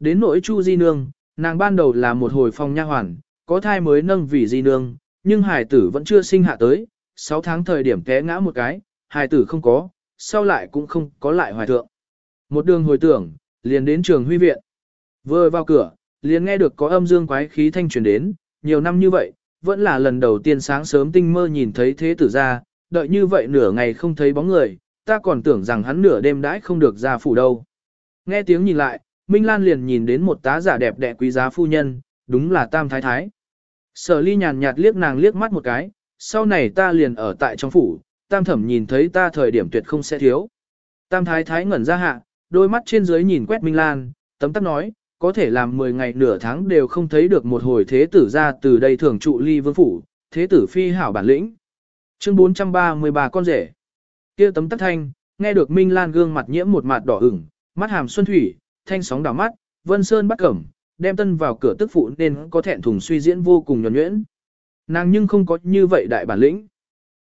Đến nỗi Chu Di Nương, nàng ban đầu là một hồi phong nha hoàn, có thai mới nâng vì Di Nương, nhưng hài tử vẫn chưa sinh hạ tới, 6 tháng thời điểm té ngã một cái, hài tử không có, sau lại cũng không có lại hoài thượng. Một đường hồi tưởng, liền đến trường huy viện. Vừa vào cửa, liền nghe được có âm dương quái khí thanh truyền đến, nhiều năm như vậy, vẫn là lần đầu tiên sáng sớm tinh mơ nhìn thấy thế tử ra, đợi như vậy nửa ngày không thấy bóng người, ta còn tưởng rằng hắn nửa đêm đãi không được ra phủ đâu. Nghe tiếng nhìn lại, Minh Lan liền nhìn đến một tá giả đẹp đẽ quý giá phu nhân, đúng là Tam Thái Thái. Sở ly nhàn nhạt liếc nàng liếc mắt một cái, sau này ta liền ở tại trong phủ, Tam Thẩm nhìn thấy ta thời điểm tuyệt không sẽ thiếu. Tam Thái Thái ngẩn ra hạ, đôi mắt trên dưới nhìn quét Minh Lan, tấm tắc nói, có thể làm 10 ngày nửa tháng đều không thấy được một hồi thế tử ra từ đây thường trụ ly vương phủ, thế tử phi hảo bản lĩnh. Chương 433 con rể. Kia tấm tắc thanh, nghe được Minh Lan gương mặt nhiễm một mặt đỏ ửng, mắt hàm xuân thủy, thanh sóng đảo mắt, Vân Sơn bắt cẩm, đem tân vào cửa tức phụ nên có thẹn thùng suy diễn vô cùng nhuẩn nhuyễn. Nàng nhưng không có như vậy đại bản lĩnh.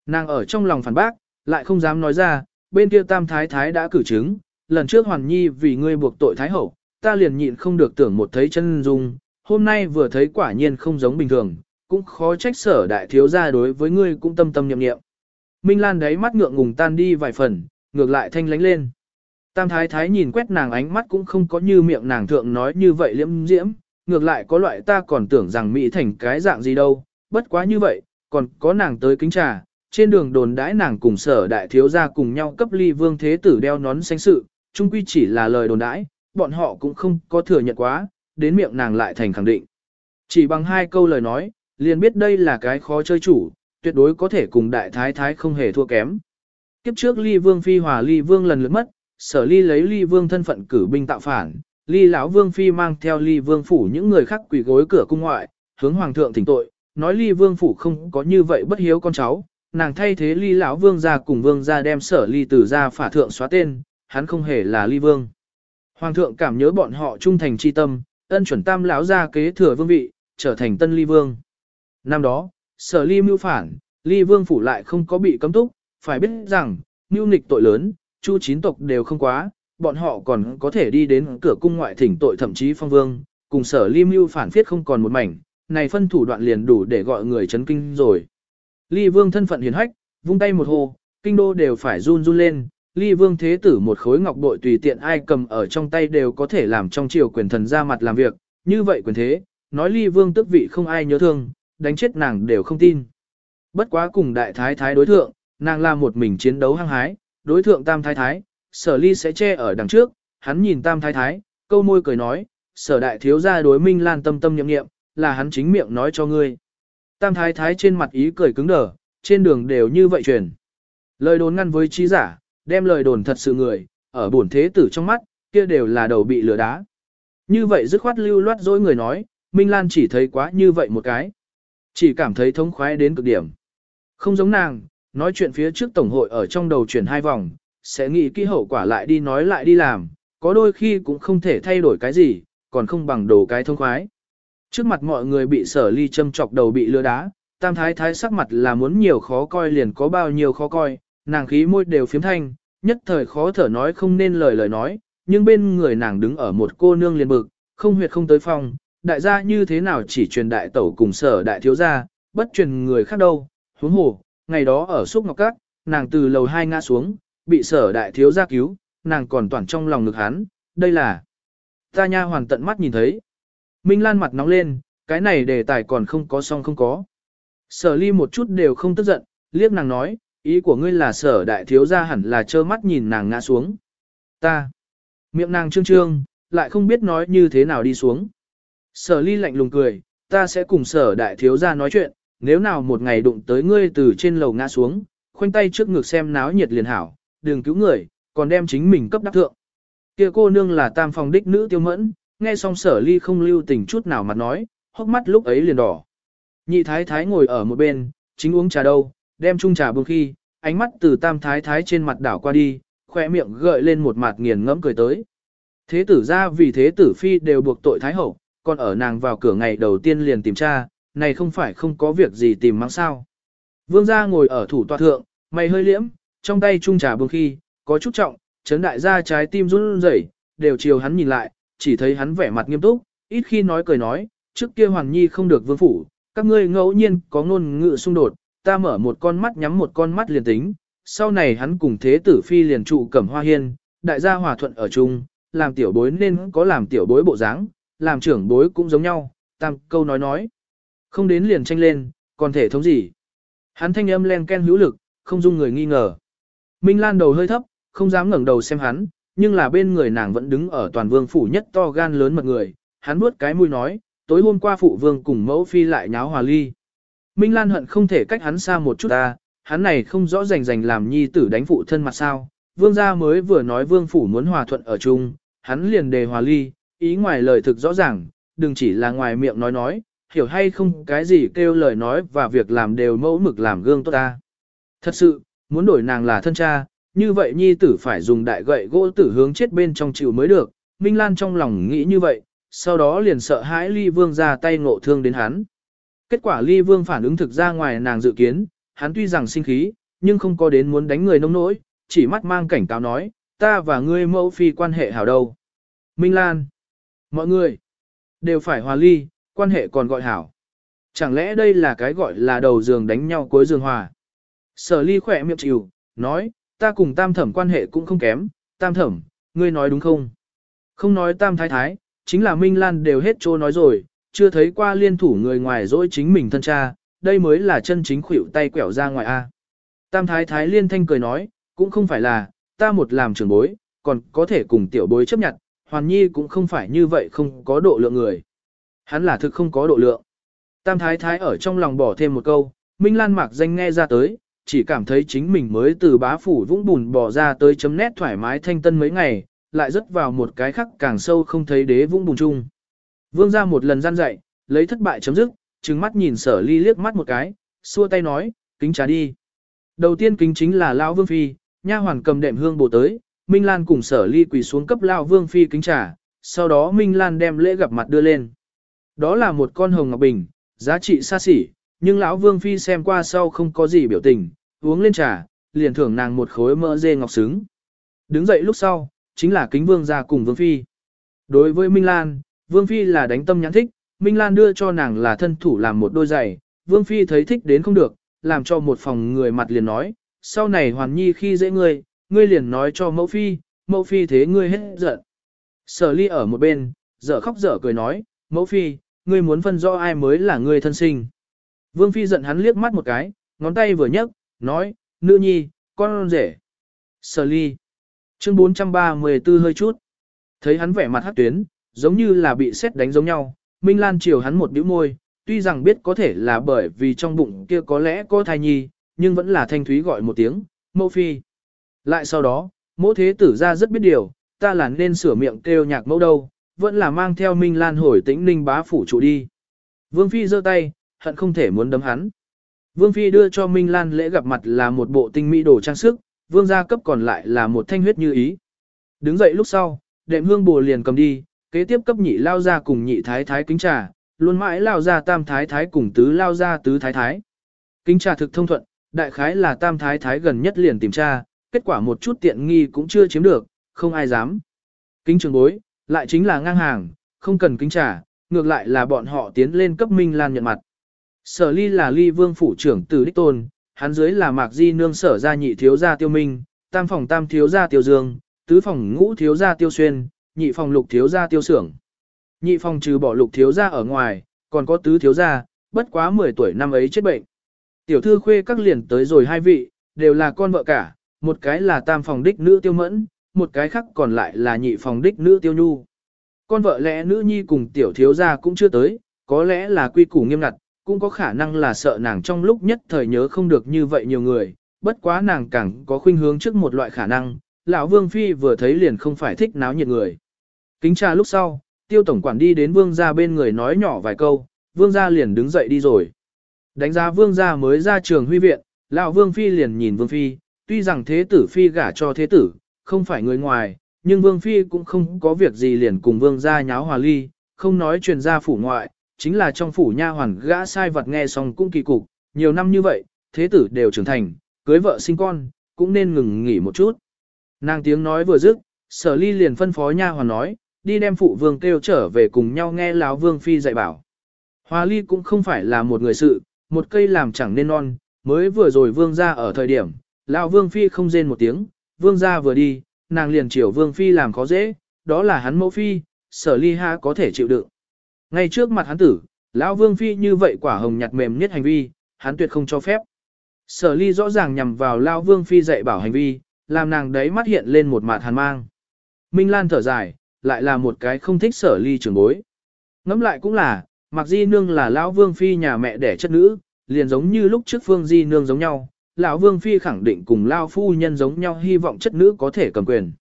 Nàng ở trong lòng phản bác, lại không dám nói ra, bên kia tam thái thái đã cử chứng, lần trước hoàn nhi vì ngươi buộc tội thái hậu, ta liền nhịn không được tưởng một thấy chân dung, hôm nay vừa thấy quả nhiên không giống bình thường, cũng khó trách sở đại thiếu gia đối với ngươi cũng tâm tâm nhậm nghiệm. Minh Lan đấy mắt ngượng ngùng tan đi vài phần, ngược lại thanh lánh lên. Tam thái thái nhìn quét nàng ánh mắt cũng không có như miệng nàng thượng nói như vậy liễm diễm, ngược lại có loại ta còn tưởng rằng Mỹ thành cái dạng gì đâu, bất quá như vậy, còn có nàng tới kính trà, trên đường đồn đãi nàng cùng sở đại thiếu gia cùng nhau cấp ly vương thế tử đeo nón xanh sự, chung quy chỉ là lời đồn đãi, bọn họ cũng không có thừa nhận quá, đến miệng nàng lại thành khẳng định. Chỉ bằng hai câu lời nói, liền biết đây là cái khó chơi chủ, tuyệt đối có thể cùng đại thái thái không hề thua kém. Kiếp trước ly vương phi hòa ly vương lần lượt mất, sở ly lấy ly vương thân phận cử binh tạo phản, ly lão vương phi mang theo ly vương phủ những người khác quỳ gối cửa cung ngoại, hướng hoàng thượng thỉnh tội, nói ly vương phủ không có như vậy bất hiếu con cháu, nàng thay thế ly lão vương ra cùng vương ra đem sở ly từ ra phả thượng xóa tên, hắn không hề là ly vương. Hoàng thượng cảm nhớ bọn họ trung thành chi tâm, ân chuẩn tam lão ra kế thừa vương vị, trở thành tân ly vương. Năm đó, sở ly mưu phản, ly vương phủ lại không có bị cấm túc, phải biết rằng, mưu nghịch tội lớn, chu chín tộc đều không quá, bọn họ còn có thể đi đến cửa cung ngoại thỉnh tội thậm chí phong vương, cùng sở ly mưu phản phiết không còn một mảnh, này phân thủ đoạn liền đủ để gọi người chấn kinh rồi. Ly vương thân phận hiền hách, vung tay một hồ, kinh đô đều phải run run lên, ly vương thế tử một khối ngọc bội tùy tiện ai cầm ở trong tay đều có thể làm trong triều quyền thần ra mặt làm việc, như vậy quyền thế, nói ly vương tức vị không ai nhớ thương, đánh chết nàng đều không tin. Bất quá cùng đại thái thái đối thượng, nàng là một mình chiến đấu hăng hái, đối thượng tam thái thái, sở ly sẽ che ở đằng trước, hắn nhìn tam thái thái, câu môi cười nói, sở đại thiếu gia đối minh lan tâm tâm nhậm nghiệm, là hắn chính miệng nói cho ngươi. Tam thái thái trên mặt ý cười cứng đờ, trên đường đều như vậy truyền. Lời đồn ngăn với trí giả, đem lời đồn thật sự người, ở bổn thế tử trong mắt, kia đều là đầu bị lửa đá. Như vậy dứt khoát lưu loát dối người nói, Minh Lan chỉ thấy quá như vậy một cái. Chỉ cảm thấy thống khoái đến cực điểm. Không giống nàng, nói chuyện phía trước tổng hội ở trong đầu chuyển hai vòng, sẽ nghĩ kỹ hậu quả lại đi nói lại đi làm, có đôi khi cũng không thể thay đổi cái gì, còn không bằng đồ cái thông khoái. Trước mặt mọi người bị sở ly châm chọc đầu bị lừa đá, tam thái thái sắc mặt là muốn nhiều khó coi liền có bao nhiêu khó coi, nàng khí môi đều phiếm thanh, nhất thời khó thở nói không nên lời lời nói, nhưng bên người nàng đứng ở một cô nương liền bực, không huyệt không tới phòng, đại gia như thế nào chỉ truyền đại tẩu cùng sở đại thiếu gia, bất truyền người khác đâu, huống hồ, ngày đó ở xúc ngọc cát, nàng từ lầu hai ngã xuống, bị sở đại thiếu gia cứu, nàng còn toàn trong lòng ngực hắn, đây là ta nha hoàn tận mắt nhìn thấy. Minh Lan mặt nóng lên, cái này đề tài còn không có xong không có. Sở ly một chút đều không tức giận, liếc nàng nói, ý của ngươi là sở đại thiếu gia hẳn là trơ mắt nhìn nàng ngã xuống. Ta, miệng nàng trương trương, lại không biết nói như thế nào đi xuống. Sở ly lạnh lùng cười, ta sẽ cùng sở đại thiếu gia nói chuyện, nếu nào một ngày đụng tới ngươi từ trên lầu ngã xuống, khoanh tay trước ngực xem náo nhiệt liền hảo, đừng cứu người, còn đem chính mình cấp đắc thượng. Kia cô nương là tam phòng đích nữ tiêu mẫn, nghe xong sở ly không lưu tình chút nào mặt nói, hốc mắt lúc ấy liền đỏ. Nhị thái thái ngồi ở một bên, chính uống trà đâu, đem chung trà bưng khi, ánh mắt từ tam thái thái trên mặt đảo qua đi, khoe miệng gợi lên một mặt nghiền ngẫm cười tới. Thế tử ra vì thế tử phi đều buộc tội thái hậu, còn ở nàng vào cửa ngày đầu tiên liền tìm tra, này không phải không có việc gì tìm mang sao. Vương gia ngồi ở thủ tọa thượng, mày hơi liễm, trong tay chung trà bưng khi, có chút trọng, chấn đại gia trái tim run rẩy, đều chiều hắn nhìn lại, chỉ thấy hắn vẻ mặt nghiêm túc, ít khi nói cười nói, trước kia hoàng Nhi không được vương phủ, các ngươi ngẫu nhiên có ngôn ngữ xung đột, ta mở một con mắt nhắm một con mắt liền tính, sau này hắn cùng thế tử phi liền trụ cẩm hoa hiên, đại gia hòa thuận ở chung, làm tiểu bối nên có làm tiểu bối bộ dáng, làm trưởng bối cũng giống nhau, tam câu nói nói. Không đến liền tranh lên, còn thể thống gì. Hắn thanh âm len ken hữu lực, không dung người nghi ngờ. Minh Lan đầu hơi thấp, không dám ngẩng đầu xem hắn, nhưng là bên người nàng vẫn đứng ở toàn vương phủ nhất to gan lớn mật người. Hắn bước cái mũi nói, tối hôm qua phụ vương cùng mẫu phi lại nháo hòa ly. Minh Lan hận không thể cách hắn xa một chút ta, hắn này không rõ rành rành làm nhi tử đánh phụ thân mặt sao. Vương gia mới vừa nói vương phủ muốn hòa thuận ở chung, hắn liền đề hòa ly, ý ngoài lời thực rõ ràng, đừng chỉ là ngoài miệng nói nói, hiểu hay không cái gì kêu lời nói và việc làm đều mẫu mực làm gương tốt ta. Thật sự, muốn đổi nàng là thân cha, như vậy nhi tử phải dùng đại gậy gỗ tử hướng chết bên trong chịu mới được, Minh Lan trong lòng nghĩ như vậy, sau đó liền sợ hãi ly vương ra tay ngộ thương đến hắn. Kết quả ly vương phản ứng thực ra ngoài nàng dự kiến, hắn tuy rằng sinh khí, nhưng không có đến muốn đánh người nông nỗi, chỉ mắt mang cảnh cáo nói, ta và ngươi mẫu phi quan hệ hảo đâu. Minh Lan, mọi người, đều phải hòa ly, quan hệ còn gọi hảo. Chẳng lẽ đây là cái gọi là đầu giường đánh nhau cuối giường hòa. Sở ly khỏe miệng chịu, nói, ta cùng tam thẩm quan hệ cũng không kém, tam thẩm, ngươi nói đúng không? Không nói tam thái thái, chính là Minh Lan đều hết trô nói rồi, chưa thấy qua liên thủ người ngoài dỗi chính mình thân cha, đây mới là chân chính khuỷu tay quẻo ra ngoài A. Tam thái thái liên thanh cười nói, cũng không phải là, ta một làm trưởng bối, còn có thể cùng tiểu bối chấp nhận, hoàn nhi cũng không phải như vậy không có độ lượng người. Hắn là thực không có độ lượng. Tam thái thái ở trong lòng bỏ thêm một câu, Minh Lan mạc danh nghe ra tới, chỉ cảm thấy chính mình mới từ bá phủ vũng bùn bỏ ra tới chấm nét thoải mái thanh tân mấy ngày, lại rớt vào một cái khắc càng sâu không thấy đế vũng bùn chung. Vương ra một lần gian dạy, lấy thất bại chấm dứt, trừng mắt nhìn sở ly liếc mắt một cái, xua tay nói, kính trà đi. Đầu tiên kính chính là Lão Vương Phi, nha hoàn cầm đệm hương bổ tới, Minh Lan cùng sở ly quỳ xuống cấp Lão Vương Phi kính trà, sau đó Minh Lan đem lễ gặp mặt đưa lên. Đó là một con hồng ngọc bình, giá trị xa xỉ, nhưng lão Vương Phi xem qua sau không có gì biểu tình, uống lên trà, liền thưởng nàng một khối mỡ dê ngọc xứng. Đứng dậy lúc sau, chính là kính Vương ra cùng Vương Phi. Đối với Minh Lan, Vương Phi là đánh tâm nhãn thích, Minh Lan đưa cho nàng là thân thủ làm một đôi giày, Vương Phi thấy thích đến không được, làm cho một phòng người mặt liền nói, sau này Hoàn Nhi khi dễ ngươi, ngươi liền nói cho mẫu Phi, mẫu Phi thế ngươi hết giận. Sở ly ở một bên, dở khóc dở cười nói, mẫu Phi, ngươi muốn phân rõ ai mới là ngươi thân sinh. Vương Phi giận hắn liếc mắt một cái, ngón tay vừa nhấc, nói, nữ nhi, con rể. Sở ly. Chương 434 hơi chút. Thấy hắn vẻ mặt hát tuyến, giống như là bị xét đánh giống nhau, Minh Lan chiều hắn một bĩu môi, tuy rằng biết có thể là bởi vì trong bụng kia có lẽ có thai nhi, nhưng vẫn là thanh thúy gọi một tiếng, mẫu phi. Lại sau đó, mẫu thế tử ra rất biết điều, ta là nên sửa miệng kêu nhạc mẫu đâu, vẫn là mang theo Minh Lan hồi tĩnh ninh bá phủ trụ đi. Vương Phi giơ tay, hận không thể muốn đấm hắn. Vương Phi đưa cho Minh Lan lễ gặp mặt là một bộ tinh mỹ đồ trang sức, vương gia cấp còn lại là một thanh huyết như ý. Đứng dậy lúc sau, đệm hương bồ liền cầm đi, kế tiếp cấp nhị lao ra cùng nhị thái thái kính trà, luôn mãi lao ra tam thái thái cùng tứ lao ra tứ thái thái. Kính trà thực thông thuận, đại khái là tam thái thái gần nhất liền tìm tra, kết quả một chút tiện nghi cũng chưa chiếm được, không ai dám. Kính trường bối, lại chính là ngang hàng, không cần kính trả. ngược lại là bọn họ tiến lên cấp Minh Lan nhận mặt. Sở ly là ly vương phủ trưởng từ đích tôn, hắn dưới là mạc di nương sở gia nhị thiếu gia tiêu minh, tam phòng tam thiếu gia tiêu dương, tứ phòng ngũ thiếu gia tiêu xuyên, nhị phòng lục thiếu gia tiêu xưởng. Nhị phòng trừ bỏ lục thiếu gia ở ngoài, còn có tứ thiếu gia, bất quá 10 tuổi năm ấy chết bệnh. Tiểu thư khuê các liền tới rồi hai vị, đều là con vợ cả, một cái là tam phòng đích nữ tiêu mẫn, một cái khác còn lại là nhị phòng đích nữ tiêu nhu. Con vợ lẽ nữ nhi cùng tiểu thiếu gia cũng chưa tới, có lẽ là quy củ nghiêm ngặt, cũng có khả năng là sợ nàng trong lúc nhất thời nhớ không được như vậy nhiều người, bất quá nàng càng có khuynh hướng trước một loại khả năng, lão vương phi vừa thấy liền không phải thích náo nhiệt người. Kính trà lúc sau, tiêu tổng quản đi đến vương gia bên người nói nhỏ vài câu, vương gia liền đứng dậy đi rồi. Đánh giá vương gia mới ra trường huy viện, lão vương phi liền nhìn vương phi, tuy rằng thế tử phi gả cho thế tử, không phải người ngoài, nhưng vương phi cũng không có việc gì liền cùng vương gia nháo hòa ly, không nói truyền ra phủ ngoại, chính là trong phủ nha hoàn gã sai vật nghe xong cũng kỳ cục, nhiều năm như vậy, thế tử đều trưởng thành, cưới vợ sinh con, cũng nên ngừng nghỉ một chút. Nàng tiếng nói vừa dứt, sở ly liền phân phó nha hoàn nói, đi đem phụ vương kêu trở về cùng nhau nghe lão vương phi dạy bảo. Hòa ly cũng không phải là một người sự, một cây làm chẳng nên non, mới vừa rồi vương ra ở thời điểm, lão vương phi không rên một tiếng, vương gia vừa đi, nàng liền chiều vương phi làm khó dễ, đó là hắn mẫu phi, sở ly ha có thể chịu đựng. Ngay trước mặt hắn tử, lão vương phi như vậy quả hồng nhặt mềm nhất hành vi, hắn tuyệt không cho phép. Sở ly rõ ràng nhằm vào lão vương phi dạy bảo hành vi, làm nàng đấy mắt hiện lên một mặt hàn mang. Minh Lan thở dài, lại là một cái không thích sở ly trưởng bối. Ngắm lại cũng là, mặc di nương là lão vương phi nhà mẹ đẻ chất nữ, liền giống như lúc trước phương di nương giống nhau, lão vương phi khẳng định cùng lao phu nhân giống nhau hy vọng chất nữ có thể cầm quyền.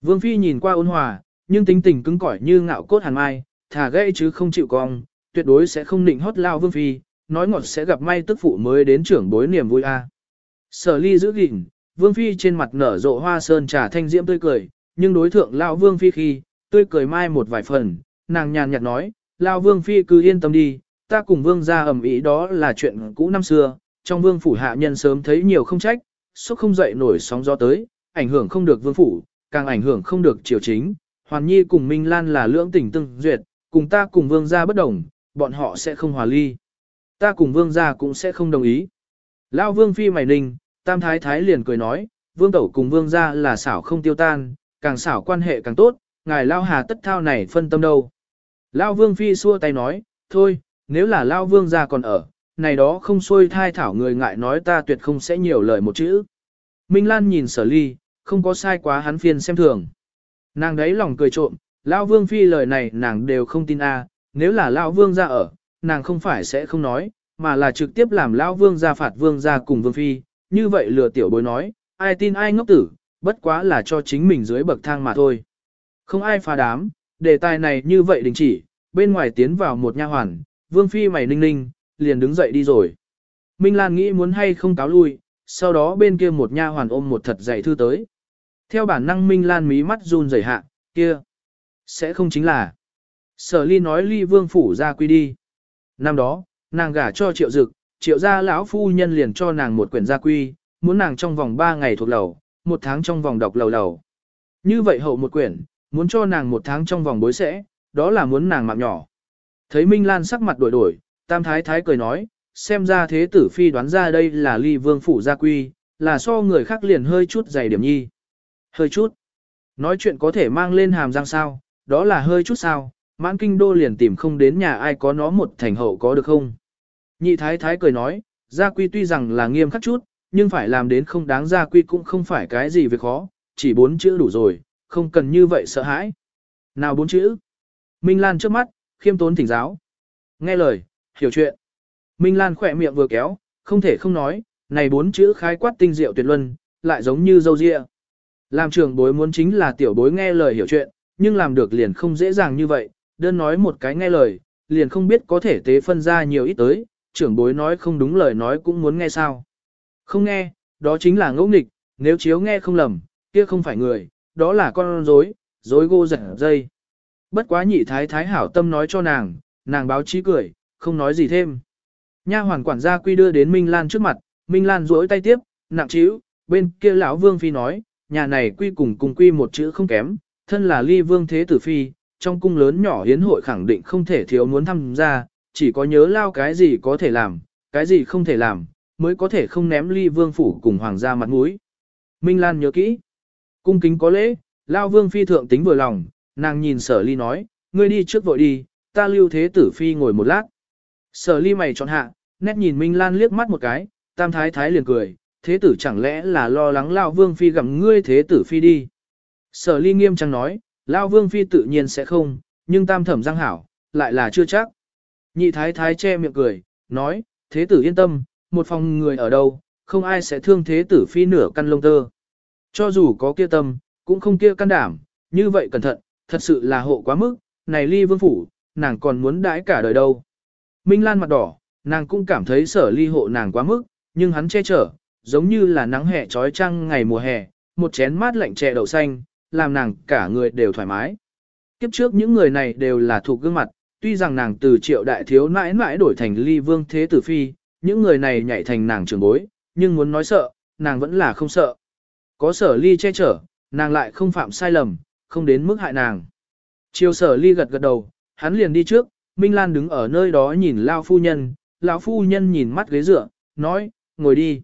Vương phi nhìn qua ôn hòa, nhưng tính tình cứng cỏi như ngạo cốt hàn mai, thả gây chứ không chịu cong, tuyệt đối sẽ không định hót lao vương phi, nói ngọt sẽ gặp may tức phụ mới đến trưởng bối niềm vui a. À. Sở ly giữ gìn, vương phi trên mặt nở rộ hoa sơn trà thanh diễm tươi cười, nhưng đối thượng lao vương phi khi, tươi cười mai một vài phần, nàng nhàn nhạt nói, lao vương phi cứ yên tâm đi, ta cùng vương ra ẩm ý đó là chuyện cũ năm xưa, trong vương phủ hạ nhân sớm thấy nhiều không trách, sốc không dậy nổi sóng gió tới, ảnh hưởng không được vương phủ, càng ảnh hưởng không được triều chính. Hoàn Nhi cùng Minh Lan là lưỡng tình tương duyệt, cùng ta cùng vương gia bất đồng, bọn họ sẽ không hòa ly. Ta cùng vương gia cũng sẽ không đồng ý. Lao vương phi mày ninh, tam thái thái liền cười nói, vương tẩu cùng vương gia là xảo không tiêu tan, càng xảo quan hệ càng tốt, ngài Lao hà tất thao này phân tâm đâu. Lao vương phi xua tay nói, thôi, nếu là Lao vương gia còn ở, này đó không xuôi thai thảo người ngại nói ta tuyệt không sẽ nhiều lời một chữ. Minh Lan nhìn sở ly, không có sai quá hắn phiền xem thường. Nàng đấy lòng cười trộm, Lão Vương Phi lời này nàng đều không tin a nếu là Lão Vương ra ở, nàng không phải sẽ không nói, mà là trực tiếp làm Lão Vương ra phạt Vương ra cùng Vương Phi, như vậy lừa tiểu bối nói, ai tin ai ngốc tử, bất quá là cho chính mình dưới bậc thang mà thôi. Không ai phá đám, đề tài này như vậy đình chỉ, bên ngoài tiến vào một nha hoàn, Vương Phi mày ninh ninh, liền đứng dậy đi rồi. Minh Lan nghĩ muốn hay không cáo lui, sau đó bên kia một nha hoàn ôm một thật dày thư tới. Theo bản năng Minh Lan mí mắt run rẩy hạ, kia. Sẽ không chính là. Sở ly nói ly vương phủ ra quy đi. Năm đó, nàng gả cho triệu dực, triệu gia lão phu nhân liền cho nàng một quyển gia quy, muốn nàng trong vòng 3 ngày thuộc lầu, một tháng trong vòng đọc lầu lầu. Như vậy hậu một quyển, muốn cho nàng một tháng trong vòng bối sẽ, đó là muốn nàng mạng nhỏ. Thấy Minh Lan sắc mặt đổi đổi, Tam Thái Thái cười nói, xem ra thế tử phi đoán ra đây là ly vương phủ gia quy, là so người khác liền hơi chút dày điểm nhi. Hơi chút. Nói chuyện có thể mang lên hàm răng sao, đó là hơi chút sao, mãn kinh đô liền tìm không đến nhà ai có nó một thành hậu có được không. Nhị thái thái cười nói, gia quy tuy rằng là nghiêm khắc chút, nhưng phải làm đến không đáng gia quy cũng không phải cái gì việc khó, chỉ bốn chữ đủ rồi, không cần như vậy sợ hãi. Nào bốn chữ? Minh Lan trước mắt, khiêm tốn thỉnh giáo. Nghe lời, hiểu chuyện. Minh Lan khỏe miệng vừa kéo, không thể không nói, này bốn chữ khái quát tinh diệu tuyệt luân, lại giống như dâu ria. Làm trưởng bối muốn chính là tiểu bối nghe lời hiểu chuyện, nhưng làm được liền không dễ dàng như vậy, đơn nói một cái nghe lời, liền không biết có thể tế phân ra nhiều ít tới, trưởng bối nói không đúng lời nói cũng muốn nghe sao. Không nghe, đó chính là ngẫu nghịch, nếu chiếu nghe không lầm, kia không phải người, đó là con rối, rối gô giật dây. Bất quá nhị thái thái hảo tâm nói cho nàng, nàng báo chí cười, không nói gì thêm. Nha hoàn quản gia quy đưa đến Minh Lan trước mặt, Minh Lan duỗi tay tiếp, nặng chíu, bên kia lão Vương Phi nói, nhà này quy cùng cùng quy một chữ không kém, thân là ly vương thế tử phi, trong cung lớn nhỏ hiến hội khẳng định không thể thiếu muốn tham gia, chỉ có nhớ lao cái gì có thể làm, cái gì không thể làm, mới có thể không ném ly vương phủ cùng hoàng gia mặt mũi. Minh Lan nhớ kỹ, cung kính có lễ, lao vương phi thượng tính vừa lòng, nàng nhìn sở ly nói, ngươi đi trước vội đi, ta lưu thế tử phi ngồi một lát. Sở ly mày chọn hạ, nét nhìn Minh Lan liếc mắt một cái, tam thái thái liền cười, thế tử chẳng lẽ là lo lắng Lao Vương Phi gặm ngươi thế tử Phi đi. Sở ly nghiêm trang nói, Lao Vương Phi tự nhiên sẽ không, nhưng tam thẩm giang hảo, lại là chưa chắc. Nhị thái thái che miệng cười, nói, thế tử yên tâm, một phòng người ở đâu, không ai sẽ thương thế tử Phi nửa căn lông tơ. Cho dù có kia tâm, cũng không kia can đảm, như vậy cẩn thận, thật sự là hộ quá mức, này ly vương phủ, nàng còn muốn đãi cả đời đâu. Minh Lan mặt đỏ, nàng cũng cảm thấy sở ly hộ nàng quá mức, nhưng hắn che chở, giống như là nắng hè trói trăng ngày mùa hè, một chén mát lạnh chè đậu xanh, làm nàng cả người đều thoải mái. Kiếp trước những người này đều là thuộc gương mặt, tuy rằng nàng từ triệu đại thiếu mãi mãi đổi thành ly vương thế tử phi, những người này nhảy thành nàng trường bối, nhưng muốn nói sợ, nàng vẫn là không sợ. Có sở ly che chở, nàng lại không phạm sai lầm, không đến mức hại nàng. Chiều sở ly gật gật đầu, hắn liền đi trước, Minh Lan đứng ở nơi đó nhìn Lao phu nhân, lão phu nhân nhìn mắt ghế dựa, nói, ngồi đi.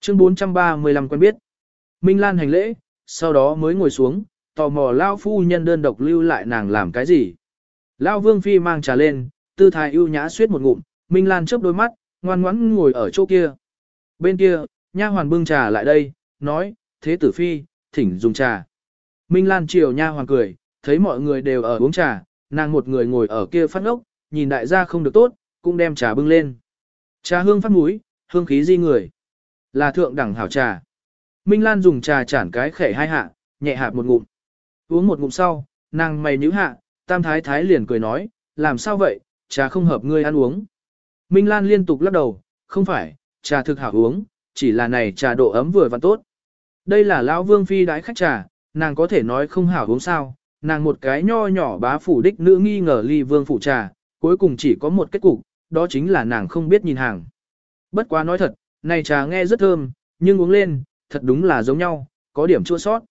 Chương 435 quen biết. Minh Lan hành lễ, sau đó mới ngồi xuống, tò mò Lao phu nhân đơn độc lưu lại nàng làm cái gì. Lao vương phi mang trà lên, tư thái ưu nhã suyết một ngụm, Minh Lan chớp đôi mắt, ngoan ngoãn ngồi ở chỗ kia. Bên kia, nha hoàn bưng trà lại đây, nói, thế tử phi, thỉnh dùng trà. Minh Lan chiều nha hoàn cười, thấy mọi người đều ở uống trà, nàng một người ngồi ở kia phát ngốc, nhìn đại gia không được tốt, cũng đem trà bưng lên. Trà hương phát mũi, hương khí di người. Là thượng đẳng hảo trà. Minh Lan dùng trà chản cái khẻ hai hạ, nhẹ hạt một ngụm. Uống một ngụm sau, nàng mày nhíu hạ, tam thái thái liền cười nói, làm sao vậy, trà không hợp ngươi ăn uống. Minh Lan liên tục lắc đầu, không phải, trà thực hảo uống, chỉ là này trà độ ấm vừa và tốt. Đây là lão vương phi đái khách trà, nàng có thể nói không hảo uống sao, nàng một cái nho nhỏ bá phủ đích nữ nghi ngờ ly vương phủ trà, cuối cùng chỉ có một kết cục, đó chính là nàng không biết nhìn hàng. Bất quá nói thật, này trà nghe rất thơm, nhưng uống lên, thật đúng là giống nhau, có điểm chua sót.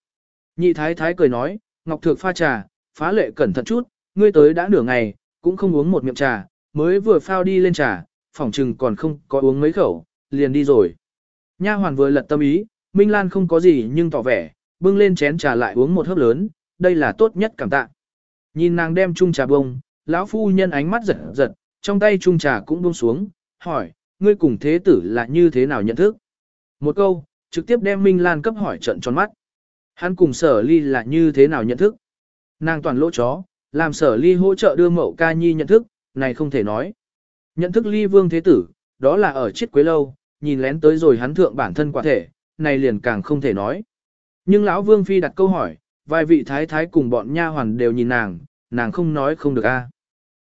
Nhị thái thái cười nói, Ngọc Thược pha trà, phá lệ cẩn thận chút, ngươi tới đã nửa ngày, cũng không uống một miệng trà, mới vừa phao đi lên trà, phỏng chừng còn không có uống mấy khẩu, liền đi rồi. Nha hoàn vừa lật tâm ý, Minh Lan không có gì nhưng tỏ vẻ, bưng lên chén trà lại uống một hớp lớn, đây là tốt nhất cảm tạ. Nhìn nàng đem chung trà bông, lão phu nhân ánh mắt giật giật, trong tay chung trà cũng buông xuống, hỏi, ngươi cùng thế tử là như thế nào nhận thức? Một câu, trực tiếp đem Minh Lan cấp hỏi trận tròn mắt. Hắn cùng sở ly là như thế nào nhận thức? Nàng toàn lỗ chó, làm sở ly hỗ trợ đưa mậu ca nhi nhận thức, này không thể nói. Nhận thức ly vương thế tử, đó là ở chiết quế lâu, nhìn lén tới rồi hắn thượng bản thân quả thể, này liền càng không thể nói. Nhưng lão vương phi đặt câu hỏi, vài vị thái thái cùng bọn nha hoàn đều nhìn nàng, nàng không nói không được a.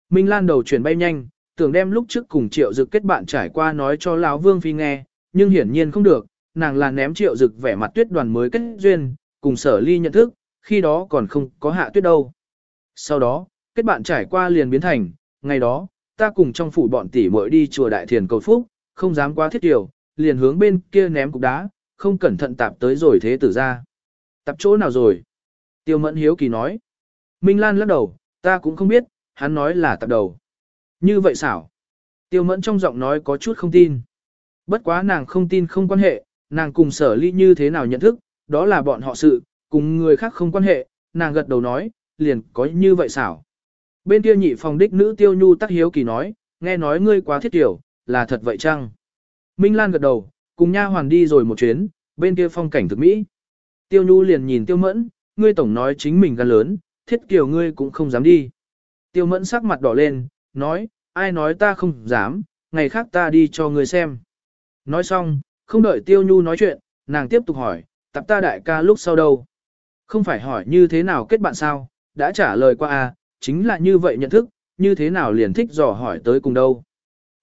Minh Lan đầu chuyển bay nhanh, tưởng đem lúc trước cùng triệu dực kết bạn trải qua nói cho lão vương phi nghe, nhưng hiển nhiên không được, nàng là ném triệu dực vẻ mặt tuyết đoàn mới kết duyên, cùng sở ly nhận thức, khi đó còn không có hạ tuyết đâu. Sau đó, kết bạn trải qua liền biến thành, ngày đó, ta cùng trong phủ bọn tỷ muội đi chùa Đại Thiền cầu phúc, không dám quá thiết điều, liền hướng bên kia ném cục đá, không cẩn thận tạp tới rồi thế tử ra. Tạp chỗ nào rồi? Tiêu Mẫn hiếu kỳ nói. Minh Lan lắc đầu, ta cũng không biết, hắn nói là tạp đầu. Như vậy xảo. Tiêu Mẫn trong giọng nói có chút không tin. Bất quá nàng không tin không quan hệ, nàng cùng sở ly như thế nào nhận thức, đó là bọn họ sự, cùng người khác không quan hệ, nàng gật đầu nói, liền có như vậy xảo. Bên Tiêu nhị phòng đích nữ tiêu nhu tắc hiếu kỳ nói, nghe nói ngươi quá thiết tiểu, là thật vậy chăng? Minh Lan gật đầu, cùng nha hoàn đi rồi một chuyến, bên kia phong cảnh thực mỹ. Tiêu nhu liền nhìn tiêu mẫn, ngươi tổng nói chính mình gan lớn, thiết kiểu ngươi cũng không dám đi. Tiêu mẫn sắc mặt đỏ lên, nói, ai nói ta không dám, ngày khác ta đi cho ngươi xem. Nói xong, không đợi tiêu nhu nói chuyện, nàng tiếp tục hỏi, tập ta đại ca lúc sau đâu? Không phải hỏi như thế nào kết bạn sao, đã trả lời qua à, chính là như vậy nhận thức, như thế nào liền thích dò hỏi tới cùng đâu.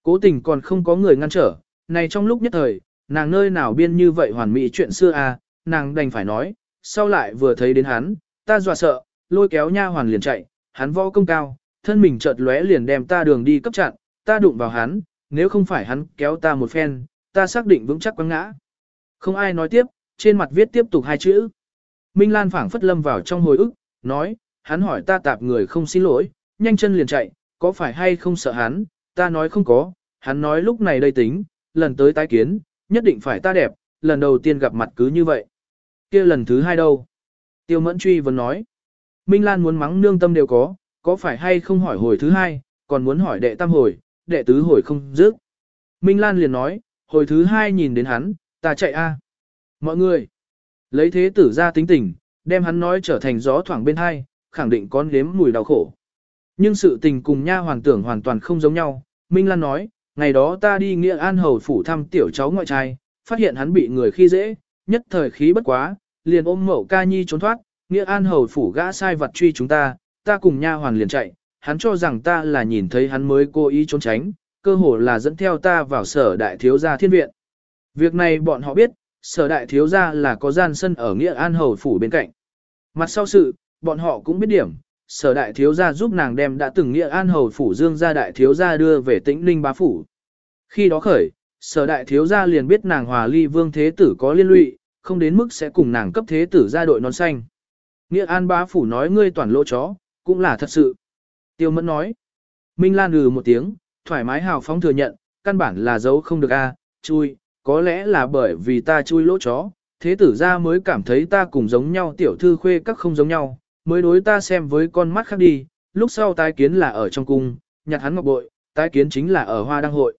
Cố tình còn không có người ngăn trở, này trong lúc nhất thời, nàng nơi nào biên như vậy hoàn mỹ chuyện xưa à, nàng đành phải nói, sau lại vừa thấy đến hắn, ta dọa sợ, lôi kéo nha hoàn liền chạy, hắn võ công cao, thân mình chợt lóe liền đem ta đường đi cấp chặn, ta đụng vào hắn, nếu không phải hắn kéo ta một phen, ta xác định vững chắc quăng ngã. Không ai nói tiếp, trên mặt viết tiếp tục hai chữ. Minh Lan phảng phất lâm vào trong hồi ức, nói, hắn hỏi ta tạp người không xin lỗi, nhanh chân liền chạy, có phải hay không sợ hắn, ta nói không có, hắn nói lúc này đây tính, lần tới tái kiến, nhất định phải ta đẹp, lần đầu tiên gặp mặt cứ như vậy kia lần thứ hai đâu? Tiêu mẫn truy vẫn nói. Minh Lan muốn mắng nương tâm đều có, có phải hay không hỏi hồi thứ hai, còn muốn hỏi đệ tam hồi, đệ tứ hồi không dứt. Minh Lan liền nói, hồi thứ hai nhìn đến hắn, ta chạy a. Mọi người, lấy thế tử ra tính tình, đem hắn nói trở thành gió thoảng bên hai, khẳng định con nếm mùi đau khổ. Nhưng sự tình cùng nha hoàng tưởng hoàn toàn không giống nhau, Minh Lan nói, ngày đó ta đi Nghĩa An Hầu phủ thăm tiểu cháu ngoại trai, phát hiện hắn bị người khi dễ, nhất thời khí bất quá, liền ôm mẫu ca nhi trốn thoát, Nghĩa An Hầu phủ gã sai vật truy chúng ta, ta cùng nha hoàn liền chạy, hắn cho rằng ta là nhìn thấy hắn mới cố ý trốn tránh, cơ hồ là dẫn theo ta vào sở đại thiếu gia thiên viện. Việc này bọn họ biết, sở đại thiếu gia là có gian sân ở Nghĩa An Hầu phủ bên cạnh. Mặt sau sự, bọn họ cũng biết điểm, sở đại thiếu gia giúp nàng đem đã từng nghĩa an hầu phủ dương gia đại thiếu gia đưa về tĩnh ninh bá phủ. Khi đó khởi, sở đại thiếu gia liền biết nàng hòa ly vương thế tử có liên lụy, không đến mức sẽ cùng nàng cấp thế tử ra đội non xanh. Nghĩa an bá phủ nói ngươi toàn lỗ chó, cũng là thật sự. Tiêu mẫn nói. Minh Lan ừ một tiếng, thoải mái hào phóng thừa nhận, căn bản là giấu không được a, chui, có lẽ là bởi vì ta chui lỗ chó, thế tử ra mới cảm thấy ta cùng giống nhau tiểu thư khuê các không giống nhau, mới đối ta xem với con mắt khác đi, lúc sau tái kiến là ở trong cung, nhặt hắn ngọc bội, tái kiến chính là ở hoa đăng hội.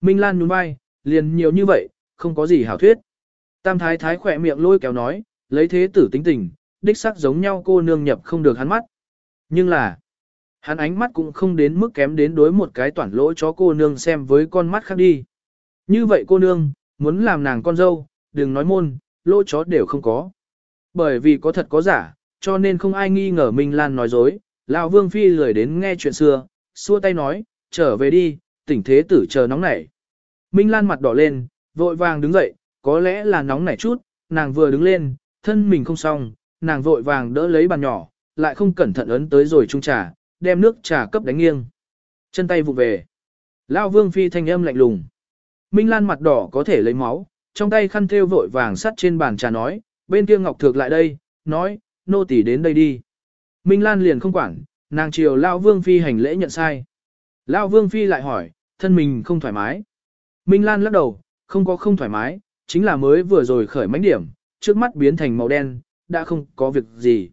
Minh Lan nhún vai, liền nhiều như vậy, không có gì hảo thuyết. Tam thái thái khỏe miệng lôi kéo nói, lấy thế tử tính tình, đích sắc giống nhau cô nương nhập không được hắn mắt. Nhưng là, hắn ánh mắt cũng không đến mức kém đến đối một cái toàn lỗ cho cô nương xem với con mắt khác đi. Như vậy cô nương, muốn làm nàng con dâu, đừng nói môn, lỗ chó đều không có. Bởi vì có thật có giả, cho nên không ai nghi ngờ Minh Lan nói dối, Lão Vương Phi lười đến nghe chuyện xưa, xua tay nói, trở về đi, tỉnh thế tử chờ nóng nảy. Minh Lan mặt đỏ lên, vội vàng đứng dậy, có lẽ là nóng nảy chút, nàng vừa đứng lên, thân mình không xong, nàng vội vàng đỡ lấy bàn nhỏ, lại không cẩn thận ấn tới rồi chung trà, đem nước trà cấp đánh nghiêng. Chân tay vụ về. Lão Vương Phi thanh âm lạnh lùng. Minh Lan mặt đỏ có thể lấy máu, trong tay khăn thêu vội vàng sắt trên bàn trà nói, bên kia Ngọc Thược lại đây, nói, nô tỳ đến đây đi. Minh Lan liền không quản, nàng chiều Lão Vương Phi hành lễ nhận sai. Lão Vương Phi lại hỏi, thân mình không thoải mái. Minh Lan lắc đầu, không có không thoải mái, chính là mới vừa rồi khởi mánh điểm, trước mắt biến thành màu đen, đã không có việc gì.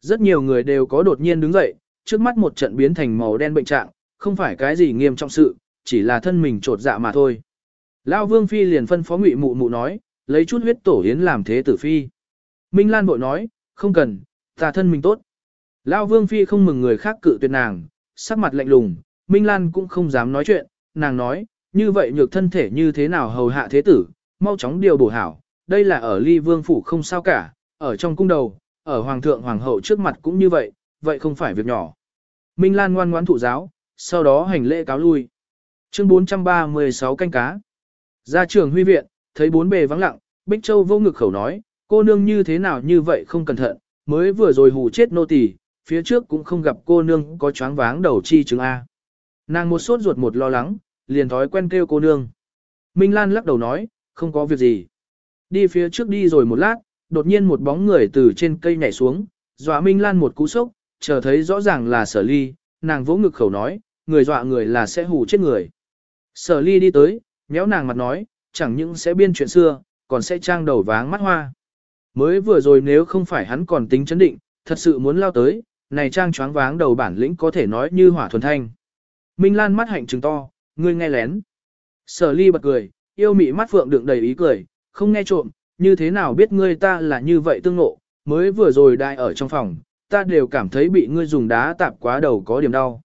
Rất nhiều người đều có đột nhiên đứng dậy, trước mắt một trận biến thành màu đen bệnh trạng, không phải cái gì nghiêm trọng sự, chỉ là thân mình trột dạ mà thôi. Lão Vương Phi liền phân phó ngụy mụ mụ nói, lấy chút huyết tổ yến làm thế tử phi. Minh Lan bội nói, không cần, ta thân mình tốt. Lão Vương Phi không mừng người khác cự tuyệt nàng, sắc mặt lạnh lùng, Minh Lan cũng không dám nói chuyện, nàng nói, như vậy nhược thân thể như thế nào hầu hạ thế tử, mau chóng điều bổ hảo, đây là ở ly vương phủ không sao cả, ở trong cung đầu, ở hoàng thượng hoàng hậu trước mặt cũng như vậy, vậy không phải việc nhỏ. Minh Lan ngoan ngoãn thụ giáo, sau đó hành lễ cáo lui. Chương 436 canh cá. Ra trường huy viện, thấy bốn bề vắng lặng, Bích Châu vô ngực khẩu nói, cô nương như thế nào như vậy không cẩn thận, mới vừa rồi hù chết nô tỳ, phía trước cũng không gặp cô nương có choáng váng đầu chi chứng A. Nàng một sốt ruột một lo lắng, liền thói quen kêu cô nương. Minh Lan lắc đầu nói, không có việc gì. Đi phía trước đi rồi một lát, đột nhiên một bóng người từ trên cây nhảy xuống, dọa Minh Lan một cú sốc, chờ thấy rõ ràng là sở ly, nàng vỗ ngực khẩu nói, người dọa người là sẽ hù chết người. Sở ly đi tới, méo nàng mặt nói, chẳng những sẽ biên chuyện xưa, còn sẽ trang đầu váng mắt hoa. Mới vừa rồi nếu không phải hắn còn tính chấn định, thật sự muốn lao tới, này trang choáng váng đầu bản lĩnh có thể nói như hỏa thuần thanh. Minh Lan mắt hạnh trừng to, ngươi nghe lén. Sở ly bật cười, yêu mị mắt phượng đựng đầy ý cười, không nghe trộm, như thế nào biết ngươi ta là như vậy tương ngộ, mới vừa rồi đại ở trong phòng, ta đều cảm thấy bị ngươi dùng đá tạp quá đầu có điểm đau.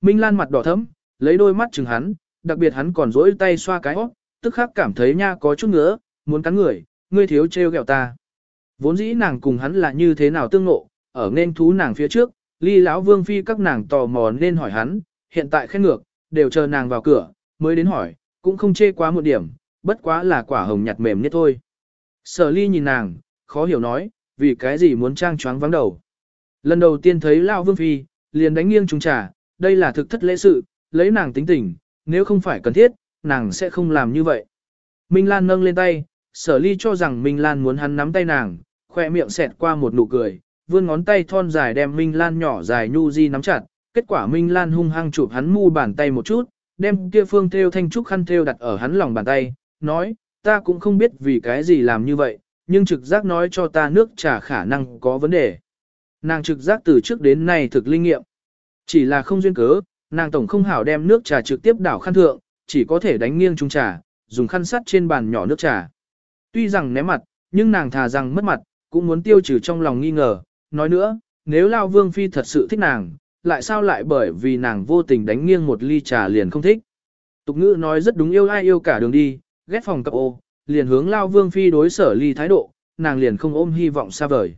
Minh Lan mặt đỏ thấm, lấy đôi mắt chừng hắn, đặc biệt hắn còn rỗi tay xoa cái hót, tức khắc cảm thấy nha có chút ngứa, muốn cắn người, ngươi thiếu trêu ghẹo ta. Vốn dĩ nàng cùng hắn là như thế nào tương ngộ, ở nên thú nàng phía trước, ly lão vương phi các nàng tò mò nên hỏi hắn, hiện tại khen ngược, đều chờ nàng vào cửa, mới đến hỏi, cũng không chê quá một điểm, bất quá là quả hồng nhặt mềm nhất thôi. Sở ly nhìn nàng, khó hiểu nói, vì cái gì muốn trang choáng vắng đầu. Lần đầu tiên thấy Lão Vương Phi, liền đánh nghiêng chúng trà, đây là thực thất lễ sự, lấy nàng tính tình, nếu không phải cần thiết, nàng sẽ không làm như vậy. Minh Lan nâng lên tay, sở ly cho rằng Minh Lan muốn hắn nắm tay nàng, khoe miệng xẹt qua một nụ cười, vươn ngón tay thon dài đem Minh Lan nhỏ dài nhu di nắm chặt, kết quả Minh Lan hung hăng chụp hắn mu bàn tay một chút, đem kia phương theo thanh trúc khăn theo đặt ở hắn lòng bàn tay, nói, ta cũng không biết vì cái gì làm như vậy, nhưng trực giác nói cho ta nước trà khả năng có vấn đề. Nàng trực giác từ trước đến nay thực linh nghiệm. Chỉ là không duyên cớ, nàng tổng không hảo đem nước trà trực tiếp đảo khăn thượng, chỉ có thể đánh nghiêng chung trà, dùng khăn sắt trên bàn nhỏ nước trà. Tuy rằng ném mặt, nhưng nàng thà rằng mất mặt, cũng muốn tiêu trừ trong lòng nghi ngờ. Nói nữa, nếu Lao Vương Phi thật sự thích nàng, lại sao lại bởi vì nàng vô tình đánh nghiêng một ly trà liền không thích. Tục ngữ nói rất đúng yêu ai yêu cả đường đi, ghét phòng cặp ô, liền hướng Lao Vương Phi đối sở ly thái độ, nàng liền không ôm hy vọng xa vời.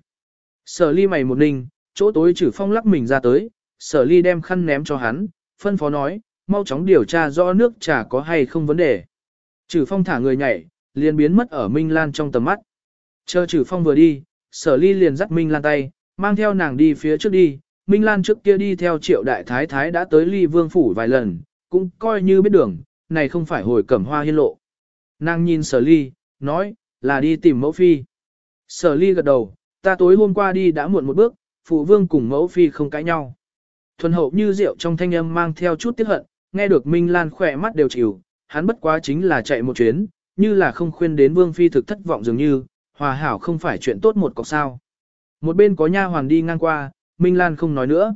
Sở ly mày một ninh, chỗ tối trừ phong lắc mình ra tới, sở ly đem khăn ném cho hắn, phân phó nói, mau chóng điều tra rõ nước trà có hay không vấn đề. Trừ phong thả người nhảy, liền biến mất ở Minh Lan trong tầm mắt. Chờ trừ phong vừa đi, sở ly liền dắt Minh Lan tay, mang theo nàng đi phía trước đi, Minh Lan trước kia đi theo triệu đại thái thái đã tới ly vương phủ vài lần, cũng coi như biết đường, này không phải hồi cẩm hoa hiên lộ. Nàng nhìn sở ly, nói, là đi tìm mẫu phi. Sở ly gật đầu, ta tối hôm qua đi đã muộn một bước, phụ vương cùng mẫu phi không cãi nhau. Thuần hậu như rượu trong thanh âm mang theo chút tiếc hận, nghe được Minh Lan khỏe mắt đều chịu, hắn bất quá chính là chạy một chuyến, như là không khuyên đến vương phi thực thất vọng dường như, hòa hảo không phải chuyện tốt một cọc sao. Một bên có nha hoàn đi ngang qua, Minh Lan không nói nữa.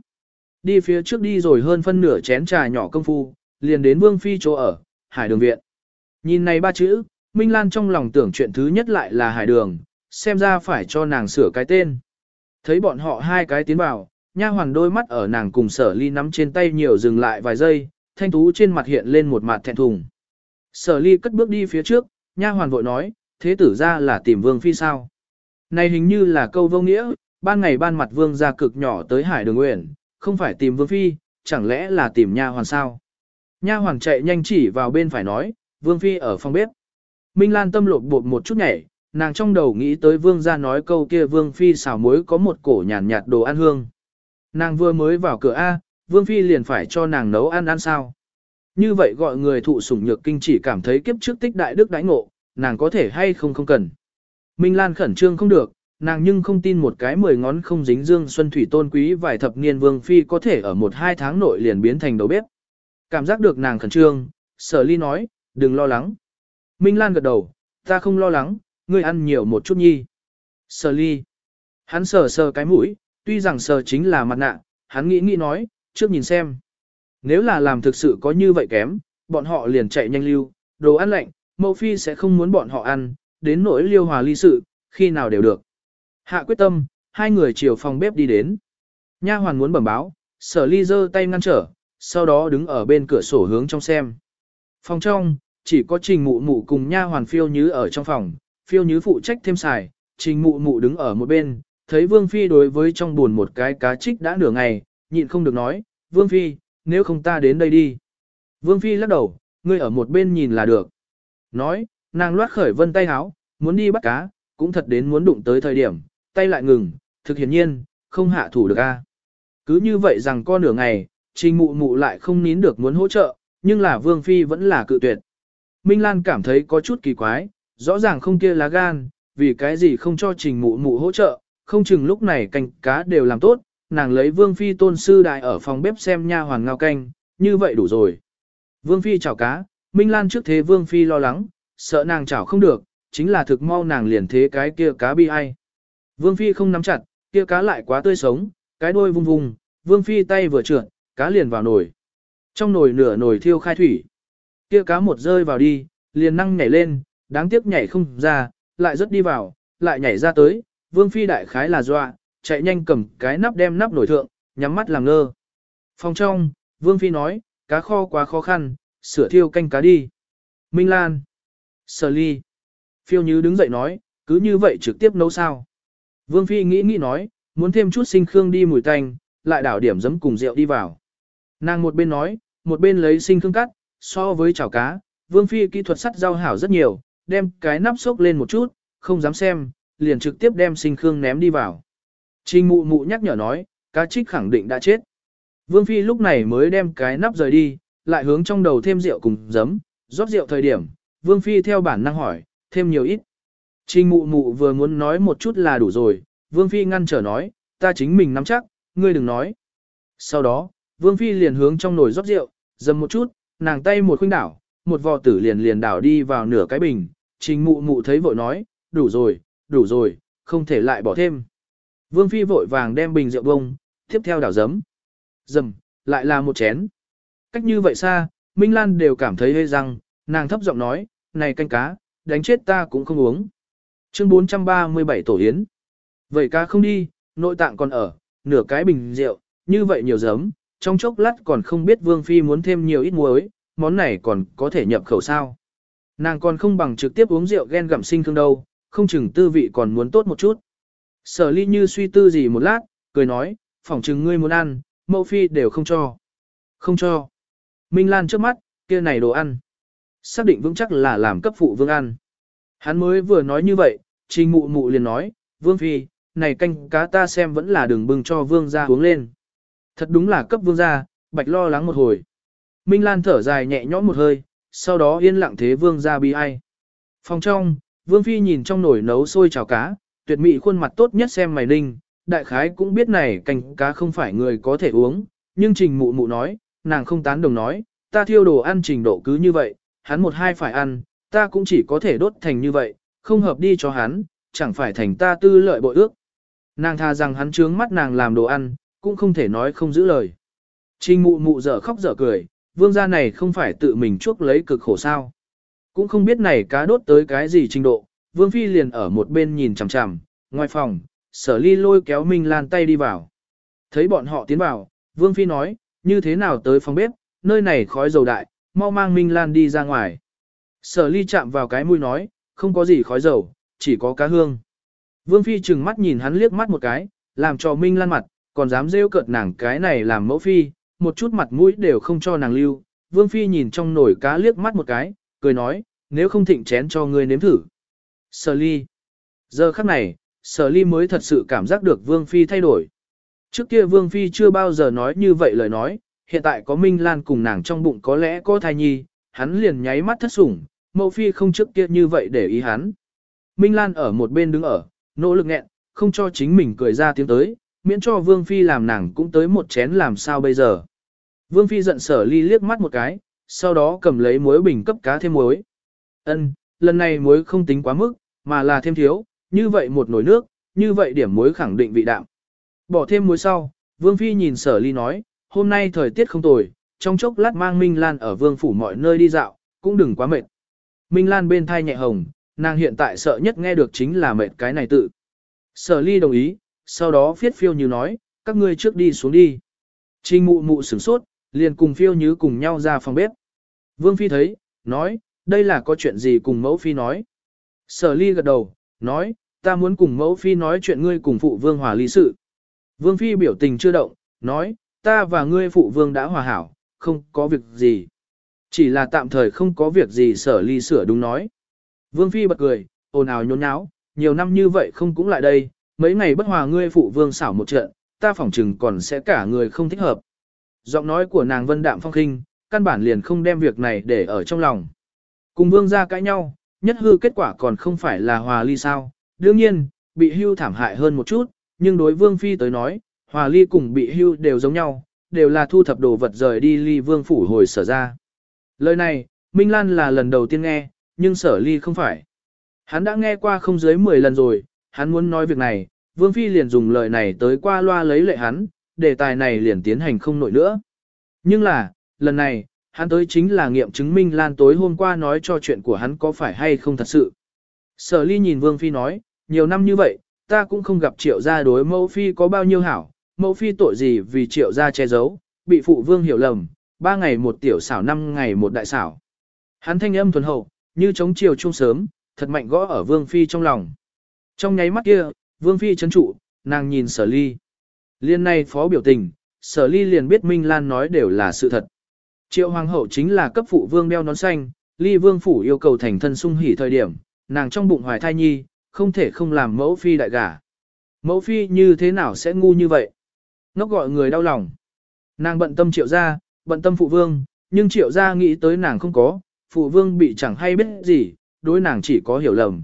Đi phía trước đi rồi hơn phân nửa chén trà nhỏ công phu, liền đến vương phi chỗ ở, hải đường viện. Nhìn này ba chữ, Minh Lan trong lòng tưởng chuyện thứ nhất lại là hải đường, xem ra phải cho nàng sửa cái tên. Thấy bọn họ hai cái tiến vào, nha hoàn đôi mắt ở nàng cùng sở ly nắm trên tay nhiều dừng lại vài giây, thanh tú trên mặt hiện lên một mặt thẹn thùng. Sở ly cất bước đi phía trước, nha hoàn vội nói, thế tử ra là tìm vương phi sao. Này hình như là câu vô nghĩa, ban ngày ban mặt vương ra cực nhỏ tới hải đường nguyện, không phải tìm vương phi, chẳng lẽ là tìm nha hoàn sao. Nha hoàn chạy nhanh chỉ vào bên phải nói, vương phi ở phòng bếp. Minh Lan tâm lột bột một chút nhảy, nàng trong đầu nghĩ tới vương ra nói câu kia vương phi xào muối có một cổ nhàn nhạt đồ ăn hương. Nàng vừa mới vào cửa A, vương phi liền phải cho nàng nấu ăn ăn sao. Như vậy gọi người thụ sủng nhược kinh chỉ cảm thấy kiếp trước tích đại đức đãi ngộ, nàng có thể hay không không cần. Minh Lan khẩn trương không được, nàng nhưng không tin một cái mười ngón không dính dương xuân thủy tôn quý vài thập niên vương phi có thể ở một hai tháng nội liền biến thành đầu bếp. Cảm giác được nàng khẩn trương, sở ly nói, đừng lo lắng. Minh Lan gật đầu, ta không lo lắng, ngươi ăn nhiều một chút nhi. Sở ly. Hắn sờ sờ cái mũi, tuy rằng sờ chính là mặt nạ, hắn nghĩ nghĩ nói, trước nhìn xem. Nếu là làm thực sự có như vậy kém, bọn họ liền chạy nhanh lưu, đồ ăn lạnh, mẫu phi sẽ không muốn bọn họ ăn, đến nỗi liêu hòa ly sự, khi nào đều được. Hạ quyết tâm, hai người chiều phòng bếp đi đến. Nha hoàn muốn bẩm báo, sở ly giơ tay ngăn trở, sau đó đứng ở bên cửa sổ hướng trong xem. Phòng trong, chỉ có trình mụ mụ cùng nha hoàn phiêu nhứ ở trong phòng, phiêu nhứ phụ trách thêm xài, trình mụ mụ đứng ở một bên, thấy vương phi đối với trong buồn một cái cá trích đã nửa ngày, nhịn không được nói, vương phi, nếu không ta đến đây đi. Vương phi lắc đầu, ngươi ở một bên nhìn là được. Nói, nàng loát khởi vân tay háo, muốn đi bắt cá, cũng thật đến muốn đụng tới thời điểm, tay lại ngừng, thực hiển nhiên, không hạ thủ được a. Cứ như vậy rằng con nửa ngày, trình mụ mụ lại không nín được muốn hỗ trợ, nhưng là vương phi vẫn là cự tuyệt. Minh Lan cảm thấy có chút kỳ quái, rõ ràng không kia lá gan, vì cái gì không cho trình mụ mụ hỗ trợ, không chừng lúc này canh cá đều làm tốt, nàng lấy vương phi tôn sư đại ở phòng bếp xem nha hoàng ngao canh, như vậy đủ rồi. Vương phi chảo cá, Minh Lan trước thế vương phi lo lắng, sợ nàng chảo không được, chính là thực mau nàng liền thế cái kia cá bi ai. Vương phi không nắm chặt, kia cá lại quá tươi sống, cái đuôi vung vung, vương phi tay vừa trượt, cá liền vào nồi. Trong nồi nửa nồi thiêu khai thủy. Kia cá một rơi vào đi, liền năng nhảy lên, đáng tiếc nhảy không ra, lại rất đi vào, lại nhảy ra tới, vương phi đại khái là dọa, chạy nhanh cầm cái nắp đem nắp nổi thượng, nhắm mắt làm ngơ. Phòng trong, vương phi nói, cá kho quá khó khăn, sửa thiêu canh cá đi. Minh Lan. Sở ly. Phiêu Như đứng dậy nói, cứ như vậy trực tiếp nấu sao. Vương Phi nghĩ nghĩ nói, muốn thêm chút sinh khương đi mùi tanh, lại đảo điểm giấm cùng rượu đi vào. Nàng một bên nói, một bên lấy sinh khương cắt, so với chảo cá, Vương Phi kỹ thuật sắt rau hảo rất nhiều, đem cái nắp sốc lên một chút, không dám xem, liền trực tiếp đem sinh khương ném đi vào. Trình mụ mụ nhắc nhở nói, cá trích khẳng định đã chết. Vương Phi lúc này mới đem cái nắp rời đi, lại hướng trong đầu thêm rượu cùng giấm, rót rượu thời điểm, Vương Phi theo bản năng hỏi, thêm nhiều ít. Trình mụ mụ vừa muốn nói một chút là đủ rồi, Vương Phi ngăn trở nói, ta chính mình nắm chắc, ngươi đừng nói. Sau đó, Vương Phi liền hướng trong nồi rót rượu, dầm một chút, nàng tay một khuynh đảo, một vò tử liền liền đảo đi vào nửa cái bình. Trình mụ mụ thấy vội nói, đủ rồi, đủ rồi, không thể lại bỏ thêm. Vương Phi vội vàng đem bình rượu bông, tiếp theo đảo giấm. Dầm, lại là một chén. Cách như vậy xa, Minh Lan đều cảm thấy hơi răng, nàng thấp giọng nói, này canh cá, đánh chết ta cũng không uống. Chương 437 Tổ Yến Vậy cá không đi, nội tạng còn ở, nửa cái bình rượu, như vậy nhiều giấm, trong chốc lát còn không biết Vương Phi muốn thêm nhiều ít muối, món này còn có thể nhập khẩu sao. Nàng còn không bằng trực tiếp uống rượu ghen gặm sinh thương đâu, không chừng tư vị còn muốn tốt một chút. Sở ly như suy tư gì một lát, cười nói, phỏng chừng ngươi muốn ăn, mẫu phi đều không cho. Không cho. Minh Lan trước mắt, kia này đồ ăn. Xác định vững chắc là làm cấp phụ vương ăn. Hắn mới vừa nói như vậy, trình mụ mụ liền nói, vương phi, này canh cá ta xem vẫn là đường bưng cho vương gia uống lên. Thật đúng là cấp vương gia, bạch lo lắng một hồi. Minh Lan thở dài nhẹ nhõm một hơi, sau đó yên lặng thế vương gia bi ai. Phòng trong, vương phi nhìn trong nồi nấu sôi chảo cá, tuyệt mỹ khuôn mặt tốt nhất xem mày ninh, đại khái cũng biết này canh cá không phải người có thể uống, nhưng trình mụ mụ nói, nàng không tán đồng nói, ta thiêu đồ ăn trình độ cứ như vậy, hắn một hai phải ăn, ta cũng chỉ có thể đốt thành như vậy, không hợp đi cho hắn, chẳng phải thành ta tư lợi bội ước. Nàng tha rằng hắn trướng mắt nàng làm đồ ăn, cũng không thể nói không giữ lời. Trình mụ mụ dở khóc dở cười, vương gia này không phải tự mình chuốc lấy cực khổ sao. Cũng không biết này cá đốt tới cái gì trình độ, vương phi liền ở một bên nhìn chằm chằm, ngoài phòng, sở ly lôi kéo Minh Lan tay đi vào. Thấy bọn họ tiến vào, vương phi nói, như thế nào tới phòng bếp, nơi này khói dầu đại, mau mang Minh Lan đi ra ngoài. Sở ly chạm vào cái mũi nói, không có gì khói dầu, chỉ có cá hương. Vương phi chừng mắt nhìn hắn liếc mắt một cái, làm cho Minh Lan mặt, còn dám rêu cợt nàng cái này làm mẫu phi, một chút mặt mũi đều không cho nàng lưu. Vương Phi nhìn trong nồi cá liếc mắt một cái, cười nói, nếu không thịnh chén cho ngươi nếm thử. Sở ly. Giờ khắc này, sở ly mới thật sự cảm giác được Vương Phi thay đổi. Trước kia Vương Phi chưa bao giờ nói như vậy lời nói, hiện tại có Minh Lan cùng nàng trong bụng có lẽ có thai nhi, hắn liền nháy mắt thất sủng, mẫu Phi không trước kia như vậy để ý hắn. Minh Lan ở một bên đứng ở, nỗ lực nghẹn, không cho chính mình cười ra tiếng tới, miễn cho Vương Phi làm nàng cũng tới một chén làm sao bây giờ. Vương Phi giận sở ly liếc mắt một cái, sau đó cầm lấy muối bình cấp cá thêm muối. Ân, lần này muối không tính quá mức, mà là thêm thiếu, như vậy một nồi nước, như vậy điểm muối khẳng định vị đạm. Bỏ thêm muối sau, Vương Phi nhìn sở ly nói, hôm nay thời tiết không tồi, trong chốc lát mang Minh Lan ở Vương Phủ mọi nơi đi dạo, cũng đừng quá mệt. Minh Lan bên thai nhẹ hồng, nàng hiện tại sợ nhất nghe được chính là mệt cái này tự. Sở ly đồng ý, sau đó phiết phiêu như nói, các ngươi trước đi xuống đi. Trình mụ mụ sửng sốt, liền cùng phiêu như cùng nhau ra phòng bếp. Vương Phi thấy, nói, đây là có chuyện gì cùng mẫu Phi nói. Sở ly gật đầu, nói, ta muốn cùng mẫu Phi nói chuyện ngươi cùng phụ vương hòa ly sự. Vương Phi biểu tình chưa động, nói, ta và ngươi phụ vương đã hòa hảo, không có việc gì. Chỉ là tạm thời không có việc gì sở ly sửa đúng nói. Vương Phi bật cười, ồn ào nhốn nháo, nhiều năm như vậy không cũng lại đây, mấy ngày bất hòa ngươi phụ vương xảo một trận, ta phỏng chừng còn sẽ cả người không thích hợp. Giọng nói của nàng vân đạm phong khinh, căn bản liền không đem việc này để ở trong lòng. Cùng vương ra cãi nhau, nhất hư kết quả còn không phải là hòa ly sao. Đương nhiên, bị hưu thảm hại hơn một chút, nhưng đối vương phi tới nói, hòa ly cùng bị hưu đều giống nhau, đều là thu thập đồ vật rời đi ly vương phủ hồi sở ra. Lời này, Minh Lan là lần đầu tiên nghe, nhưng sở ly không phải. Hắn đã nghe qua không dưới 10 lần rồi, hắn muốn nói việc này, Vương Phi liền dùng lời này tới qua loa lấy lệ hắn, đề tài này liền tiến hành không nổi nữa. Nhưng là, lần này, hắn tới chính là nghiệm chứng minh Lan tối hôm qua nói cho chuyện của hắn có phải hay không thật sự. Sở ly nhìn Vương Phi nói, nhiều năm như vậy, ta cũng không gặp triệu gia đối mẫu Phi có bao nhiêu hảo, mẫu Phi tội gì vì triệu gia che giấu, bị phụ vương hiểu lầm, ba ngày một tiểu xảo năm ngày một đại xảo. Hắn thanh âm thuần hậu, như chống chiều trung sớm, thật mạnh gõ ở Vương Phi trong lòng. Trong nháy mắt kia, Vương Phi chấn trụ, nàng nhìn sở ly. Liên này phó biểu tình, sở ly liền biết Minh Lan nói đều là sự thật. Triệu Hoàng hậu chính là cấp phụ vương đeo nón xanh, ly vương phủ yêu cầu thành thân sung hỉ thời điểm, nàng trong bụng hoài thai nhi, không thể không làm mẫu phi đại gả. Mẫu phi như thế nào sẽ ngu như vậy? Nó gọi người đau lòng. Nàng bận tâm triệu gia, bận tâm phụ vương, nhưng triệu gia nghĩ tới nàng không có, phụ vương bị chẳng hay biết gì, đối nàng chỉ có hiểu lầm.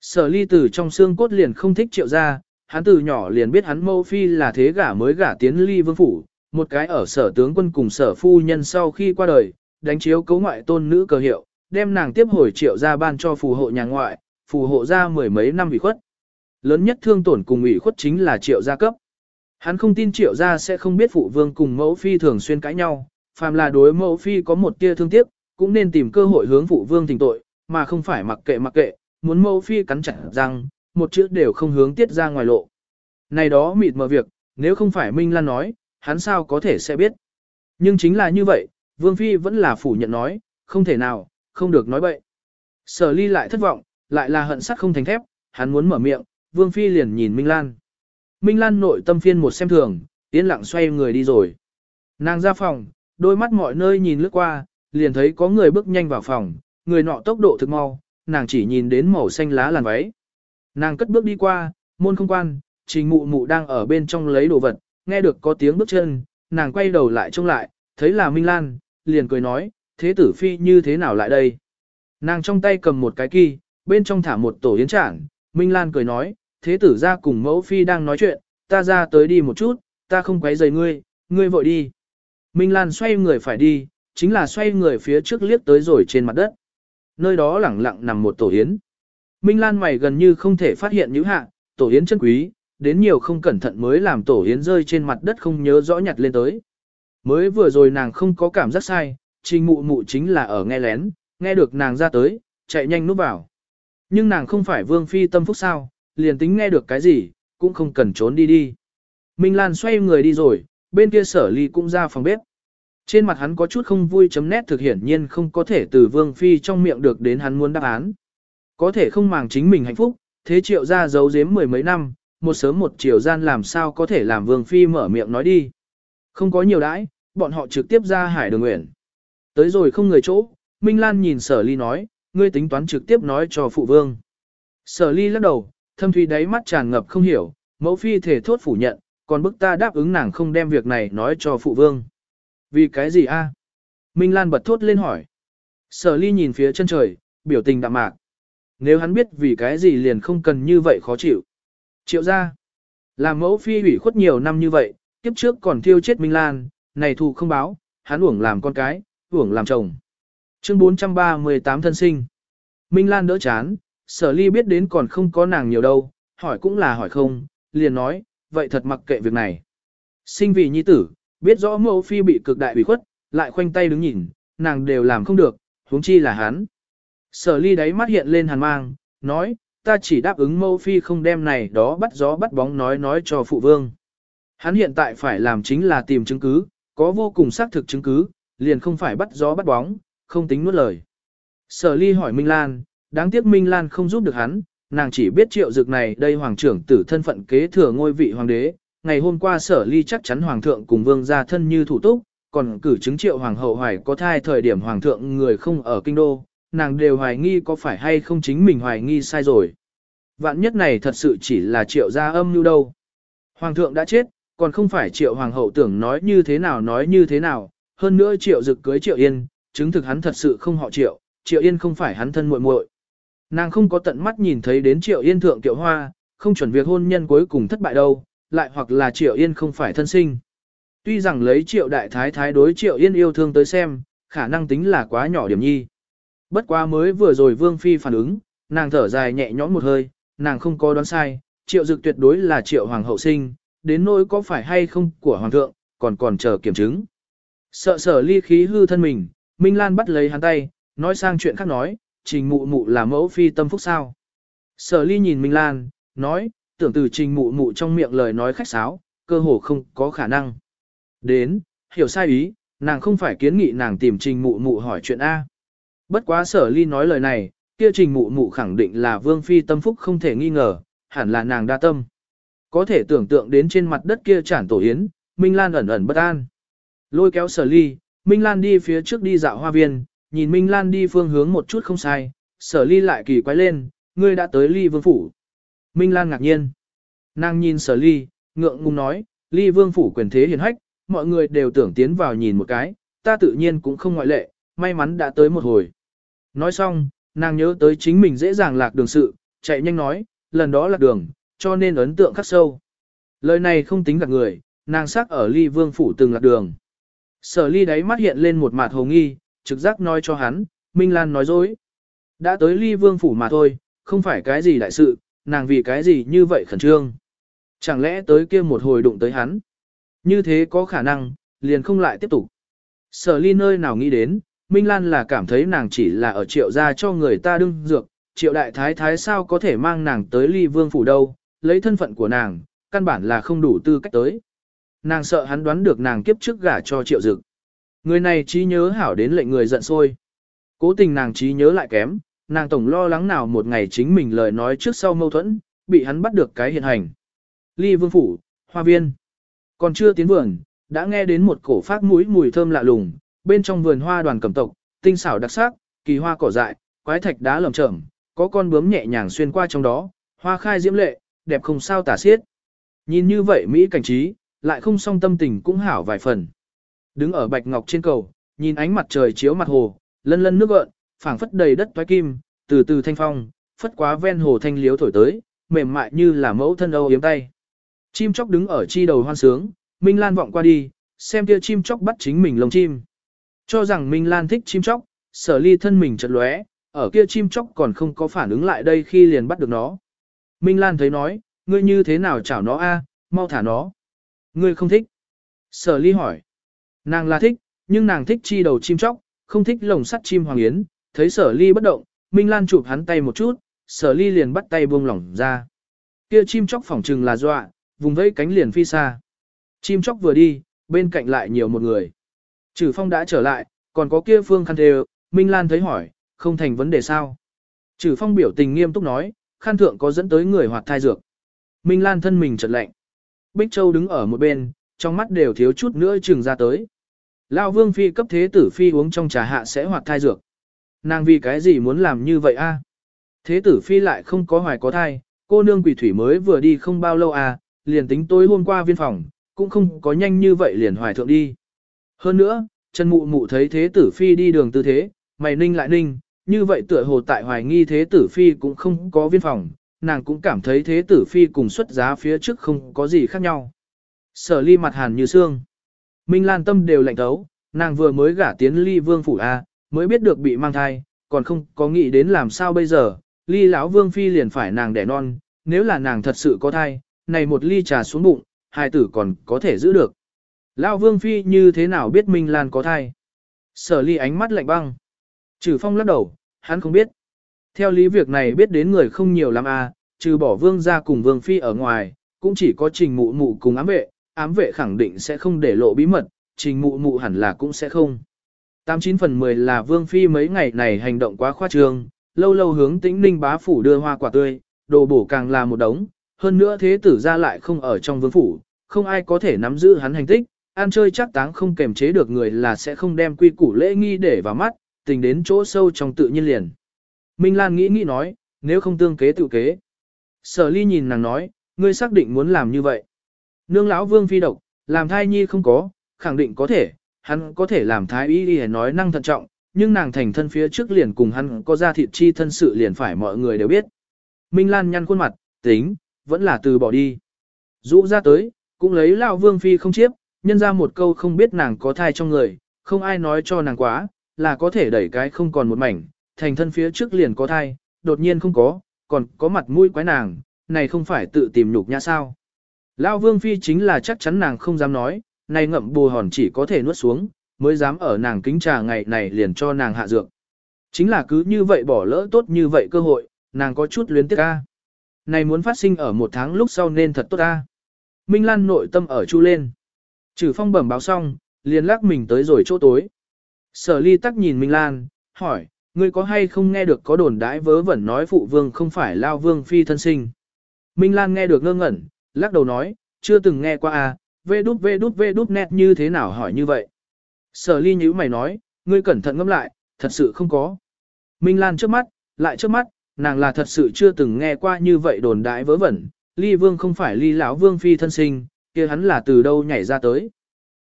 Sở ly từ trong xương cốt liền không thích triệu gia, hắn từ nhỏ liền biết hắn mâu phi là thế gả mới gả tiến ly vương phủ, một cái ở sở tướng quân cùng sở phu nhân sau khi qua đời, đánh chiếu cấu ngoại tôn nữ cờ hiệu, đem nàng tiếp hồi triệu gia ban cho phù hộ nhà ngoại, phù hộ ra mười mấy năm bị khuất. Lớn nhất thương tổn cùng ủy khuất chính là triệu gia cấp. Hắn không tin triệu gia sẽ không biết phụ vương cùng mẫu phi thường xuyên cãi nhau, phàm là đối mẫu phi có một tia thương tiếc, cũng nên tìm cơ hội hướng phụ vương tình tội, mà không phải mặc kệ mặc kệ, muốn mẫu phi cắn chặt răng, một chữ đều không hướng tiết ra ngoài lộ. Này đó mịt mờ việc, nếu không phải Minh Lan nói, hắn sao có thể sẽ biết. Nhưng chính là như vậy, Vương Phi vẫn là phủ nhận nói, không thể nào, không được nói bậy. Sở ly lại thất vọng, lại là hận sắt không thành thép, hắn muốn mở miệng, Vương Phi liền nhìn Minh Lan. Minh Lan nội tâm phiên một xem thường, yên lặng xoay người đi rồi. Nàng ra phòng, đôi mắt mọi nơi nhìn lướt qua, liền thấy có người bước nhanh vào phòng, người nọ tốc độ thực mau, nàng chỉ nhìn đến màu xanh lá làn váy. Nàng cất bước đi qua, môn không quan, trình mụ mụ đang ở bên trong lấy đồ vật, nghe được có tiếng bước chân, nàng quay đầu lại trông lại, thấy là Minh Lan, liền cười nói, thế tử phi như thế nào lại đây? Nàng trong tay cầm một cái kỳ, bên trong thả một tổ yến trảng, Minh Lan cười nói, thế tử ra cùng mẫu phi đang nói chuyện, ta ra tới đi một chút, ta không quấy rầy ngươi, ngươi vội đi. Minh Lan xoay người phải đi, chính là xoay người phía trước liếc tới rồi trên mặt đất. Nơi đó lẳng lặng nằm một tổ yến. Minh Lan mày gần như không thể phát hiện những hạ, tổ yến chân quý, đến nhiều không cẩn thận mới làm tổ yến rơi trên mặt đất không nhớ rõ nhặt lên tới. Mới vừa rồi nàng không có cảm giác sai, trình mụ mụ chính là ở nghe lén, nghe được nàng ra tới, chạy nhanh núp vào. Nhưng nàng không phải vương phi tâm phúc sao, liền tính nghe được cái gì, cũng không cần trốn đi đi. Minh Lan xoay người đi rồi, bên kia sở ly cũng ra phòng bếp. Trên mặt hắn có chút không vui chấm nét thực hiển nhiên không có thể từ vương phi trong miệng được đến hắn muốn đáp án. Có thể không màng chính mình hạnh phúc, thế triệu ra giấu giếm mười mấy năm, một sớm một chiều gian làm sao có thể làm vương phi mở miệng nói đi. Không có nhiều đãi, bọn họ trực tiếp ra hải đường nguyện. Tới rồi không người chỗ, Minh Lan nhìn sở ly nói, ngươi tính toán trực tiếp nói cho phụ vương. Sở ly lắc đầu, thâm thủy đáy mắt tràn ngập không hiểu, mẫu phi thể thốt phủ nhận, còn bức ta đáp ứng nàng không đem việc này nói cho phụ vương. Vì cái gì a? À? Minh Lan bật thốt lên hỏi. Sở ly nhìn phía chân trời, biểu tình đạm mạc. Nếu hắn biết vì cái gì liền không cần như vậy khó chịu. Triệu ra. Làm mẫu phi ủy khuất nhiều năm như vậy, kiếp trước còn thiêu chết Minh Lan, này thù không báo, hắn uổng làm con cái, uổng làm chồng. Chương 438 thân sinh. Minh Lan đỡ chán, sở ly biết đến còn không có nàng nhiều đâu, hỏi cũng là hỏi không, liền nói, vậy thật mặc kệ việc này. Sinh vì nhi tử, biết rõ mẫu phi bị cực đại ủy khuất, lại khoanh tay đứng nhìn, nàng đều làm không được, huống chi là hắn. Sở ly đáy mắt hiện lên hàn mang, nói, ta chỉ đáp ứng mẫu phi không đem này đó bắt gió bắt bóng nói nói cho phụ vương. Hắn hiện tại phải làm chính là tìm chứng cứ, có vô cùng xác thực chứng cứ, liền không phải bắt gió bắt bóng, không tính nuốt lời. Sở ly hỏi Minh Lan, đáng tiếc Minh Lan không giúp được hắn, nàng chỉ biết triệu dực này đây hoàng trưởng tử thân phận kế thừa ngôi vị hoàng đế. Ngày hôm qua sở ly chắc chắn hoàng thượng cùng vương gia thân như thủ túc, còn cử chứng triệu hoàng hậu hoài có thai thời điểm hoàng thượng người không ở kinh đô, nàng đều hoài nghi có phải hay không chính mình hoài nghi sai rồi. Vạn nhất này thật sự chỉ là triệu gia âm như đâu. Hoàng thượng đã chết, còn không phải triệu hoàng hậu tưởng nói như thế nào nói như thế nào, hơn nữa triệu dực cưới triệu yên, chứng thực hắn thật sự không họ triệu, triệu yên không phải hắn thân muội muội. Nàng không có tận mắt nhìn thấy đến triệu yên thượng tiểu hoa, không chuẩn việc hôn nhân cuối cùng thất bại đâu, lại hoặc là triệu yên không phải thân sinh. Tuy rằng lấy triệu đại thái thái đối triệu yên yêu thương tới xem, khả năng tính là quá nhỏ điểm nhi. Bất quá mới vừa rồi vương phi phản ứng, nàng thở dài nhẹ nhõm một hơi, nàng không có đoán sai, triệu dực tuyệt đối là triệu hoàng hậu sinh, đến nỗi có phải hay không của hoàng thượng, còn còn chờ kiểm chứng. Sợ sở ly khí hư thân mình, Minh Lan bắt lấy hắn tay, nói sang chuyện khác nói, trình mụ mụ là mẫu phi tâm phúc sao. Sở ly nhìn Minh Lan, nói, tưởng từ trình mụ mụ trong miệng lời nói khách sáo, cơ hồ không có khả năng. Đến, hiểu sai ý, nàng không phải kiến nghị nàng tìm trình mụ mụ hỏi chuyện A. Bất quá sở ly nói lời này, kia trình mụ mụ khẳng định là vương phi tâm phúc không thể nghi ngờ, hẳn là nàng đa tâm. Có thể tưởng tượng đến trên mặt đất kia chản tổ yến, Minh Lan ẩn ẩn bất an. Lôi kéo sở ly, Minh Lan đi phía trước đi dạo hoa viên, nhìn Minh Lan đi phương hướng một chút không sai, sở ly lại kỳ quái lên, ngươi đã tới ly vương phủ. Minh Lan ngạc nhiên. Nàng nhìn sở ly, ngượng ngùng nói, ly vương phủ quyền thế hiền hách, mọi người đều tưởng tiến vào nhìn một cái, ta tự nhiên cũng không ngoại lệ, may mắn đã tới một hồi. Nói xong, nàng nhớ tới chính mình dễ dàng lạc đường sự, chạy nhanh nói, lần đó lạc đường, cho nên ấn tượng khắc sâu. Lời này không tính gạt người, nàng sắc ở ly vương phủ từng lạc đường. Sở ly đáy mắt hiện lên một mặt hồ nghi, trực giác nói cho hắn, Minh Lan nói dối. Đã tới ly vương phủ mà thôi, không phải cái gì đại sự, nàng vì cái gì như vậy khẩn trương. Chẳng lẽ tới kia một hồi đụng tới hắn. Như thế có khả năng, liền không lại tiếp tục. Sở ly nơi nào nghĩ đến, Minh Lan là cảm thấy nàng chỉ là ở triệu gia cho người ta đương dược, triệu đại thái thái sao có thể mang nàng tới ly vương phủ đâu, lấy thân phận của nàng, căn bản là không đủ tư cách tới. Nàng sợ hắn đoán được nàng kiếp trước gả cho triệu dực. Người này trí nhớ hảo đến lệnh người giận sôi. Cố tình nàng trí nhớ lại kém, nàng tổng lo lắng nào một ngày chính mình lời nói trước sau mâu thuẫn, bị hắn bắt được cái hiện hành. Ly vương phủ, hoa viên. Còn chưa tiến vườn, đã nghe đến một cổ phát mũi mùi thơm lạ lùng, bên trong vườn hoa đoàn cầm tộc, tinh xảo đặc sắc, kỳ hoa cỏ dại, quái thạch đá lởm chởm, có con bướm nhẹ nhàng xuyên qua trong đó, hoa khai diễm lệ, đẹp không sao tả xiết. Nhìn như vậy Mỹ cảnh trí, lại không song tâm tình cũng hảo vài phần. Đứng ở bạch ngọc trên cầu, nhìn ánh mặt trời chiếu mặt hồ, lân lân nước gợn, phảng phất đầy đất toái kim, từ từ thanh phong, phất quá ven hồ thanh liếu thổi tới, mềm mại như là mẫu thân âu yếm tay. Chim chóc đứng ở chi đầu hoan sướng, Minh Lan vọng qua đi, xem kia chim chóc bắt chính mình lông chim. Cho rằng Minh Lan thích chim chóc, sở ly thân mình chật lóe, ở kia chim chóc còn không có phản ứng lại đây khi liền bắt được nó. Minh Lan thấy nói, ngươi như thế nào chảo nó a, mau thả nó. Ngươi không thích. Sở ly hỏi. Nàng là thích, nhưng nàng thích chi đầu chim chóc, không thích lồng sắt chim hoàng yến. Thấy sở ly bất động, Minh Lan chụp hắn tay một chút, sở ly liền bắt tay buông lỏng ra. Kia chim chóc phỏng trừng là dọa, vùng vẫy cánh liền phi xa. Chim chóc vừa đi, bên cạnh lại nhiều một người. Trừ phong đã trở lại, còn có kia phương khăn thề, Minh Lan thấy hỏi, không thành vấn đề sao. Trừ phong biểu tình nghiêm túc nói, khăn thượng có dẫn tới người hoạt thai dược. Minh Lan thân mình chợt lạnh. Bích Châu đứng ở một bên, trong mắt đều thiếu chút nữa trừng ra tới. Lão Vương Phi cấp thế tử Phi uống trong trà hạ sẽ hoạt thai dược. Nàng vì cái gì muốn làm như vậy a? Thế tử Phi lại không có hoài có thai, cô nương quỷ thủy mới vừa đi không bao lâu à, liền tính tối hôm qua viên phòng, cũng không có nhanh như vậy liền hoài thượng đi. Hơn nữa, Trần Mụ Mụ thấy thế tử Phi đi đường tư thế, mày ninh lại ninh, như vậy tựa hồ tại hoài nghi thế tử Phi cũng không có viên phòng, nàng cũng cảm thấy thế tử Phi cùng xuất giá phía trước không có gì khác nhau. Sở ly mặt hàn như xương. Minh Lan tâm đều lạnh thấu, nàng vừa mới gả tiến ly vương phủ A, mới biết được bị mang thai, còn không có nghĩ đến làm sao bây giờ, ly lão vương phi liền phải nàng đẻ non, nếu là nàng thật sự có thai, này một ly trà xuống bụng, hai tử còn có thể giữ được. Lão vương phi như thế nào biết Minh Lan có thai? Sở ly ánh mắt lạnh băng. Trừ phong lắc đầu, hắn không biết. Theo lý việc này biết đến người không nhiều lắm a, trừ bỏ vương ra cùng vương phi ở ngoài, cũng chỉ có trình mụ mụ cùng ám vệ, ám vệ khẳng định sẽ không để lộ bí mật, trình mụ mụ hẳn là cũng sẽ không. 89 phần 10 là vương phi mấy ngày này hành động quá khoa trương, lâu lâu hướng tĩnh ninh bá phủ đưa hoa quả tươi, đồ bổ càng là một đống, hơn nữa thế tử ra lại không ở trong vương phủ, không ai có thể nắm giữ hắn hành tích, ăn chơi chắc táng không kềm chế được người là sẽ không đem quy củ lễ nghi để vào mắt, tình đến chỗ sâu trong tự nhiên liền. Minh Lan nghĩ nghĩ nói, nếu không tương kế tự kế. Sở ly nhìn nàng nói, ngươi xác định muốn làm như vậy. Nương lão vương phi độc, làm thai nhi không có, khẳng định có thể, hắn có thể làm thái y đi nói năng thận trọng, nhưng nàng thành thân phía trước liền cùng hắn có ra thịt chi thân sự liền phải mọi người đều biết. Minh Lan nhăn khuôn mặt, tính, vẫn là từ bỏ đi. Dũ ra tới, cũng lấy lão vương phi không chiếp, nhân ra một câu không biết nàng có thai trong người, không ai nói cho nàng quá, là có thể đẩy cái không còn một mảnh, thành thân phía trước liền có thai, đột nhiên không có, còn có mặt mũi quái nàng, này không phải tự tìm nhục nhã sao. Lão vương phi chính là chắc chắn nàng không dám nói, này ngậm bù hòn chỉ có thể nuốt xuống, mới dám ở nàng kính trà ngày này liền cho nàng hạ dược. Chính là cứ như vậy bỏ lỡ tốt như vậy cơ hội, nàng có chút luyến tiếc ca. Này muốn phát sinh ở một tháng lúc sau nên thật tốt ca. Minh Lan nội tâm ở chu lên. Trừ phong bẩm báo xong, liền lắc mình tới rồi chỗ tối. Sở ly tắc nhìn Minh Lan, hỏi, ngươi có hay không nghe được có đồn đãi vớ vẩn nói phụ vương không phải lao vương phi thân sinh. Minh Lan nghe được ngơ ngẩn, lắc đầu nói, chưa từng nghe qua à, vê đút vê đút vê đút nét như thế nào hỏi như vậy. Sở ly nhíu mày nói, ngươi cẩn thận ngẫm lại, thật sự không có. Minh Lan trước mắt, lại trước mắt, nàng là thật sự chưa từng nghe qua như vậy đồn đại vớ vẩn, ly vương không phải ly lão vương phi thân sinh, kia hắn là từ đâu nhảy ra tới.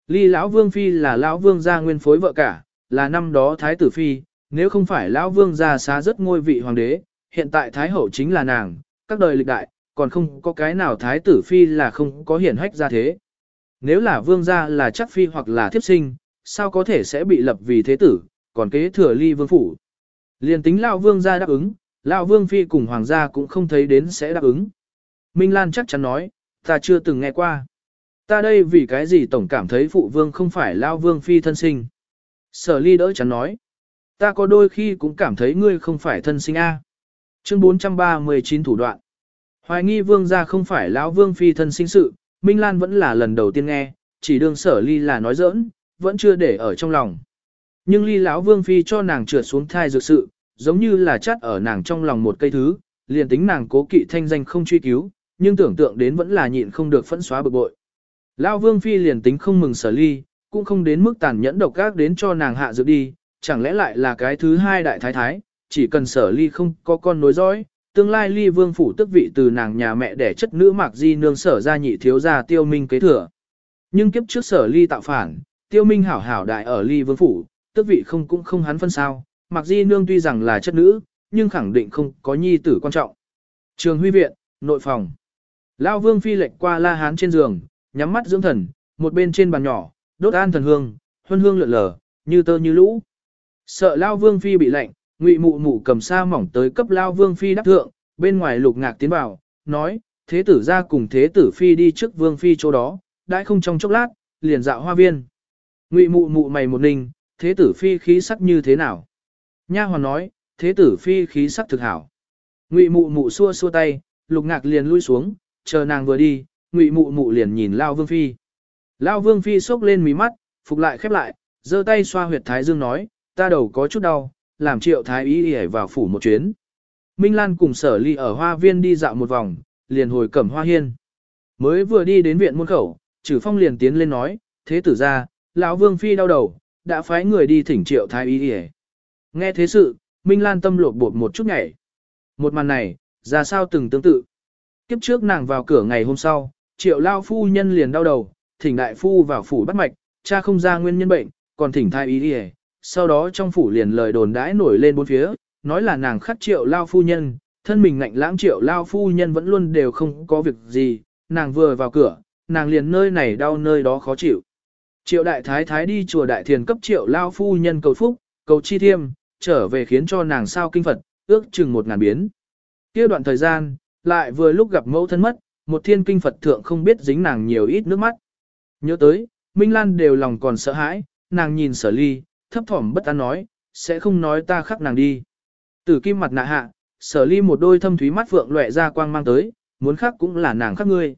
Ly lão vương phi là lão vương gia nguyên phối vợ cả, là năm đó thái tử phi, nếu không phải lão vương gia xá rất ngôi vị hoàng đế, hiện tại thái hậu chính là nàng, các đời lịch đại, còn không có cái nào thái tử phi là không có hiển hách ra thế. Nếu là vương gia là chắc phi hoặc là thiếp sinh, sao có thể sẽ bị lập vì thế tử, còn kế thừa ly vương phủ. Liên tính lão vương gia đáp ứng, lão vương phi cùng hoàng gia cũng không thấy đến sẽ đáp ứng. Minh Lan chắc chắn nói, ta chưa từng nghe qua. Ta đây vì cái gì tổng cảm thấy phụ vương không phải lão vương phi thân sinh. Sở ly đỡ chắn nói, ta có đôi khi cũng cảm thấy ngươi không phải thân sinh A. Chương 439 thủ đoạn. Hoài nghi vương gia không phải lão vương phi thân sinh sự, Minh Lan vẫn là lần đầu tiên nghe, chỉ đương sở ly là nói giỡn, vẫn chưa để ở trong lòng. Nhưng ly lão vương phi cho nàng trượt xuống thai dược sự, giống như là chắt ở nàng trong lòng một cây thứ, liền tính nàng cố kỵ thanh danh không truy cứu, nhưng tưởng tượng đến vẫn là nhịn không được phẫn xóa bực bội. Lão vương phi liền tính không mừng sở ly, cũng không đến mức tàn nhẫn độc ác đến cho nàng hạ dược đi, chẳng lẽ lại là cái thứ hai đại thái thái, chỉ cần sở ly không có con nối dõi, tương lai ly vương phủ tức vị từ nàng nhà mẹ đẻ chất nữ mạc di nương sở ra nhị thiếu gia tiêu minh kế thừa. Nhưng kiếp trước sở ly tạo phản, tiêu minh hảo hảo đại ở ly vương phủ, tức vị không cũng không hắn phân sao, mạc di nương tuy rằng là chất nữ, nhưng khẳng định không có nhi tử quan trọng. Trường huy viện, nội phòng. Lao vương phi lệch qua la hán trên giường, nhắm mắt dưỡng thần, một bên trên bàn nhỏ, đốt an thần hương, huân hương lượn lờ, như tơ như lũ. Sợ Lao vương phi bị lạnh, ngụy mụ mụ cầm sa mỏng tới cấp Lao vương phi đắc thượng, bên ngoài lục ngạc tiến vào, nói, thế tử ra cùng thế tử phi đi trước vương phi chỗ đó, đãi không trong chốc lát, liền dạo hoa viên. Ngụy mụ mụ mày một ninh, thế tử phi khí sắc như thế nào? Nha hoàn nói, thế tử phi khí sắc thực hảo. Ngụy mụ mụ xua xua tay, lục ngạc liền lui xuống, chờ nàng vừa đi, ngụy mụ mụ liền nhìn Lao Vương Phi. Lao Vương Phi sốc lên mí mắt, phục lại khép lại, giơ tay xoa huyệt Thái Dương nói, ta đầu có chút đau, làm triệu Thái y đi vào phủ một chuyến. Minh Lan cùng sở ly ở hoa viên đi dạo một vòng, liền hồi cẩm hoa hiên. Mới vừa đi đến viện môn khẩu, trừ phong liền tiến lên nói, thế tử ra, lão Vương Phi đau đầu, đã phái người đi thỉnh triệu Thái y đi Nghe thế sự, Minh Lan tâm lột bột một chút nhảy. Một màn này, ra sao từng tương tự. Kiếp trước nàng vào cửa ngày hôm sau, triệu lao phu nhân liền đau đầu, thỉnh đại phu vào phủ bắt mạch, cha không ra nguyên nhân bệnh, còn thỉnh thai ý đi sau đó trong phủ liền lời đồn đãi nổi lên bốn phía, nói là nàng khắc triệu lao phu nhân, thân mình ngạnh lãng triệu lao phu nhân vẫn luôn đều không có việc gì, nàng vừa vào cửa, nàng liền nơi này đau nơi đó khó chịu. Triệu đại thái thái đi chùa đại thiền cấp triệu lao phu nhân cầu phúc, cầu chi thiêm, trở về khiến cho nàng sao kinh Phật, ước chừng một ngàn biến. kia đoạn thời gian, lại vừa lúc gặp mẫu thân mất, một thiên kinh Phật thượng không biết dính nàng nhiều ít nước mắt. Nhớ tới, Minh Lan đều lòng còn sợ hãi, nàng nhìn sở ly, thấp thỏm bất an nói, sẽ không nói ta khắc nàng đi. Tử kim mặt nạ hạ, sở ly một đôi thâm thúy mắt phượng lệ ra quang mang tới, muốn khắc cũng là nàng khắc ngươi.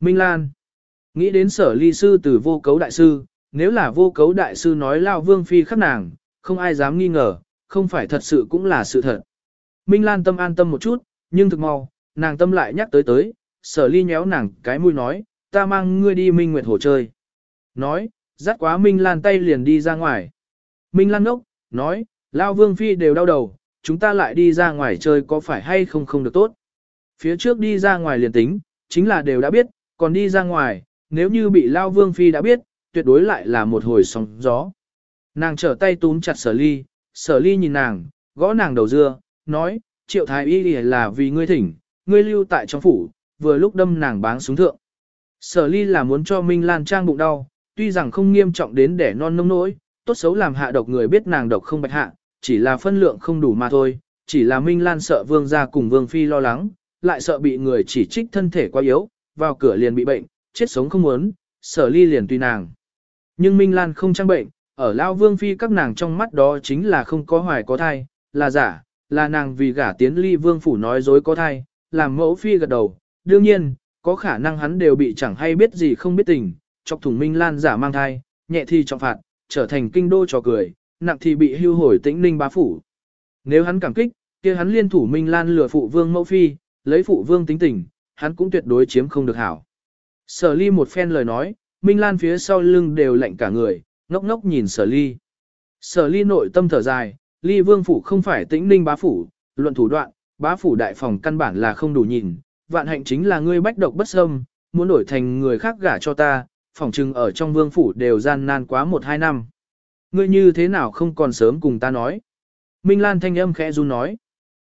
Minh Lan, nghĩ đến sở ly sư từ vô cấu đại sư, nếu là vô cấu đại sư nói lao vương phi khắc nàng, không ai dám nghi ngờ, không phải thật sự cũng là sự thật. Minh Lan tâm an tâm một chút, nhưng thực mau, nàng tâm lại nhắc tới tới, sở ly nhéo nàng cái mũi nói, ta mang ngươi đi Minh Nguyệt Hồ chơi. Nói, dắt quá Minh Lan tay liền đi ra ngoài. Minh Lan ngốc, nói, Lao Vương Phi đều đau đầu, chúng ta lại đi ra ngoài chơi có phải hay không không được tốt. Phía trước đi ra ngoài liền tính, chính là đều đã biết, còn đi ra ngoài, nếu như bị Lao Vương Phi đã biết, tuyệt đối lại là một hồi sóng gió. Nàng trở tay túm chặt sở ly, sở ly nhìn nàng, gõ nàng đầu dưa, nói, triệu thái y là vì ngươi thỉnh, ngươi lưu tại trong phủ, vừa lúc đâm nàng báng xuống thượng. Sở ly là muốn cho Minh Lan trang bụng đau, tuy rằng không nghiêm trọng đến để non nông nỗi, tốt xấu làm hạ độc người biết nàng độc không bạch hạ, chỉ là phân lượng không đủ mà thôi, chỉ là Minh Lan sợ vương gia cùng vương phi lo lắng, lại sợ bị người chỉ trích thân thể quá yếu, vào cửa liền bị bệnh, chết sống không muốn, sở ly liền tùy nàng. Nhưng Minh Lan không trang bệnh, ở Lao Vương Phi các nàng trong mắt đó chính là không có hoài có thai, là giả, là nàng vì gả tiến ly Vương Phủ nói dối có thai, làm mẫu Phi gật đầu, đương nhiên, có khả năng hắn đều bị chẳng hay biết gì không biết tình, chọc thủng Minh Lan giả mang thai, nhẹ thì trọng phạt, trở thành kinh đô trò cười, nặng thì bị hưu hồi tĩnh ninh bá phủ. Nếu hắn cảm kích, kia hắn liên thủ Minh Lan lừa phụ vương mẫu phi, lấy phụ vương tính tình, hắn cũng tuyệt đối chiếm không được hảo. Sở ly một phen lời nói, Minh Lan phía sau lưng đều lạnh cả người, ngốc ngốc nhìn sở ly. Sở ly nội tâm thở dài, ly vương phủ không phải tĩnh ninh bá phủ, luận thủ đoạn, bá phủ đại phòng căn bản là không đủ nhìn, vạn hạnh chính là ngươi bách độc bất xâm, muốn đổi thành người khác gả cho ta, Phỏng chừng ở trong vương phủ đều gian nan quá một hai năm. Ngươi như thế nào không còn sớm cùng ta nói. Minh Lan thanh âm khẽ run nói.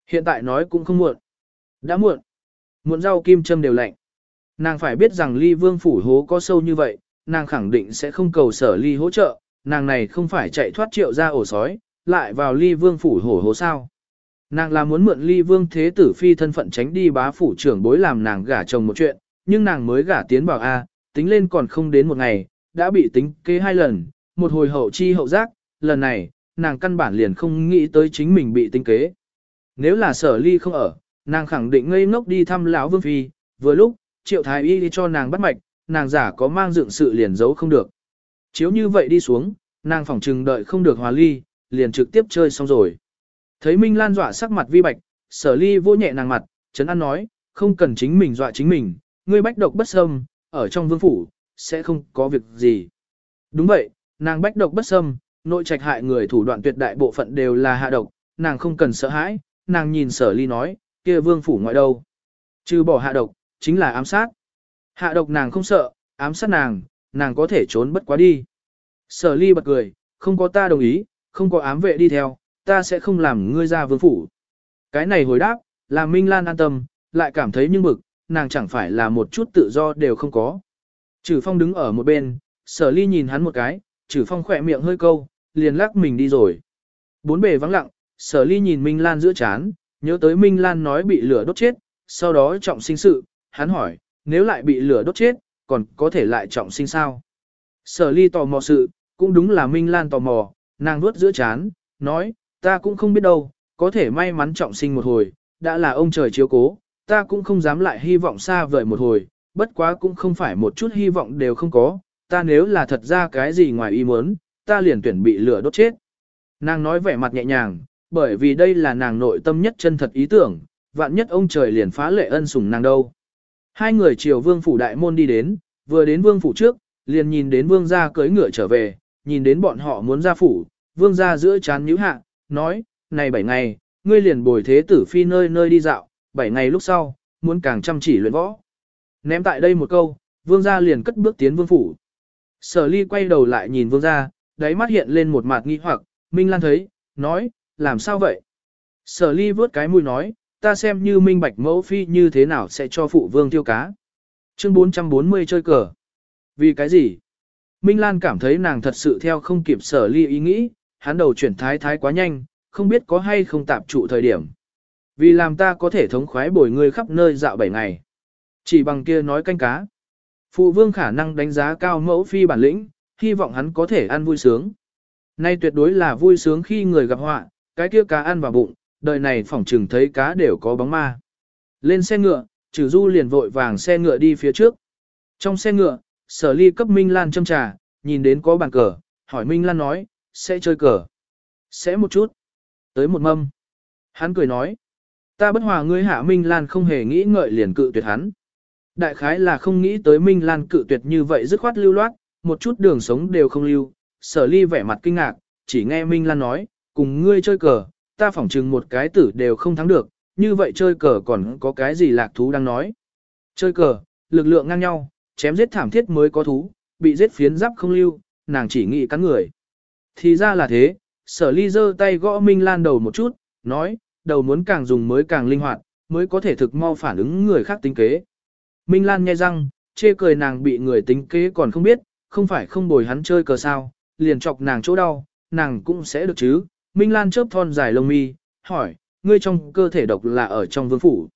Hiện tại nói cũng không muộn. Đã muộn. Muộn rau kim châm đều lạnh. Nàng phải biết rằng ly vương phủ hố có sâu như vậy, nàng khẳng định sẽ không cầu sở ly hỗ trợ, nàng này không phải chạy thoát triệu ra ổ sói, lại vào ly vương phủ hổ hố sao. Nàng là muốn mượn ly vương thế tử phi thân phận tránh đi bá phủ trưởng bối làm nàng gả chồng một chuyện, nhưng nàng mới gả tiến bảo A, tính lên còn không đến một ngày, đã bị tính kế hai lần, một hồi hậu chi hậu giác, lần này, nàng căn bản liền không nghĩ tới chính mình bị tính kế. Nếu là sở ly không ở, nàng khẳng định ngây ngốc đi thăm lão vương phi, vừa lúc, triệu thái y đi cho nàng bắt mạch, nàng giả có mang dựng sự liền giấu không được. Chiếu như vậy đi xuống, nàng phỏng trừng đợi không được hòa ly, liền trực tiếp chơi xong rồi. Thấy Minh Lan dọa sắc mặt vi bạch, sở ly vô nhẹ nàng mặt, chấn an nói, không cần chính mình dọa chính mình, ngươi bách độc bất xâm, ở trong vương phủ, sẽ không có việc gì. Đúng vậy, nàng bách độc bất xâm, nội trạch hại người thủ đoạn tuyệt đại bộ phận đều là hạ độc, nàng không cần sợ hãi, nàng nhìn sở ly nói, kia vương phủ ngoại đâu. Trừ bỏ hạ độc, chính là ám sát. Hạ độc nàng không sợ, ám sát nàng, nàng có thể trốn bất quá đi. Sở ly bật cười, không có ta đồng ý, không có ám vệ đi theo, ta sẽ không làm ngươi ra vương phủ. Cái này hồi đáp, làm Minh Lan an tâm, lại cảm thấy nhưng bực, nàng chẳng phải là một chút tự do đều không có. Trừ phong đứng ở một bên, sở ly nhìn hắn một cái, trừ phong khỏe miệng hơi câu, liền lắc mình đi rồi. Bốn bề vắng lặng, sở ly nhìn Minh Lan giữa chán, nhớ tới Minh Lan nói bị lửa đốt chết, sau đó trọng sinh sự, hắn hỏi, nếu lại bị lửa đốt chết, còn có thể lại trọng sinh sao? Sở ly tò mò sự, cũng đúng là Minh Lan tò mò, nàng nuốt giữa chán, nói, ta cũng không biết đâu, có thể may mắn trọng sinh một hồi, đã là ông trời chiếu cố, ta cũng không dám lại hy vọng xa vời một hồi, bất quá cũng không phải một chút hy vọng đều không có, ta nếu là thật ra cái gì ngoài ý muốn, ta liền tuyển bị lửa đốt chết. Nàng nói vẻ mặt nhẹ nhàng, bởi vì đây là nàng nội tâm nhất chân thật ý tưởng, vạn nhất ông trời liền phá lệ ân sủng nàng đâu. Hai người chiều vương phủ đại môn đi đến, vừa đến vương phủ trước, liền nhìn đến vương gia cưỡi ngựa trở về, nhìn đến bọn họ muốn ra phủ, vương gia giữa chán nhíu hạ, nói, này bảy ngày, ngươi liền bồi thế tử phi nơi nơi đi dạo, bảy ngày lúc sau, muốn càng chăm chỉ luyện võ. Ném tại đây một câu, vương gia liền cất bước tiến vương phủ. Sở ly quay đầu lại nhìn vương gia, đáy mắt hiện lên một mặt nghi hoặc, Minh Lan thấy, nói, làm sao vậy? Sở ly vướt cái mũi nói, ta xem như minh bạch mẫu phi như thế nào sẽ cho phụ vương tiêu cá. Chương 440 chơi cờ. Vì cái gì? Minh Lan cảm thấy nàng thật sự theo không kịp sở ly ý nghĩ, hắn đầu chuyển thái thái quá nhanh, không biết có hay không tạp trụ thời điểm. Vì làm ta có thể thống khoái bồi người khắp nơi dạo bảy ngày. Chỉ bằng kia nói canh cá. Phụ vương khả năng đánh giá cao mẫu phi bản lĩnh, hy vọng hắn có thể ăn vui sướng. Nay tuyệt đối là vui sướng khi người gặp họa, cái kia cá ăn vào bụng, đời này phỏng trừng thấy cá đều có bóng ma. Lên xe ngựa, trừ du liền vội vàng xe ngựa đi phía trước. Trong xe ngựa, sở ly cấp Minh Lan châm trà, nhìn đến có bàn cờ, hỏi Minh Lan nói, sẽ chơi cờ. Sẽ một chút. Tới một mâm. Hắn cười nói, ta bất hòa ngươi hạ Minh Lan không hề nghĩ ngợi liền cự tuyệt hắn. Đại khái là không nghĩ tới Minh Lan cự tuyệt như vậy dứt khoát lưu loát, một chút đường sống đều không lưu. Sở ly vẻ mặt kinh ngạc, chỉ nghe Minh Lan nói, cùng ngươi chơi cờ, ta phỏng chừng một cái tử đều không thắng được, như vậy chơi cờ còn có cái gì lạc thú đang nói. Chơi cờ, lực lượng ngang nhau, chém giết thảm thiết mới có thú, bị giết phiến giáp không lưu, nàng chỉ nghĩ cắn người. Thì ra là thế, sở ly giơ tay gõ Minh Lan đầu một chút, nói, đầu muốn càng dùng mới càng linh hoạt, mới có thể thực mau phản ứng người khác tính kế. Minh Lan nghe răng, chê cười nàng bị người tính kế còn không biết, không phải không bồi hắn chơi cờ sao, liền chọc nàng chỗ đau, nàng cũng sẽ được chứ. Minh Lan chớp thon dài lông mi, hỏi, ngươi trong cơ thể độc là ở trong vương phủ.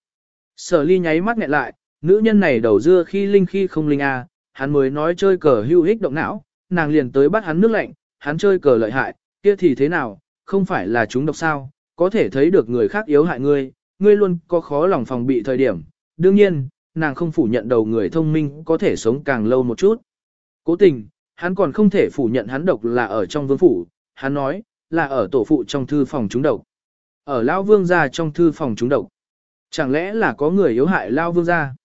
Sở ly nháy mắt nghẹn lại, nữ nhân này đầu dưa khi linh khi không linh a, à, hắn mới nói chơi cờ hưu hích động não, nàng liền tới bắt hắn nước lạnh, hắn chơi cờ lợi hại, kia thì thế nào, không phải là chúng độc sao, có thể thấy được người khác yếu hại ngươi, ngươi luôn có khó lòng phòng bị thời điểm. Đương nhiên, nàng không phủ nhận đầu người thông minh có thể sống càng lâu một chút. Cố tình, hắn còn không thể phủ nhận hắn độc là ở trong vương phủ, hắn nói, là ở tổ phụ trong thư phòng chúng độc. Ở Lao Vương gia trong thư phòng chúng độc. Chẳng lẽ là có người yếu hại Lao Vương gia?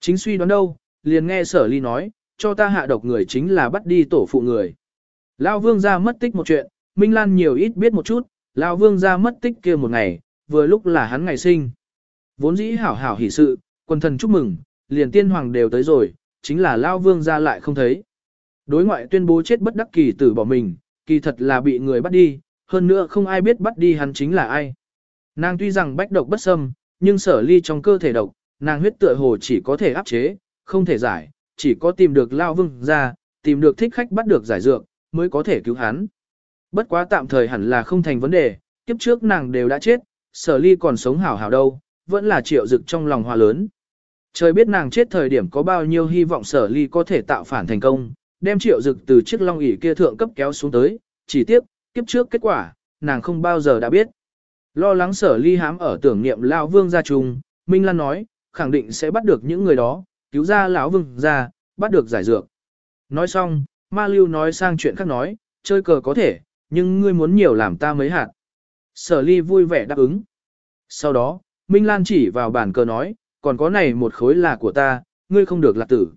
Chính suy đoán đâu, liền nghe sở ly nói, cho ta hạ độc người chính là bắt đi tổ phụ người. Lao Vương gia mất tích một chuyện, Minh Lan nhiều ít biết một chút, Lão Vương gia mất tích kia một ngày, vừa lúc là hắn ngày sinh. Vốn dĩ hảo hảo hỷ sự, quân thần chúc mừng, liền tiên hoàng đều tới rồi, chính là Lão Vương gia lại không thấy. Đối ngoại tuyên bố chết bất đắc kỳ tử bỏ mình, kỳ thật là bị người bắt đi, hơn nữa không ai biết bắt đi hắn chính là ai. Nàng tuy rằng bách độc bất xâm, nhưng sở ly trong cơ thể độc, nàng huyết tựa hồ chỉ có thể áp chế, không thể giải, chỉ có tìm được lao vương ra, tìm được thích khách bắt được giải dược, mới có thể cứu hắn. Bất quá tạm thời hẳn là không thành vấn đề, kiếp trước nàng đều đã chết, sở ly còn sống hảo hảo đâu, vẫn là triệu dực trong lòng hòa lớn. Trời biết nàng chết thời điểm có bao nhiêu hy vọng sở ly có thể tạo phản thành công, đem triệu dực từ chiếc long ỷ kia thượng cấp kéo xuống tới, chỉ tiếp, kiếp trước kết quả, nàng không bao giờ đã biết. Lo lắng sở ly hám ở tưởng niệm lão vương gia trùng, Minh Lan nói, khẳng định sẽ bắt được những người đó, cứu ra lão vương gia, bắt được giải dược. Nói xong, Ma Lưu nói sang chuyện khác nói, chơi cờ có thể, nhưng ngươi muốn nhiều làm ta mấy hạt. Sở ly vui vẻ đáp ứng. Sau đó, Minh Lan chỉ vào bàn cờ nói, còn có này một khối là của ta, ngươi không được lạc tử.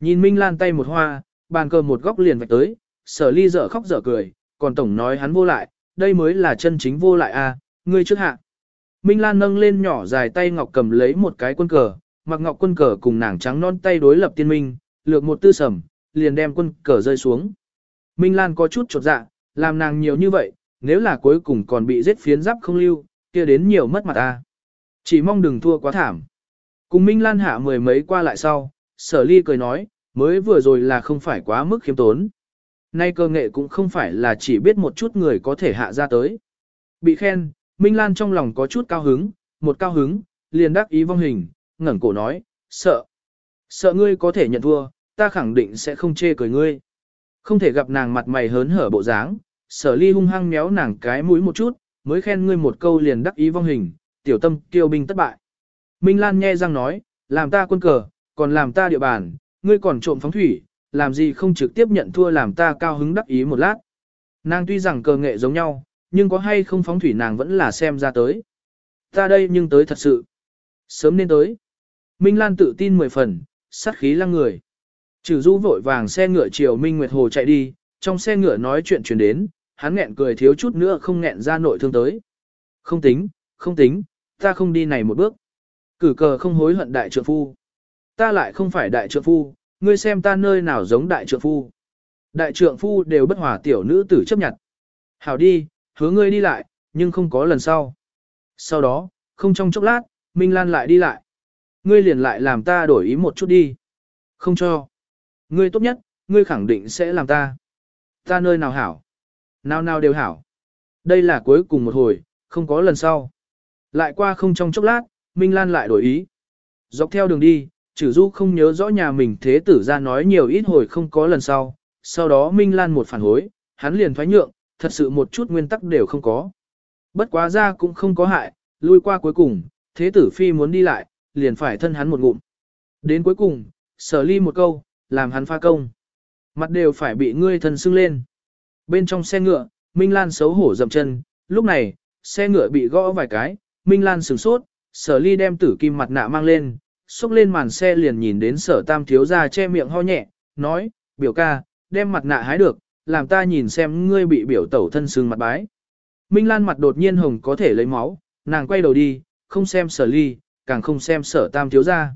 Nhìn Minh Lan tay một hoa, bàn cờ một góc liền vạch tới, sở ly dở khóc dở cười, còn tổng nói hắn vô lại, đây mới là chân chính vô lại a, à, ngươi trước hạ. Minh Lan nâng lên nhỏ dài tay ngọc cầm lấy một cái quân cờ, mặc ngọc quân cờ cùng nàng trắng non tay đối lập tiên minh, lược một tư sầm, liền đem quân cờ rơi xuống. Minh Lan có chút chột dạ, làm nàng nhiều như vậy, nếu là cuối cùng còn bị giết phiến giáp không lưu, kia đến nhiều mất mặt ta. Chỉ mong đừng thua quá thảm. Cùng Minh Lan hạ mười mấy qua lại sau, sở ly cười nói, mới vừa rồi là không phải quá mức khiêm tốn. Nay cơ nghệ cũng không phải là chỉ biết một chút người có thể hạ ra tới. Bị khen, Minh Lan trong lòng có chút cao hứng, một cao hứng, liền đắc ý vong hình, ngẩng cổ nói, sợ. Sợ ngươi có thể nhận thua, ta khẳng định sẽ không chê cười ngươi. Không thể gặp nàng mặt mày hớn hở bộ dáng, sở ly hung hăng méo nàng cái mũi một chút, mới khen ngươi một câu liền đắc ý vong hình, tiểu tâm kiêu binh thất bại. Minh Lan nghe răng nói, làm ta quân cờ, còn làm ta địa bàn, ngươi còn trộm phóng thủy, làm gì không trực tiếp nhận thua làm ta cao hứng đắc ý một lát. Nàng tuy rằng cờ nghệ giống nhau, nhưng có hay không phóng thủy nàng vẫn là xem ra tới. Ta đây nhưng tới thật sự. Sớm nên tới. Minh Lan tự tin mười phần, sát khí lăng người. Trừ du vội vàng xe ngựa chiều Minh Nguyệt Hồ chạy đi, trong xe ngựa nói chuyện chuyển đến, hắn nghẹn cười thiếu chút nữa không nghẹn ra nội thương tới. Không tính, không tính, ta không đi này một bước. Cử cờ không hối hận đại trượng phu. Ta lại không phải đại trượng phu, ngươi xem ta nơi nào giống đại trượng phu. Đại trượng phu đều bất hòa tiểu nữ tử chấp nhận. Hảo đi, hứa ngươi đi lại, nhưng không có lần sau. Sau đó, không trong chốc lát, Minh Lan lại đi lại. Ngươi liền lại làm ta đổi ý một chút đi. Không cho. Ngươi tốt nhất, ngươi khẳng định sẽ làm ta. Ta nơi nào hảo. Nào nào đều hảo. Đây là cuối cùng một hồi, không có lần sau. Lại qua không trong chốc lát, Minh Lan lại đổi ý. Dọc theo đường đi, Chử Du không nhớ rõ nhà mình thế tử ra nói nhiều ít hồi không có lần sau. Sau đó Minh Lan một phản hối, hắn liền thoái nhượng, thật sự một chút nguyên tắc đều không có. Bất quá ra cũng không có hại, lui qua cuối cùng, thế tử phi muốn đi lại, liền phải thân hắn một ngụm. Đến cuối cùng, sở ly một câu, làm hắn pha công. Mặt đều phải bị ngươi thần sưng lên. Bên trong xe ngựa, Minh Lan xấu hổ dậm chân, lúc này, xe ngựa bị gõ vài cái, Minh Lan sửng sốt, sở ly đem tử kim mặt nạ mang lên, xúc lên màn xe liền nhìn đến sở tam thiếu ra che miệng ho nhẹ, nói, biểu ca, đem mặt nạ hái được, làm ta nhìn xem ngươi bị biểu tẩu thân sưng mặt bái. Minh Lan mặt đột nhiên hồng có thể lấy máu, nàng quay đầu đi, không xem sở ly, càng không xem sở tam thiếu ra.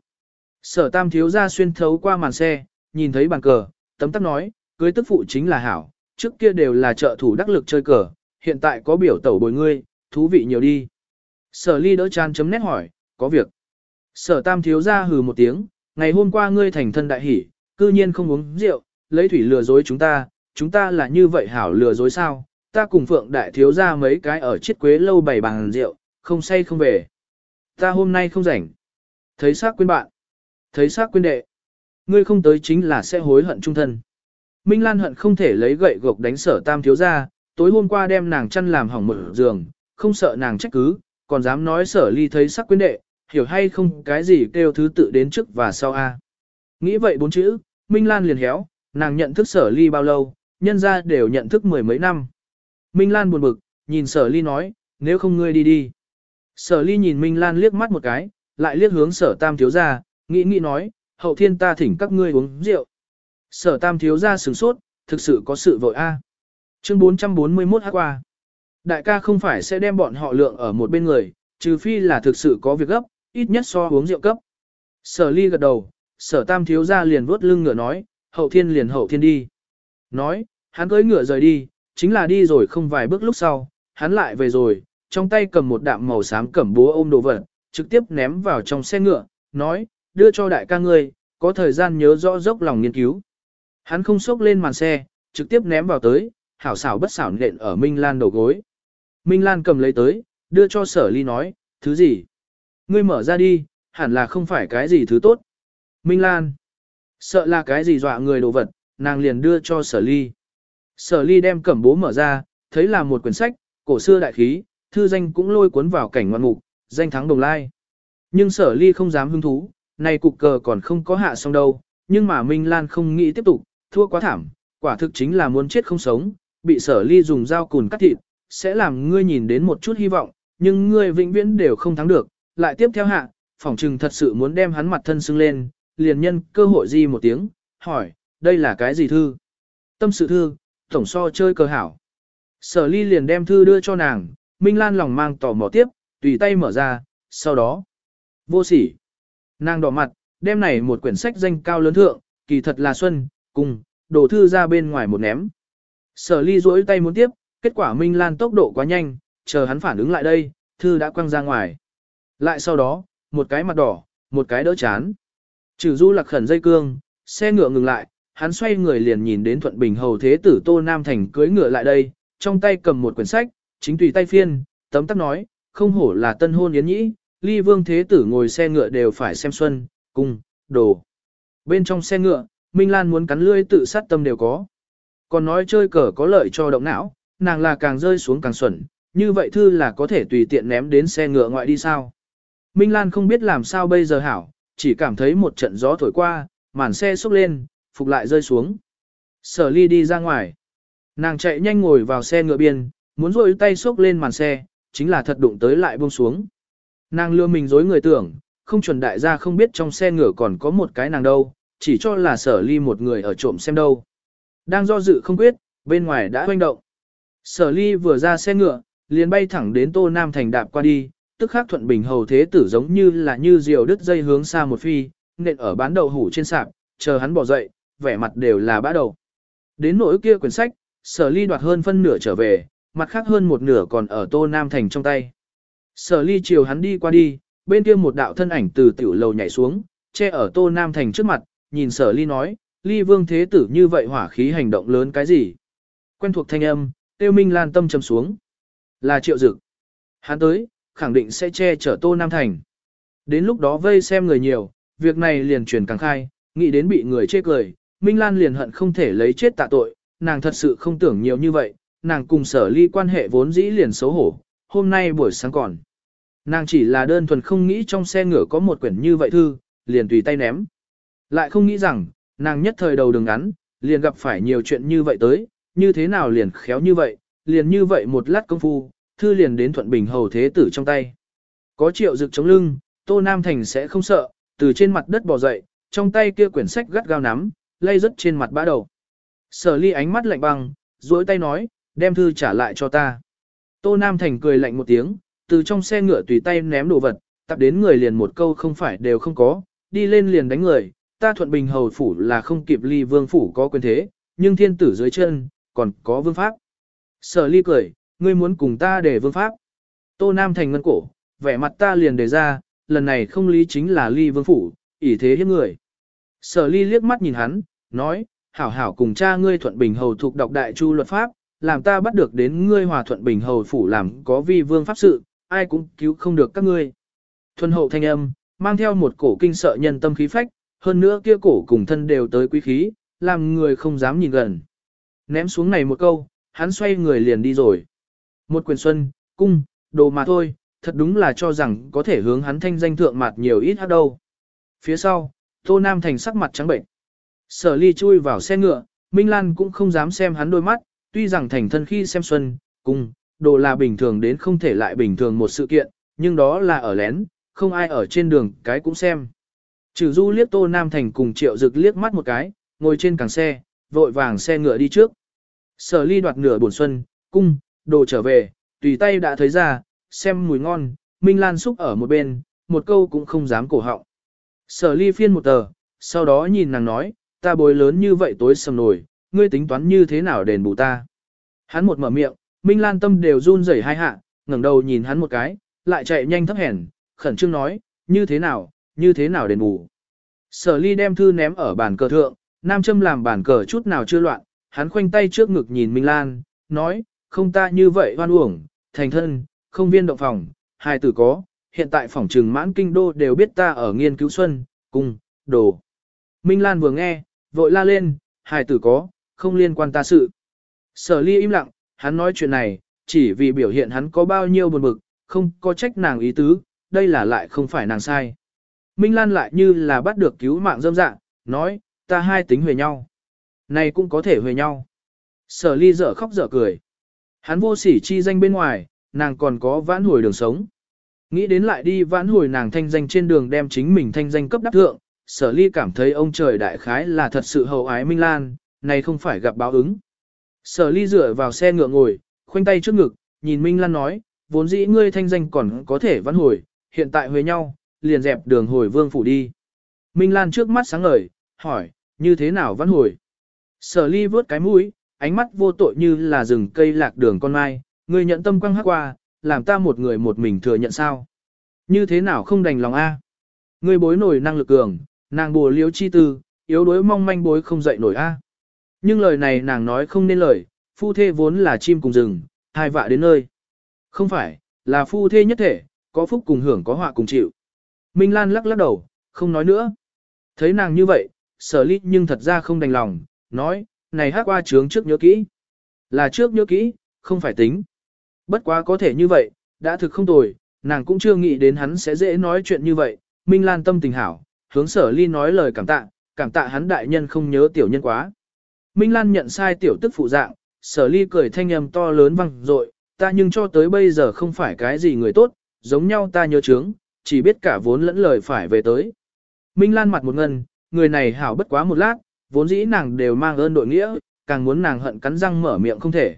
Sở tam thiếu ra xuyên thấu qua màn xe, nhìn thấy bàn cờ, tấm tắc nói, cưới tức phụ chính là hảo, trước kia đều là trợ thủ đắc lực chơi cờ, hiện tại có biểu tẩu bồi ngươi, thú vị nhiều đi. Sở ly đỡ chan chấm nét hỏi, có việc. Sở tam thiếu ra hừ một tiếng, ngày hôm qua ngươi thành thân đại hỷ, cư nhiên không uống rượu, lấy thủy lừa dối chúng ta, chúng ta là như vậy hảo lừa dối sao, ta cùng phượng đại thiếu ra mấy cái ở chiết quế lâu bày bàn rượu, không say không về. Ta hôm nay không rảnh. Thấy xác quên bạn. Thấy xác quên đệ. Ngươi không tới chính là sẽ hối hận trung thân. Minh Lan hận không thể lấy gậy gộc đánh sở tam thiếu ra, tối hôm qua đem nàng chăn làm hỏng mở giường, không sợ nàng trách cứ, còn dám nói sở ly thấy sắc quyến đệ, hiểu hay không cái gì kêu thứ tự đến trước và sau a. Nghĩ vậy bốn chữ, Minh Lan liền héo, nàng nhận thức sở ly bao lâu, nhân ra đều nhận thức mười mấy năm. Minh Lan buồn bực, nhìn sở ly nói, nếu không ngươi đi đi. Sở ly nhìn Minh Lan liếc mắt một cái, lại liếc hướng sở tam thiếu ra, nghĩ nghĩ nói, hậu thiên ta thỉnh các ngươi uống rượu. Sở tam thiếu ra sửng sốt, thực sự có sự vội a. À. Chương 441 hát qua. Đại ca không phải sẽ đem bọn họ lượng ở một bên người, trừ phi là thực sự có việc gấp, ít nhất so uống rượu cấp. Sở ly gật đầu, sở tam thiếu ra liền vuốt lưng ngựa nói, hậu thiên liền hậu thiên đi. Nói, hắn cưỡi ngựa rời đi, chính là đi rồi không vài bước lúc sau, hắn lại về rồi, trong tay cầm một đạm màu xám cẩm búa ôm đồ vật, trực tiếp ném vào trong xe ngựa, nói, đưa cho đại ca ngươi, có thời gian nhớ rõ dốc lòng nghiên cứu. Hắn không sốc lên màn xe, trực tiếp ném vào tới, hảo xảo bất xảo nện ở Minh Lan đầu gối. Minh Lan cầm lấy tới, đưa cho sở ly nói, thứ gì? Ngươi mở ra đi, hẳn là không phải cái gì thứ tốt. Minh Lan, sợ là cái gì dọa người đồ vật, nàng liền đưa cho sở ly. Sở ly đem cẩm bố mở ra, thấy là một quyển sách, cổ xưa đại khí, thư danh cũng lôi cuốn vào cảnh ngoan mục, danh thắng đồng lai. Nhưng sở ly không dám hứng thú, này cục cờ còn không có hạ xong đâu, nhưng mà Minh Lan không nghĩ tiếp tục, thua quá thảm, quả thực chính là muốn chết không sống, bị sở ly dùng dao cùn cắt thịt, sẽ làm ngươi nhìn đến một chút hy vọng, nhưng ngươi vĩnh viễn đều không thắng được, lại tiếp theo hạ, phỏng trừng thật sự muốn đem hắn mặt thân xưng lên, liền nhân cơ hội gì một tiếng, hỏi, đây là cái gì thư? Tâm sự thư, tổng so chơi cờ hảo. Sở ly liền đem thư đưa cho nàng, Minh Lan lòng mang tò mò tiếp, tùy tay mở ra, sau đó, vô sỉ. Nàng đỏ mặt, đem này một quyển sách danh cao lớn thượng, kỳ thật là xuân, cùng, đổ thư ra bên ngoài một ném. Sở ly duỗi tay muốn tiếp, kết quả Minh Lan tốc độ quá nhanh, chờ hắn phản ứng lại đây, thư đã quăng ra ngoài. Lại sau đó, một cái mặt đỏ, một cái đỡ chán. Trừ du lạc khẩn dây cương, xe ngựa ngừng lại, hắn xoay người liền nhìn đến Thuận Bình hầu thế tử Tô Nam Thành cưỡi ngựa lại đây, trong tay cầm một quyển sách, chính tùy tay phiên, tấm tắc nói, không hổ là tân hôn yến nhĩ, ly vương thế tử ngồi xe ngựa đều phải xem xuân, cung, đồ. Bên trong xe ngựa, Minh Lan muốn cắn lưỡi tự sát tâm đều có. Còn nói chơi cờ có lợi cho động não, nàng là càng rơi xuống càng xuẩn, như vậy thư là có thể tùy tiện ném đến xe ngựa ngoại đi sao. Minh Lan không biết làm sao bây giờ hảo, chỉ cảm thấy một trận gió thổi qua, màn xe xúc lên, phục lại rơi xuống. Sở ly đi ra ngoài. Nàng chạy nhanh ngồi vào xe ngựa biên, muốn rôi tay xúc lên màn xe, chính là thật đụng tới lại buông xuống. Nàng lừa mình dối người tưởng, không chuẩn đại gia không biết trong xe ngựa còn có một cái nàng đâu, chỉ cho là sở ly một người ở trộm xem đâu. Đang do dự không quyết, bên ngoài đã hoanh động. Sở ly vừa ra xe ngựa, liền bay thẳng đến Tô Nam Thành đạp qua đi, tức khắc thuận bình hầu thế tử giống như là như diều đứt dây hướng xa một phi, nện ở bán đậu hủ trên sạp, chờ hắn bỏ dậy, vẻ mặt đều là bã đầu. Đến nỗi kia quyển sách, sở ly đoạt hơn phân nửa trở về, mặt khác hơn một nửa còn ở Tô Nam Thành trong tay. Sở ly chiều hắn đi qua đi, bên kia một đạo thân ảnh từ tiểu lầu nhảy xuống, che ở Tô Nam Thành trước mặt, nhìn sở ly nói, ly vương thế tử như vậy hỏa khí hành động lớn cái gì. Quen thuộc thanh âm, tiêu minh lan tâm trầm xuống. Là triệu dực. Hắn tới, khẳng định sẽ che chở Tô Nam Thành. Đến lúc đó vây xem người nhiều, việc này liền truyền càng khai, nghĩ đến bị người chê cười, Minh Lan liền hận không thể lấy chết tạ tội, nàng thật sự không tưởng nhiều như vậy, nàng cùng sở ly quan hệ vốn dĩ liền xấu hổ, hôm nay buổi sáng còn. Nàng chỉ là đơn thuần không nghĩ trong xe ngựa có một quyển như vậy thư, liền tùy tay ném. Lại không nghĩ rằng, nàng nhất thời đầu đường ngắn, liền gặp phải nhiều chuyện như vậy tới, như thế nào liền khéo như vậy, liền như vậy một lát công phu, thư liền đến thuận bình hầu thế tử trong tay. Có triệu dực chống lưng, Tô Nam Thành sẽ không sợ, từ trên mặt đất bò dậy, trong tay kia quyển sách gắt gao nắm, lay rất trên mặt bã đầu. Sở ly ánh mắt lạnh băng, duỗi tay nói, đem thư trả lại cho ta. Tô Nam Thành cười lạnh một tiếng, từ trong xe ngựa tùy tay ném đồ vật, tập đến người liền một câu không phải đều không có, đi lên liền đánh người, ta thuận bình hầu phủ là không kịp ly vương phủ có quyền thế, nhưng thiên tử dưới chân, còn có vương pháp. Sở ly cười, ngươi muốn cùng ta để vương pháp. Tô Nam Thành ngân cổ, vẻ mặt ta liền đề ra, lần này không lý chính là ly vương phủ, ỷ thế hiếp người. Sở ly liếc mắt nhìn hắn, nói, hảo hảo cùng cha ngươi thuận bình hầu thuộc đọc đại chu luật pháp, làm ta bắt được đến ngươi hòa thuận bình hầu phủ làm có vi vương pháp sự, ai cũng cứu không được các ngươi. Thuần hậu thanh âm, mang theo một cổ kinh sợ nhân tâm khí phách, hơn nữa kia cổ cùng thân đều tới quý khí, làm người không dám nhìn gần. Ném xuống này một câu, hắn xoay người liền đi rồi. Một quyền xuân, cung, đồ mà thôi, thật đúng là cho rằng có thể hướng hắn thanh danh thượng mặt nhiều ít hát đâu. Phía sau, Tô Nam Thành sắc mặt trắng bệnh. Sở ly chui vào xe ngựa, Minh Lan cũng không dám xem hắn đôi mắt, tuy rằng thành thân khi xem xuân, cung, đồ là bình thường đến không thể lại bình thường một sự kiện, nhưng đó là ở lén, không ai ở trên đường cái cũng xem. Trừ du liếc Tô Nam Thành cùng triệu dực liếc mắt một cái, ngồi trên càng xe, vội vàng xe ngựa đi trước. Sở ly đoạt nửa buồn xuân, cung, đồ trở về, tùy tay đã thấy ra, xem mùi ngon, Minh Lan xúc ở một bên, một câu cũng không dám cổ họng. Sở ly phiên một tờ, sau đó nhìn nàng nói, ta bối lớn như vậy tối sầm nổi, ngươi tính toán như thế nào đền bù ta. Hắn một mở miệng, Minh Lan tâm đều run rẩy hai hạ, ngẩng đầu nhìn hắn một cái, lại chạy nhanh thấp hèn, khẩn trương nói, như thế nào, như thế nào đền bù. Sở ly đem thư ném ở bàn cờ thượng, nam châm làm bàn cờ chút nào chưa loạn, hắn khoanh tay trước ngực nhìn Minh Lan, nói, không ta như vậy hoan uổng, thành thân, không viên động phòng, hai tử có, hiện tại phòng trừng mãn kinh đô đều biết ta ở nghiên cứu xuân, cung, đồ. Minh Lan vừa nghe, vội la lên, hai tử có, không liên quan ta sự. Sở ly im lặng, hắn nói chuyện này, chỉ vì biểu hiện hắn có bao nhiêu buồn bực, không có trách nàng ý tứ, đây là lại không phải nàng sai. Minh Lan lại như là bắt được cứu mạng dâm dạng, nói, ta hai tính huề nhau. Này cũng có thể huề nhau. Sở ly dở khóc dở cười. Hắn vô sỉ chi danh bên ngoài, nàng còn có vãn hồi đường sống. Nghĩ đến lại đi vãn hồi nàng thanh danh trên đường đem chính mình thanh danh cấp đắc thượng, sở ly cảm thấy ông trời đại khái là thật sự hậu ái Minh Lan, này không phải gặp báo ứng. Sở ly dựa vào xe ngựa ngồi, khoanh tay trước ngực, nhìn Minh Lan nói, vốn dĩ ngươi thanh danh còn có thể vãn hồi, hiện tại huề nhau, liền dẹp đường hồi vương phủ đi. Minh Lan trước mắt sáng ngời, hỏi, như thế nào văn hồi? Sở ly vớt cái mũi, ánh mắt vô tội như là rừng cây lạc đường con mai, ngươi nhận tâm quăng hắc qua, làm ta một người một mình thừa nhận sao? Như thế nào không đành lòng a? Ngươi bối nổi năng lực cường, nàng bùa liếu chi tư, yếu đuối mong manh bối không dậy nổi a. Nhưng lời này nàng nói không nên lời, phu thê vốn là chim cùng rừng, hai vạ đến nơi. Không phải, là phu thê nhất thể, có phúc cùng hưởng có họa cùng chịu. Minh Lan lắc lắc đầu, không nói nữa. Thấy nàng như vậy, sở ly nhưng thật ra không đành lòng, nói, này hát qua trướng trước nhớ kỹ. Là trước nhớ kỹ, không phải tính. Bất quá có thể như vậy, đã thực không tồi, nàng cũng chưa nghĩ đến hắn sẽ dễ nói chuyện như vậy. Minh Lan tâm tình hảo, hướng sở ly nói lời cảm tạ, cảm tạ hắn đại nhân không nhớ tiểu nhân quá. Minh Lan nhận sai tiểu tức phụ dạng, sở ly cười thanh âm to lớn vang rồi: ta nhưng cho tới bây giờ không phải cái gì người tốt, giống nhau ta nhớ chướng, chỉ biết cả vốn lẫn lời phải về tới. Minh Lan mặt một ngân, người này hảo bất quá một lát, vốn dĩ nàng đều mang ơn đội nghĩa, càng muốn nàng hận cắn răng mở miệng không thể.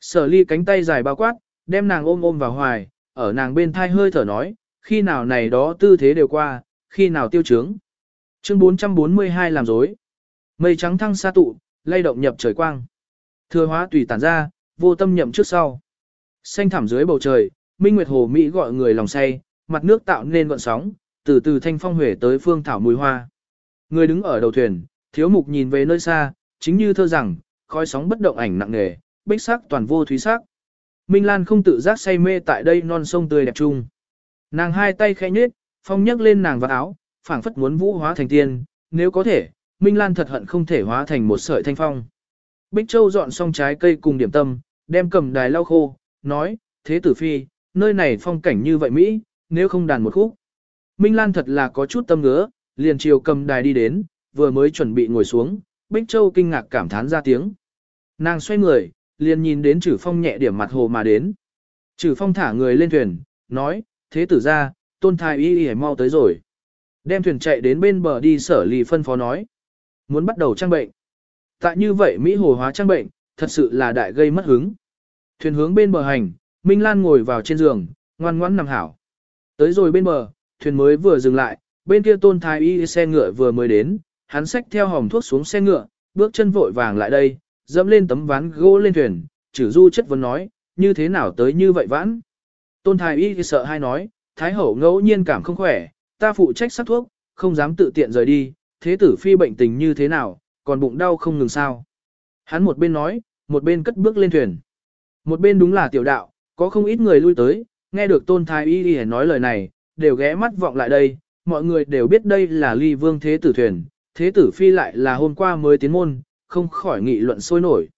Sở ly cánh tay dài bao quát, đem nàng ôm ôm vào hoài, ở nàng bên thai hơi thở nói, khi nào này đó tư thế đều qua, khi nào tiêu trướng. Chương 442 làm dối. Mây trắng thăng xa tụ, lay động nhập trời quang. Thừa hóa tùy tản ra, vô tâm nhậm trước sau. Xanh thảm dưới bầu trời, Minh Nguyệt Hồ Mỹ gọi người lòng say, mặt nước tạo nên gọn sóng, từ từ thanh phong huệ tới phương thảo mùi hoa. Người đứng ở đầu thuyền, thiếu mục nhìn về nơi xa, chính như thơ rằng, khói sóng bất động ảnh nặng nề, bích sắc toàn vô thúy sắc. Minh Lan không tự giác say mê tại đây non sông tươi đẹp chung. Nàng hai tay khẽ nhếch, phong nhấc lên nàng vào áo, phảng phất muốn vũ hóa thành tiên, nếu có thể, Minh Lan thật hận không thể hóa thành một sợi thanh phong. Bích Châu dọn xong trái cây cùng điểm tâm, đem cầm đài lau khô, nói, thế tử phi, nơi này phong cảnh như vậy Mỹ, nếu không đàn một khúc. Minh Lan thật là có chút tâm ngứa, liền chiều cầm đài đi đến, vừa mới chuẩn bị ngồi xuống, Bích Châu kinh ngạc cảm thán ra tiếng. Nàng xoay người, liền nhìn đến Trử Phong nhẹ điểm mặt hồ mà đến. Trử Phong thả người lên thuyền, nói, thế tử ra, tôn thái y y mau tới rồi. Đem thuyền chạy đến bên bờ đi sở lì phân phó nói. Muốn bắt đầu trang bệnh. Tại như vậy Mỹ hồ hóa trang bệnh, thật sự là đại gây mất hứng. Thuyền hướng bên bờ hành, Minh Lan ngồi vào trên giường, ngoan ngoãn nằm hảo. Tới rồi bên bờ, thuyền mới vừa dừng lại, bên kia tôn thái y xe ngựa vừa mới đến, hắn xách theo hòm thuốc xuống xe ngựa, bước chân vội vàng lại đây, dẫm lên tấm ván gỗ lên thuyền, chử du chất vấn nói, như thế nào tới như vậy vãn. Tôn thái y sợ hai nói, thái hậu ngẫu nhiên cảm không khỏe, ta phụ trách sắc thuốc, không dám tự tiện rời đi, thế tử phi bệnh tình như thế nào, còn bụng đau không ngừng sao. Hắn một bên nói, một bên cất bước lên thuyền. Một bên đúng là tiểu đạo, có không ít người lui tới, nghe được tôn thái y y nói lời này, đều ghé mắt vọng lại đây, mọi người đều biết đây là ly vương thế tử thuyền, thế tử phi lại là hôm qua mới tiến môn, không khỏi nghị luận sôi nổi.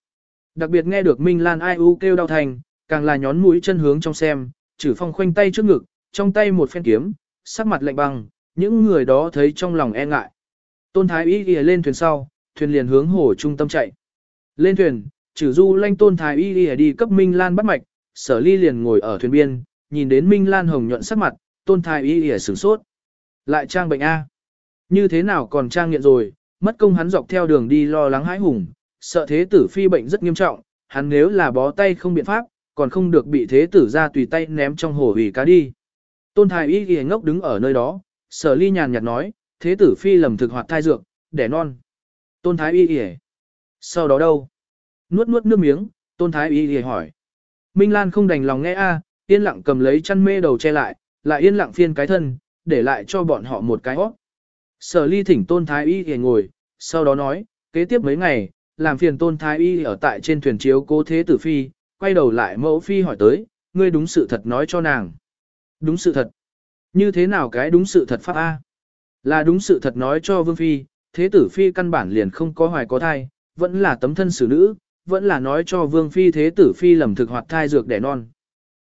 Đặc biệt nghe được Minh Lan ai u kêu đau thành, càng là nhón mũi chân hướng trong xem, trừ phong khoanh tay trước ngực, trong tay một phen kiếm, sắc mặt lạnh băng, những người đó thấy trong lòng e ngại. Tôn Thái Y ghi lên thuyền sau, thuyền liền hướng hồ trung tâm chạy. Lên thuyền, trừ du lanh Tôn Thái Y ghi đi cấp Minh Lan bắt mạch, sở ly liền ngồi ở thuyền biên, nhìn đến Minh Lan hồng nhuận sắc mặt, Tôn Thái Y ỉa sửng sốt. Lại trang bệnh A. Như thế nào còn trang nghiện rồi, mất công hắn dọc theo đường đi lo lắng hãi hùng, sợ thế tử phi bệnh rất nghiêm trọng, hắn nếu là bó tay không biện pháp, còn không được bị thế tử ra tùy tay ném trong hồ hủy cá đi. Tôn thái y ỉa ngốc đứng ở nơi đó, sở ly nhàn nhạt nói, thế tử phi lầm thực hoạt thai dược, đẻ non. Tôn thái y ỉa. Sau đó đâu? Nuốt nuốt nước miếng, tôn thái y ỉa hỏi. Minh Lan không đành lòng nghe a, yên lặng cầm lấy chăn mê đầu che lại, lại yên lặng phiên cái thân, để lại cho bọn họ một cái hót. Sở ly thỉnh tôn thái y hề ngồi, sau đó nói, kế tiếp mấy ngày, làm phiền tôn thái y ở tại trên thuyền chiếu cố thế tử phi, quay đầu lại mẫu phi hỏi tới, ngươi đúng sự thật nói cho nàng. Đúng sự thật. Như thế nào cái đúng sự thật pháp A? Là đúng sự thật nói cho vương phi, thế tử phi căn bản liền không có hoài có thai, vẫn là tấm thân xử nữ, vẫn là nói cho vương phi thế tử phi lầm thực hoạt thai dược đẻ non.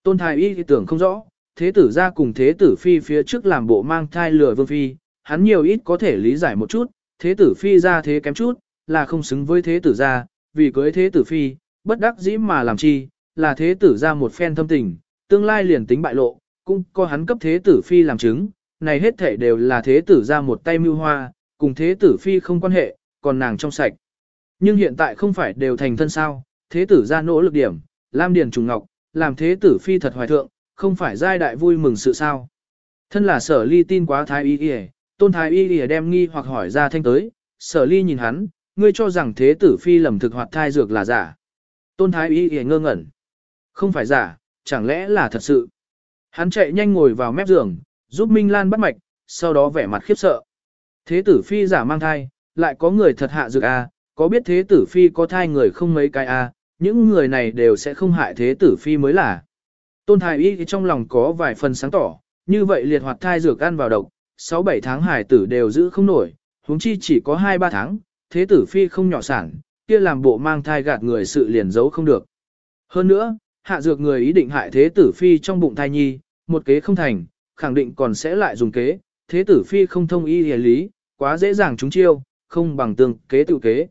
Tôn thái y thì tưởng không rõ, thế tử ra cùng thế tử phi phía trước làm bộ mang thai lừa vương phi, hắn nhiều ít có thể lý giải một chút, thế tử phi ra thế kém chút, là không xứng với thế tử ra, vì cưới thế tử phi, bất đắc dĩ mà làm chi, là thế tử ra một phen thâm tình, tương lai liền tính bại lộ, cũng có hắn cấp thế tử phi làm chứng, này hết thể đều là thế tử ra một tay mưu hoa, cùng thế tử phi không quan hệ, còn nàng trong sạch. Nhưng hiện tại không phải đều thành thân sao, thế tử ra nỗ lực điểm, Lam Điền Trùng Ngọc, làm thế tử phi thật hoài thượng, không phải giai đại vui mừng sự sao. Thân là sở ly tin quá thái y y tôn thái y y đem nghi hoặc hỏi ra thanh tới, sở ly nhìn hắn, ngươi cho rằng thế tử phi lầm thực hoạt thai dược là giả. Tôn thái y y ngơ ngẩn. Không phải giả, chẳng lẽ là thật sự. Hắn chạy nhanh ngồi vào mép giường, giúp Minh Lan bắt mạch, sau đó vẻ mặt khiếp sợ. Thế tử phi giả mang thai, lại có người thật hạ dược a, có biết thế tử phi có thai người không mấy cái a, những người này đều sẽ không hại thế tử phi mới là. Tôn thái y trong lòng có vài phần sáng tỏ, như vậy liệt hoạt thai dược ăn vào độc, 6-7 tháng hải tử đều giữ không nổi, huống chi chỉ có 2-3 tháng, thế tử phi không nhỏ sản, kia làm bộ mang thai gạt người sự liền giấu không được. Hơn nữa, hạ dược người ý định hại thế tử phi trong bụng thai nhi, một kế không thành, khẳng định còn sẽ lại dùng kế, thế tử phi không thông y hề lý, quá dễ dàng trúng chiêu, không bằng tương kế tự kế.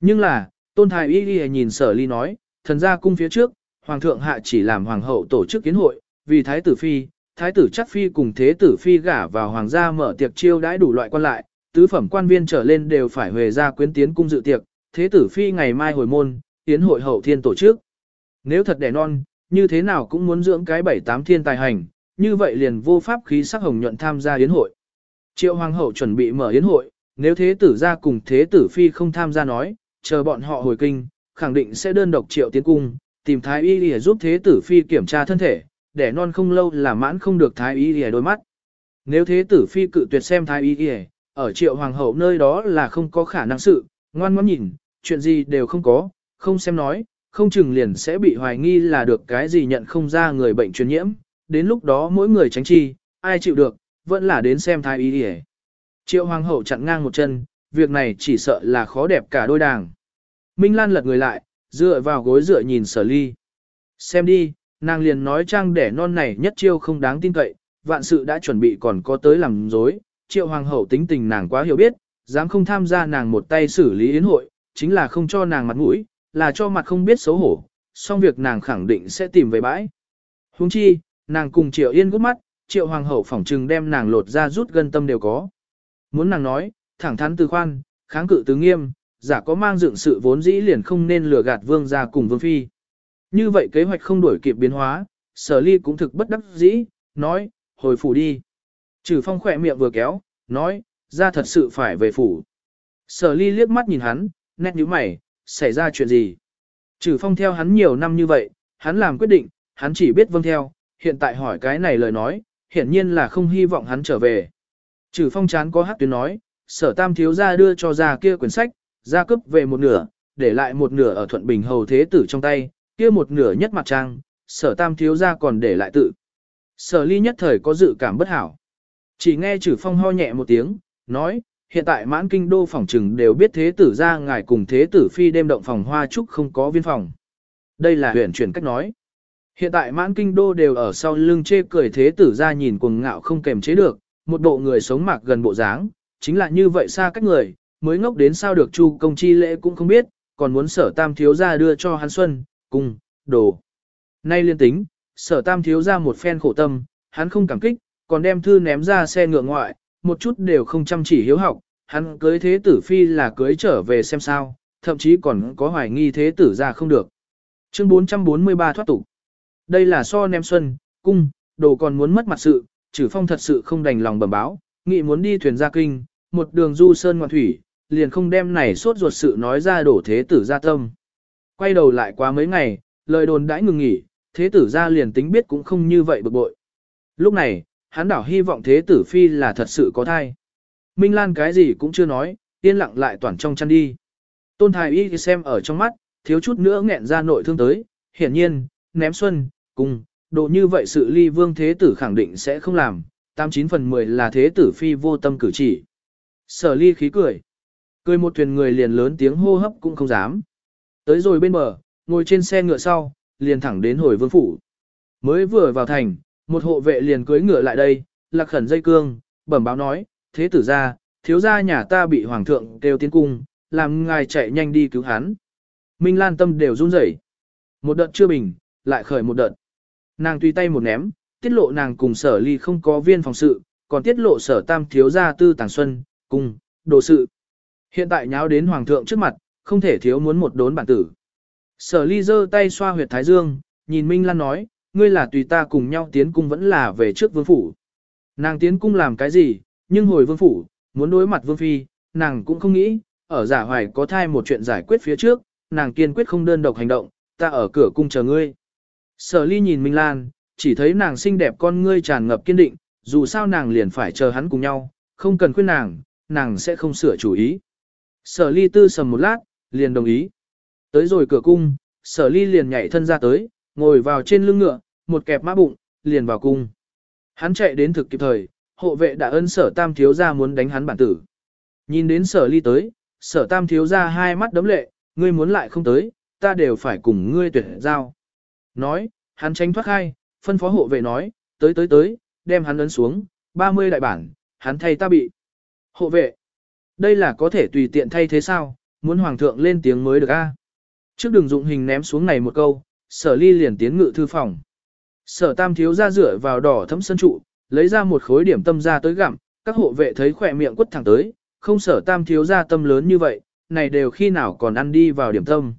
Nhưng là, tôn thái y y nhìn sở ly nói, thần gia cung phía trước, hoàng thượng hạ chỉ làm hoàng hậu tổ chức kiến hội, vì thái tử phi, thái tử chắc phi cùng thế tử phi gả vào hoàng gia mở tiệc chiêu đãi đủ loại quan lại, tứ phẩm quan viên trở lên đều phải về ra quyến tiến cung dự tiệc, thế tử phi ngày mai hồi môn, tiến hội hậu thiên tổ chức. Nếu thật đẻ non, như thế nào cũng muốn dưỡng cái bảy tám thiên tài hành, như vậy liền vô pháp khí sắc hồng nhuận tham gia yến hội. Triệu hoàng hậu chuẩn bị mở yến hội, nếu thế tử ra cùng thế tử phi không tham gia nói, chờ bọn họ hồi kinh, khẳng định sẽ đơn độc triệu tiến cung, tìm thái y để giúp thế tử phi kiểm tra thân thể, để non không lâu là mãn không được thái y để đôi mắt. Nếu thế tử phi cự tuyệt xem thái y để, ở triệu hoàng hậu nơi đó là không có khả năng sự, ngoan ngoãn nhìn, chuyện gì đều không có, không xem nói, không chừng liền sẽ bị hoài nghi là được cái gì nhận không ra người bệnh truyền nhiễm, đến lúc đó mỗi người tránh chi, ai chịu được, vẫn là đến xem thái y để. Triệu hoàng hậu chặn ngang một chân, việc này chỉ sợ là khó đẹp cả đôi đảng. Minh Lan lật người lại, dựa vào gối dựa nhìn sở ly. Xem đi, nàng liền nói trang đẻ non này nhất chiêu không đáng tin cậy, vạn sự đã chuẩn bị còn có tới làm dối, triệu hoàng hậu tính tình nàng quá hiểu biết, dám không tham gia nàng một tay xử lý yến hội, chính là không cho nàng mặt mũi, là cho mặt không biết xấu hổ, xong việc nàng khẳng định sẽ tìm về bãi. Huống chi, nàng cùng triệu yên gút mắt, triệu hoàng hậu phỏng trừng đem nàng lột ra rút gân tâm đều có. Muốn nàng nói, thẳng thắn từ khoan, kháng cự từ nghiêm, giả có mang dựng sự vốn dĩ liền không nên lừa gạt vương gia cùng vương phi. Như vậy kế hoạch không đổi kịp biến hóa, sở ly cũng thực bất đắc dĩ, nói, hồi phủ đi. Trừ phong khỏe miệng vừa kéo, nói, ra thật sự phải về phủ. Sở ly liếc mắt nhìn hắn, nét nhíu mày, xảy ra chuyện gì? Trừ phong theo hắn nhiều năm như vậy, hắn làm quyết định, hắn chỉ biết vâng theo, hiện tại hỏi cái này lời nói, hiển nhiên là không hy vọng hắn trở về. Trừ phong chán có hát tuyến nói, sở tam thiếu ra đưa cho ra kia quyển sách, ra cấp về một nửa, để lại một nửa ở thuận bình hầu thế tử trong tay, kia một nửa nhất mặt trang, sở tam thiếu ra còn để lại tự. Sở ly nhất thời có dự cảm bất hảo. Chỉ nghe trừ phong ho nhẹ một tiếng, nói, hiện tại mãn kinh đô phòng trừng đều biết thế tử ra ngài cùng thế tử phi đêm động phòng hoa trúc không có viên phòng. Đây là huyền chuyển cách nói. Hiện tại mãn kinh đô đều ở sau lưng chê cười thế tử ra nhìn cuồng ngạo không kềm chế được, một bộ người sống mạc gần bộ dáng, chính là như vậy xa cách người, mới ngốc đến sao được chu công chi lễ cũng không biết, còn muốn sở tam thiếu ra đưa cho hắn xuân, cùng, đồ. Nay liên tính, sở tam thiếu ra một phen khổ tâm, hắn không cảm kích, còn đem thư ném ra xe ngựa ngoại, một chút đều không chăm chỉ hiếu học, hắn cưới thế tử phi là cưới trở về xem sao, thậm chí còn có hoài nghi thế tử ra không được. Chương 443 thoát tục. Đây là so ném xuân, cung, đồ còn muốn mất mặt sự, trừ phong thật sự không đành lòng bẩm báo, nghị muốn đi thuyền ra kinh, một đường du sơn ngoạn thủy, liền không đem này sốt ruột sự nói ra đổ thế tử ra tâm. Quay đầu lại qua mấy ngày, lời đồn đãi ngừng nghỉ, thế tử ra liền tính biết cũng không như vậy bực bội. Lúc này, hắn đảo hy vọng thế tử phi là thật sự có thai. Minh Lan cái gì cũng chưa nói, yên lặng lại toàn trong chăn đi. Tôn Thái Y xem ở trong mắt, thiếu chút nữa nghẹn ra nội thương tới, hiển nhiên, ném xuân, cùng, độ như vậy sự ly vương thế tử khẳng định sẽ không làm, 89 phần 10 là thế tử phi vô tâm cử chỉ. Sở ly khí cười. Cười một thuyền người liền lớn tiếng hô hấp cũng không dám. Tới rồi bên bờ, ngồi trên xe ngựa sau, liền thẳng đến hồi vương phủ. Mới vừa vào thành, một hộ vệ liền cưới ngựa lại đây, lạc khẩn dây cương, bẩm báo nói, thế tử ra, thiếu gia nhà ta bị hoàng thượng kêu tiến cung, làm ngài chạy nhanh đi cứu hắn. Minh Lan tâm đều run rẩy. Một đợt chưa bình, lại khởi một đợt. Nàng tùy tay một ném, tiết lộ nàng cùng sở ly không có viên phòng sự, còn tiết lộ sở tam thiếu gia tư tàng xuân, cung, đồ sự. Hiện tại nháo đến hoàng thượng trước mặt, không thể thiếu muốn một đốn bản tử. Sở ly giơ tay xoa huyệt thái dương, nhìn Minh Lan nói, ngươi là tùy ta cùng nhau tiến cung vẫn là về trước vương phủ. Nàng tiến cung làm cái gì, nhưng hồi vương phủ, muốn đối mặt vương phi, nàng cũng không nghĩ, ở giả hoài có thai một chuyện giải quyết phía trước, nàng kiên quyết không đơn độc hành động, ta ở cửa cung chờ ngươi. Sở ly nhìn Minh Lan, chỉ thấy nàng xinh đẹp con ngươi tràn ngập kiên định, dù sao nàng liền phải chờ hắn cùng nhau, không cần khuyên nàng, nàng sẽ không sửa chủ ý. Sở ly tư sầm một lát, liền đồng ý. Tới rồi cửa cung, sở ly liền nhảy thân ra tới, ngồi vào trên lưng ngựa, một kẹp mã bụng, liền vào cung. Hắn chạy đến thực kịp thời, hộ vệ đã ân sở tam thiếu ra muốn đánh hắn bản tử. Nhìn đến sở ly tới, sở tam thiếu ra hai mắt đấm lệ, ngươi muốn lại không tới, ta đều phải cùng ngươi tuyệt giao. Nói, hắn tránh thoát khai, phân phó hộ vệ nói, tới tới tới, đem hắn ấn xuống, 30 đại bản, hắn thay ta bị. Hộ vệ, đây là có thể tùy tiện thay thế sao, muốn hoàng thượng lên tiếng mới được a. Trước đường dụng hình ném xuống này một câu, sở ly liền tiến ngự thư phòng. Sở tam thiếu ra rửa vào đỏ thấm sân trụ, lấy ra một khối điểm tâm ra tới gặm, các hộ vệ thấy khỏe miệng quất thẳng tới, không sở tam thiếu ra tâm lớn như vậy, này đều khi nào còn ăn đi vào điểm tâm.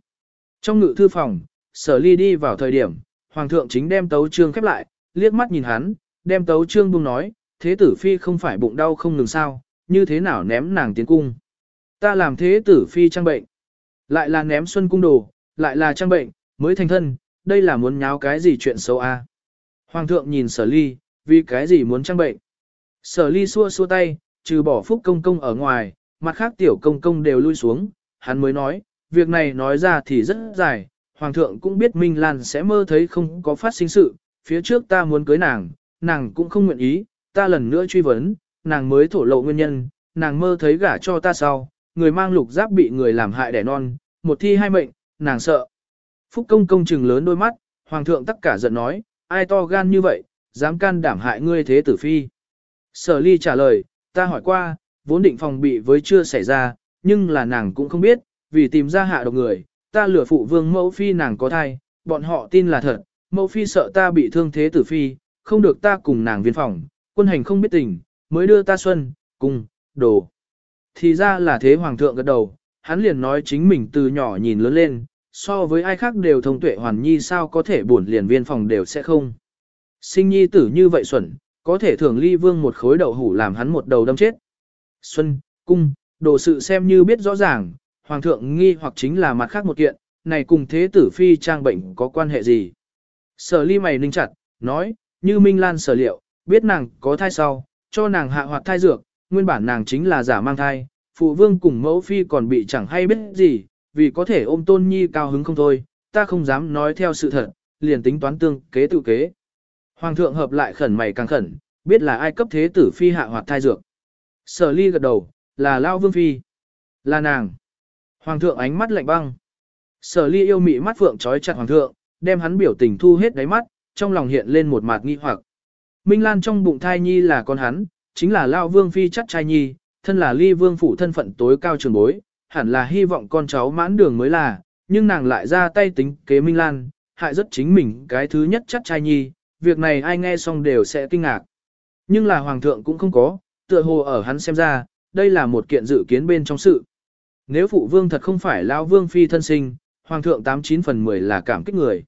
Trong ngự thư phòng, sở ly đi vào thời điểm, hoàng thượng chính đem tấu trương khép lại, liếc mắt nhìn hắn, đem tấu trương buông nói, thế tử phi không phải bụng đau không ngừng sao, như thế nào ném nàng tiến cung. Ta làm thế tử phi trang bệnh, lại là ném xuân cung đồ, lại là trang bệnh, mới thành thân, đây là muốn nháo cái gì chuyện xấu a? Hoàng thượng nhìn sở ly, vì cái gì muốn trang bệnh. Sở ly xua xua tay, trừ bỏ phúc công công ở ngoài, mặt khác tiểu công công đều lui xuống, hắn mới nói, việc này nói ra thì rất dài, hoàng thượng cũng biết Minh Lan sẽ mơ thấy không có phát sinh sự, phía trước ta muốn cưới nàng, nàng cũng không nguyện ý, ta lần nữa truy vấn, nàng mới thổ lộ nguyên nhân, nàng mơ thấy gả cho ta sau, người mang lục giáp bị người làm hại đẻ non, một thi hai mệnh, nàng sợ. Phúc công công trừng lớn đôi mắt, hoàng thượng tất cả giận nói, ai to gan như vậy, dám can đảm hại ngươi thế tử phi. Sở ly trả lời, ta hỏi qua, vốn định phòng bị với chưa xảy ra, nhưng là nàng cũng không biết, vì tìm ra hạ độc người, ta lừa phụ vương mẫu phi nàng có thai, bọn họ tin là thật, mẫu phi sợ ta bị thương thế tử phi, không được ta cùng nàng viên phòng, quân hành không biết tình, mới đưa ta xuân, cùng, đồ. Thì ra là thế hoàng thượng gật đầu, hắn liền nói chính mình từ nhỏ nhìn lớn lên, so với ai khác đều thông tuệ hoàn nhi sao có thể buồn liền viên phòng đều sẽ không. Sinh nhi tử như vậy xuẩn, có thể thưởng ly vương một khối đậu hủ làm hắn một đầu đâm chết. Xuân, cung, đồ sự xem như biết rõ ràng, hoàng thượng nghi hoặc chính là mặt khác một kiện, này cùng thế tử phi trang bệnh có quan hệ gì. Sở ly mày ninh chặt, nói, như Minh Lan sở liệu, biết nàng có thai sau, cho nàng hạ hoạt thai dược, nguyên bản nàng chính là giả mang thai, phụ vương cùng mẫu phi còn bị chẳng hay biết gì, vì có thể ôm tôn nhi cao hứng không thôi, ta không dám nói theo sự thật, liền tính toán tương kế tự kế. Hoàng thượng hợp lại khẩn mày càng khẩn, biết là ai cấp thế tử phi hạ hoạt thai dược. Sở ly gật đầu, là Lao Vương Phi. Là nàng. Hoàng thượng ánh mắt lạnh băng. Sở ly yêu mị mắt phượng trói chặt hoàng thượng, đem hắn biểu tình thu hết đáy mắt, trong lòng hiện lên một mạt nghi hoặc. Minh Lan trong bụng thai nhi là con hắn, chính là Lao Vương Phi chắc trai nhi, thân là ly vương phủ thân phận tối cao trường bối, hẳn là hy vọng con cháu mãn đường mới là, nhưng nàng lại ra tay tính kế Minh Lan, hại rất chính mình cái thứ nhất chắc trai nhi, việc này ai nghe xong đều sẽ kinh ngạc. Nhưng là hoàng thượng cũng không có, tựa hồ ở hắn xem ra, đây là một kiện dự kiến bên trong sự. Nếu phụ vương thật không phải lao vương phi thân sinh, hoàng thượng 89 phần 10 là cảm kích người.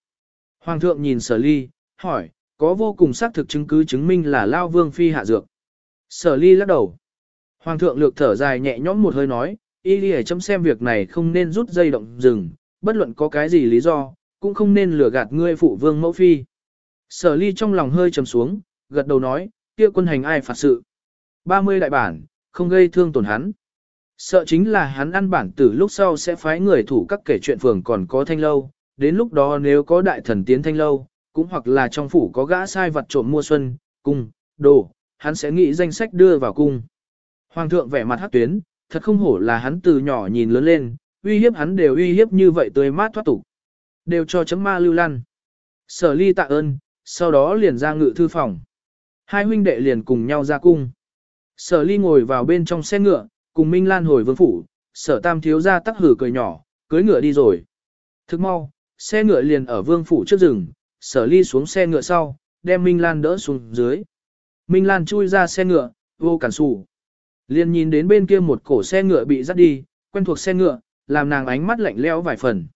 Hoàng thượng nhìn sở ly, hỏi, có vô cùng xác thực chứng cứ chứng minh là lao vương phi hạ dược. Sở ly lắc đầu. Hoàng thượng lược thở dài nhẹ nhõm một hơi nói, y đi chấm xem việc này không nên rút dây động rừng, bất luận có cái gì lý do, cũng không nên lừa gạt ngươi phụ vương mẫu phi. Sở ly trong lòng hơi trầm xuống, gật đầu nói, kia quân hành ai phạt sự. 30 đại bản, không gây thương tổn hắn. Sợ chính là hắn ăn bản tử lúc sau sẽ phái người thủ các kể chuyện phường còn có thanh lâu, đến lúc đó nếu có đại thần tiến thanh lâu, cũng hoặc là trong phủ có gã sai vật trộm mua xuân, cung, đồ, hắn sẽ nghĩ danh sách đưa vào cung. Hoàng thượng vẻ mặt hắc tuyến, thật không hổ là hắn từ nhỏ nhìn lớn lên, uy hiếp hắn đều uy hiếp như vậy tươi mát thoát tục. Đều cho chấm ma lưu lăn. Sở ly tạ ơn, sau đó liền ra ngự thư phòng. Hai huynh đệ liền cùng nhau ra cung. Sở ly ngồi vào bên trong xe ngựa, cùng Minh Lan hồi vương phủ, sở tam thiếu ra tắc hử cười nhỏ, cưới ngựa đi rồi. Thức mau, xe ngựa liền ở vương phủ trước rừng, sở ly xuống xe ngựa sau, đem Minh Lan đỡ xuống dưới. Minh Lan chui ra xe ngựa, vô cản sủ. Liên nhìn đến bên kia một cổ xe ngựa bị dắt đi, quen thuộc xe ngựa, làm nàng ánh mắt lạnh lẽo vài phần.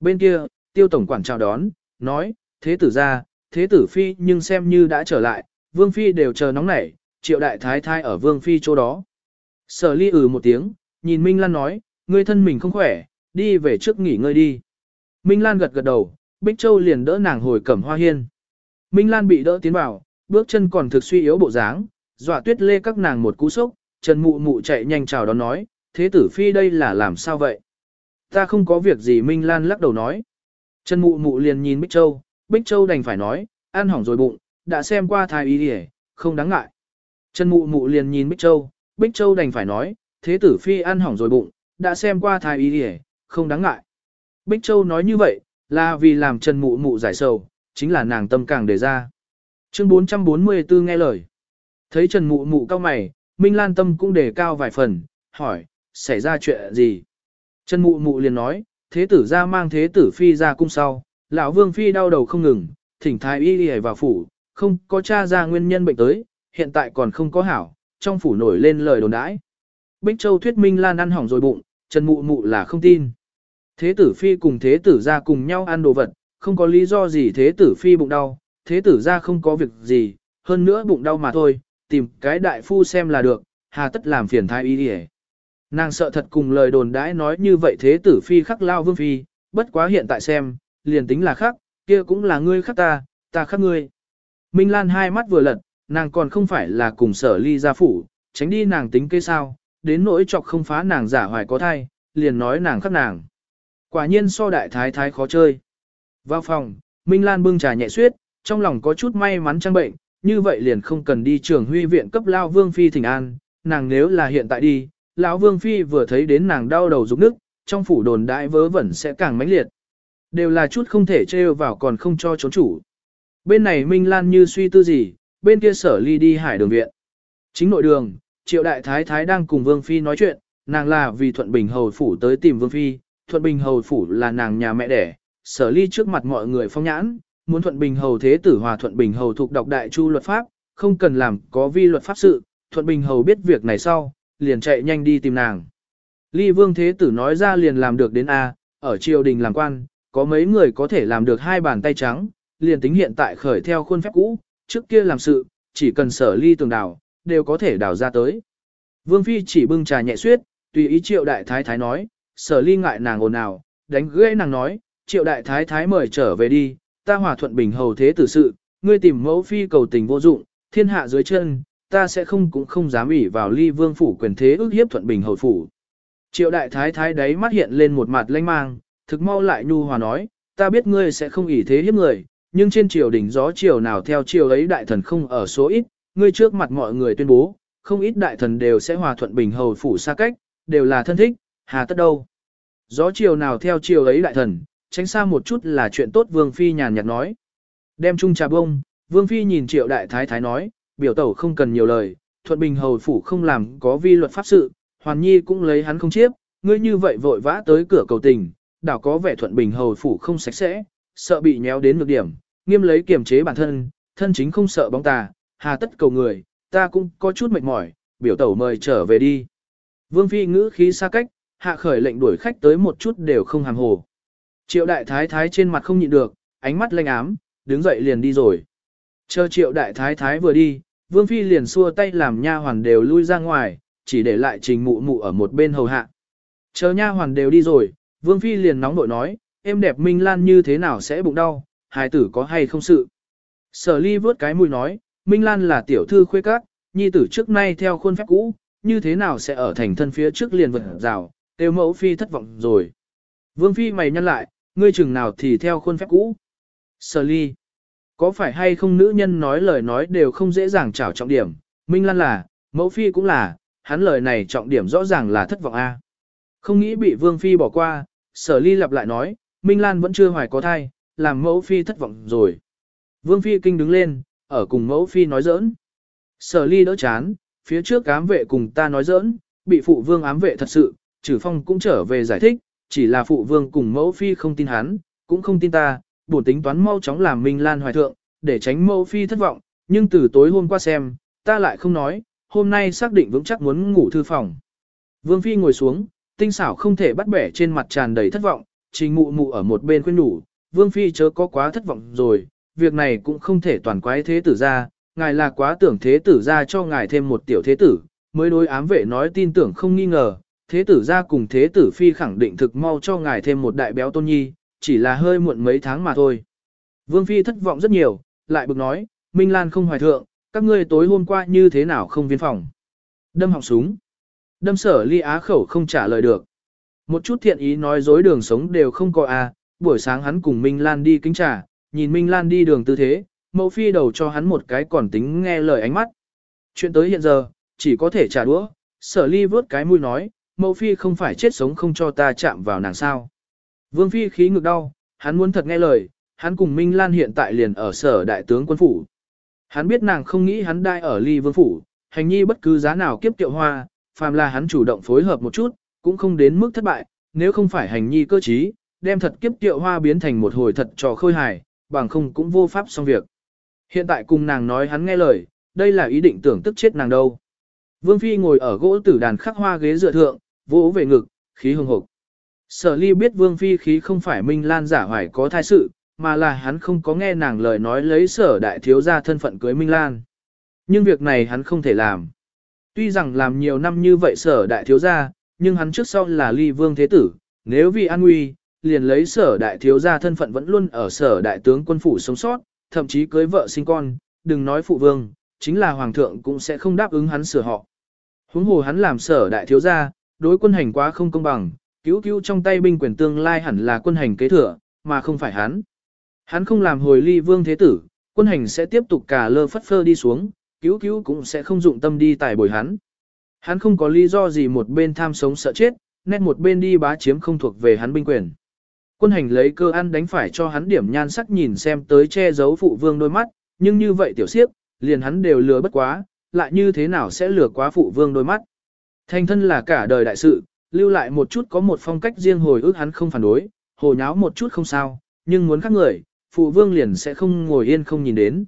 Bên kia, tiêu tổng quản chào đón, nói, thế tử ra, thế tử phi nhưng xem như đã trở lại, vương phi đều chờ nóng nảy, triệu đại thái thái ở vương phi chỗ đó. Sở ly ừ một tiếng, nhìn Minh Lan nói, ngươi thân mình không khỏe, đi về trước nghỉ ngơi đi. Minh Lan gật gật đầu, Bích Châu liền đỡ nàng hồi cẩm hoa hiên. Minh Lan bị đỡ tiến vào, bước chân còn thực suy yếu bộ dáng, dọa tuyết lê các nàng một cú sốc, Trần Mụ Mụ chạy nhanh chào đón nói, thế tử phi đây là làm sao vậy? Ta không có việc gì Minh Lan lắc đầu nói. Trần Mụ Mụ liền nhìn Bích Châu, Bích Châu đành phải nói, ăn hỏng rồi bụng, đã xem qua thái y đi không đáng ngại. Trần Mụ Mụ liền nhìn Bích Châu, Bích Châu đành phải nói, thế tử phi ăn hỏng rồi bụng, đã xem qua thái y đi không đáng ngại. Bích Châu nói như vậy, là vì làm Trần Mụ Mụ giải sầu, chính là nàng tâm càng đề ra. Chương 444 nghe lời. Thấy Trần Mụ Mụ cao mày, Minh Lan tâm cũng đề cao vài phần, hỏi, xảy ra chuyện gì? Trần Mụ Mụ liền nói, thế tử ra mang thế tử phi ra cung sau, lão vương phi đau đầu không ngừng, thỉnh thái y đi vào phủ, không có tra ra nguyên nhân bệnh tới, hiện tại còn không có hảo, trong phủ nổi lên lời đồn đãi. Bích Châu thuyết Minh Lan ăn hỏng rồi bụng, Trần Mụ Mụ là không tin. Thế tử phi cùng thế tử ra cùng nhau ăn đồ vật, không có lý do gì thế tử phi bụng đau, thế tử ra không có việc gì, hơn nữa bụng đau mà thôi, tìm cái đại phu xem là được, hà tất làm phiền thái y đi Nàng sợ thật cùng lời đồn đãi nói như vậy thế tử phi khắc lao vương phi, bất quá hiện tại xem, liền tính là khắc, kia cũng là ngươi khắc ta, ta khắc ngươi. Minh Lan hai mắt vừa lật, nàng còn không phải là cùng sở ly gia phủ, tránh đi nàng tính kế sao, đến nỗi chọc không phá nàng giả hoài có thai, liền nói nàng khắc nàng. Quả nhiên so đại thái thái khó chơi. Vào phòng, Minh Lan bưng trà nhẹ suyết, trong lòng có chút may mắn trang bệnh, như vậy liền không cần đi trường huy viện cấp lao vương phi thỉnh an, nàng nếu là hiện tại đi, lão vương phi vừa thấy đến nàng đau đầu rụng nước, trong phủ đồn đại vớ vẩn sẽ càng mãnh liệt. Đều là chút không thể trêu vào còn không cho trốn chủ. Bên này Minh Lan như suy tư gì, bên kia sở ly đi hải đường viện. Chính nội đường, triệu đại thái thái đang cùng vương phi nói chuyện, nàng là vì thuận bình hầu phủ tới tìm vương phi, thuận bình hầu phủ là nàng nhà mẹ đẻ, sở ly trước mặt mọi người phong nhãn, muốn thuận bình hầu thế tử hòa thuận bình hầu thuộc đọc đại chu luật pháp, không cần làm có vi luật pháp sự, thuận bình hầu biết việc này sau, liền chạy nhanh đi tìm nàng. Ly vương thế tử nói ra liền làm được đến A, ở triều đình làm quan, có mấy người có thể làm được hai bàn tay trắng, liền tính hiện tại khởi theo khuôn phép cũ, trước kia làm sự, chỉ cần sở ly tường đảo, đều có thể đào ra tới. Vương phi chỉ bưng trà nhẹ suyết, tùy ý triệu đại thái thái nói, sở ly ngại nàng ồn ào, đánh gãy nàng nói, triệu đại thái thái mời trở về đi, ta hòa thuận bình hầu thế tử sự, ngươi tìm mẫu phi cầu tình vô dụng, thiên hạ dưới chân, ta sẽ không cũng không dám ủy vào ly vương phủ quyền thế ước hiếp thuận bình hầu phủ. Triệu đại thái thái đấy mắt hiện lên một mặt lanh mang, thực mau lại nhu hòa nói, ta biết ngươi sẽ không ủy thế hiếp người, nhưng trên triều đỉnh gió triều nào theo triều ấy đại thần không ở số ít, ngươi trước mặt mọi người tuyên bố, không ít đại thần đều sẽ hòa thuận bình hầu phủ xa cách, đều là thân thích, hà tất đâu. Gió chiều nào theo chiều ấy đại thần, tránh xa một chút là chuyện tốt Vương Phi nhàn nhạt nói. Đem chung trà bông, Vương Phi nhìn triệu đại thái thái nói, biểu tẩu không cần nhiều lời, thuận bình hầu phủ không làm có vi luật pháp sự, hoàn nhi cũng lấy hắn không chiếp, ngươi như vậy vội vã tới cửa cầu tình, đảo có vẻ thuận bình hầu phủ không sạch sẽ, sợ bị nhéo đến ngược điểm, nghiêm lấy kiềm chế bản thân, thân chính không sợ bóng tà, hà tất cầu người, ta cũng có chút mệt mỏi, biểu tẩu mời trở về đi. Vương Phi ngữ khí xa cách, hạ khởi lệnh đuổi khách tới một chút đều không hàm hồ. Triệu đại thái thái trên mặt không nhịn được, ánh mắt lanh ám, đứng dậy liền đi rồi. Chờ triệu đại thái thái vừa đi, vương phi liền xua tay làm nha hoàn đều lui ra ngoài, chỉ để lại trình mụ mụ ở một bên hầu hạ. Chờ nha hoàn đều đi rồi, vương phi liền nóng nội nói, em đẹp Minh Lan như thế nào sẽ bụng đau, hài tử có hay không sự. Sở ly vớt cái mùi nói, Minh Lan là tiểu thư khuê các, nhi tử trước nay theo khuôn phép cũ, như thế nào sẽ ở thành thân phía trước liền vật rào, tiêu mẫu phi thất vọng rồi. Vương phi mày nhăn lại, ngươi chừng nào thì theo khuôn phép cũ. Sở ly. Có phải hay không nữ nhân nói lời nói đều không dễ dàng trảo trọng điểm, Minh Lan là, mẫu phi cũng là, hắn lời này trọng điểm rõ ràng là thất vọng A. Không nghĩ bị Vương Phi bỏ qua, sở ly lặp lại nói, Minh Lan vẫn chưa hoài có thai, làm mẫu Phi thất vọng rồi. Vương Phi kinh đứng lên, ở cùng mẫu Phi nói giỡn. Sở ly đỡ chán, phía trước ám vệ cùng ta nói giỡn, bị phụ vương ám vệ thật sự, Trử phong cũng trở về giải thích, chỉ là phụ vương cùng mẫu Phi không tin hắn, cũng không tin ta, bổn tính toán mau chóng làm Minh Lan hoài thượng, để tránh mẫu phi thất vọng, nhưng từ tối hôm qua xem, ta lại không nói, hôm nay xác định vững chắc muốn ngủ thư phòng. Vương phi ngồi xuống, tinh xảo không thể bắt bẻ trên mặt tràn đầy thất vọng, trình mụ mụ ở một bên khuyên nhủ, vương phi chớ có quá thất vọng rồi, việc này cũng không thể toàn quái thế tử ra, ngài là quá tưởng thế tử ra cho ngài thêm một tiểu thế tử, mới đối ám vệ nói tin tưởng không nghi ngờ, thế tử ra cùng thế tử phi khẳng định thực mau cho ngài thêm một đại béo tôn nhi, chỉ là hơi muộn mấy tháng mà thôi. Vương Phi thất vọng rất nhiều, lại bực nói, Minh Lan không hoài thượng, các ngươi tối hôm qua như thế nào không viên phòng. Đâm họng súng. Đâm sở ly á khẩu không trả lời được. Một chút thiện ý nói dối đường sống đều không có à, buổi sáng hắn cùng Minh Lan đi kính trà, nhìn Minh Lan đi đường tư thế, mẫu phi đầu cho hắn một cái còn tính nghe lời ánh mắt. Chuyện tới hiện giờ, chỉ có thể trả đũa, sở ly vớt cái mũi nói, mẫu phi không phải chết sống không cho ta chạm vào nàng sao. Vương phi khí ngực đau, hắn muốn thật nghe lời, hắn cùng Minh Lan hiện tại liền ở sở đại tướng quân phủ. Hắn biết nàng không nghĩ hắn đai ở ly vương phủ, hành nhi bất cứ giá nào kiếp tiệu hoa, phàm là hắn chủ động phối hợp một chút, cũng không đến mức thất bại, nếu không phải hành nhi cơ trí, đem thật kiếp tiệu hoa biến thành một hồi thật trò khôi hài, bằng không cũng vô pháp xong việc. Hiện tại cùng nàng nói hắn nghe lời, đây là ý định tưởng tức chết nàng đâu. Vương Phi ngồi ở gỗ tử đàn khắc hoa ghế dựa thượng, vỗ về ngực, khí hưng hộp. Sở ly biết Vương Phi khí không phải Minh Lan giả hoài có thai sự, mà là hắn không có nghe nàng lời nói lấy sở đại thiếu ra thân phận cưới Minh Lan. Nhưng việc này hắn không thể làm. Tuy rằng làm nhiều năm như vậy sở đại thiếu ra, nhưng hắn trước sau là ly vương thế tử, nếu vì an nguy, liền lấy sở đại thiếu ra thân phận vẫn luôn ở sở đại tướng quân phủ sống sót, thậm chí cưới vợ sinh con, đừng nói phụ vương, chính là hoàng thượng cũng sẽ không đáp ứng hắn sửa họ. Huống hồ hắn làm sở đại thiếu gia, đối quân hành quá không công bằng, cứu cứu trong tay binh quyền tương lai hẳn là quân hành kế thừa, mà không phải hắn. Hắn không làm hồi ly vương thế tử, quân hành sẽ tiếp tục cả lơ phất phơ đi xuống, cứu cứu cũng sẽ không dụng tâm đi tài bồi hắn. Hắn không có lý do gì một bên tham sống sợ chết, nét một bên đi bá chiếm không thuộc về hắn binh quyền. Quân hành lấy cơ ăn đánh phải cho hắn điểm nhan sắc nhìn xem tới che giấu phụ vương đôi mắt, nhưng như vậy tiểu siếp, liền hắn đều lừa bất quá, lại như thế nào sẽ lừa quá phụ vương đôi mắt. Thành thân là cả đời đại sự, lưu lại một chút có một phong cách riêng hồi ức hắn không phản đối, hồ nháo một chút không sao, nhưng muốn khác người, phụ vương liền sẽ không ngồi yên không nhìn đến.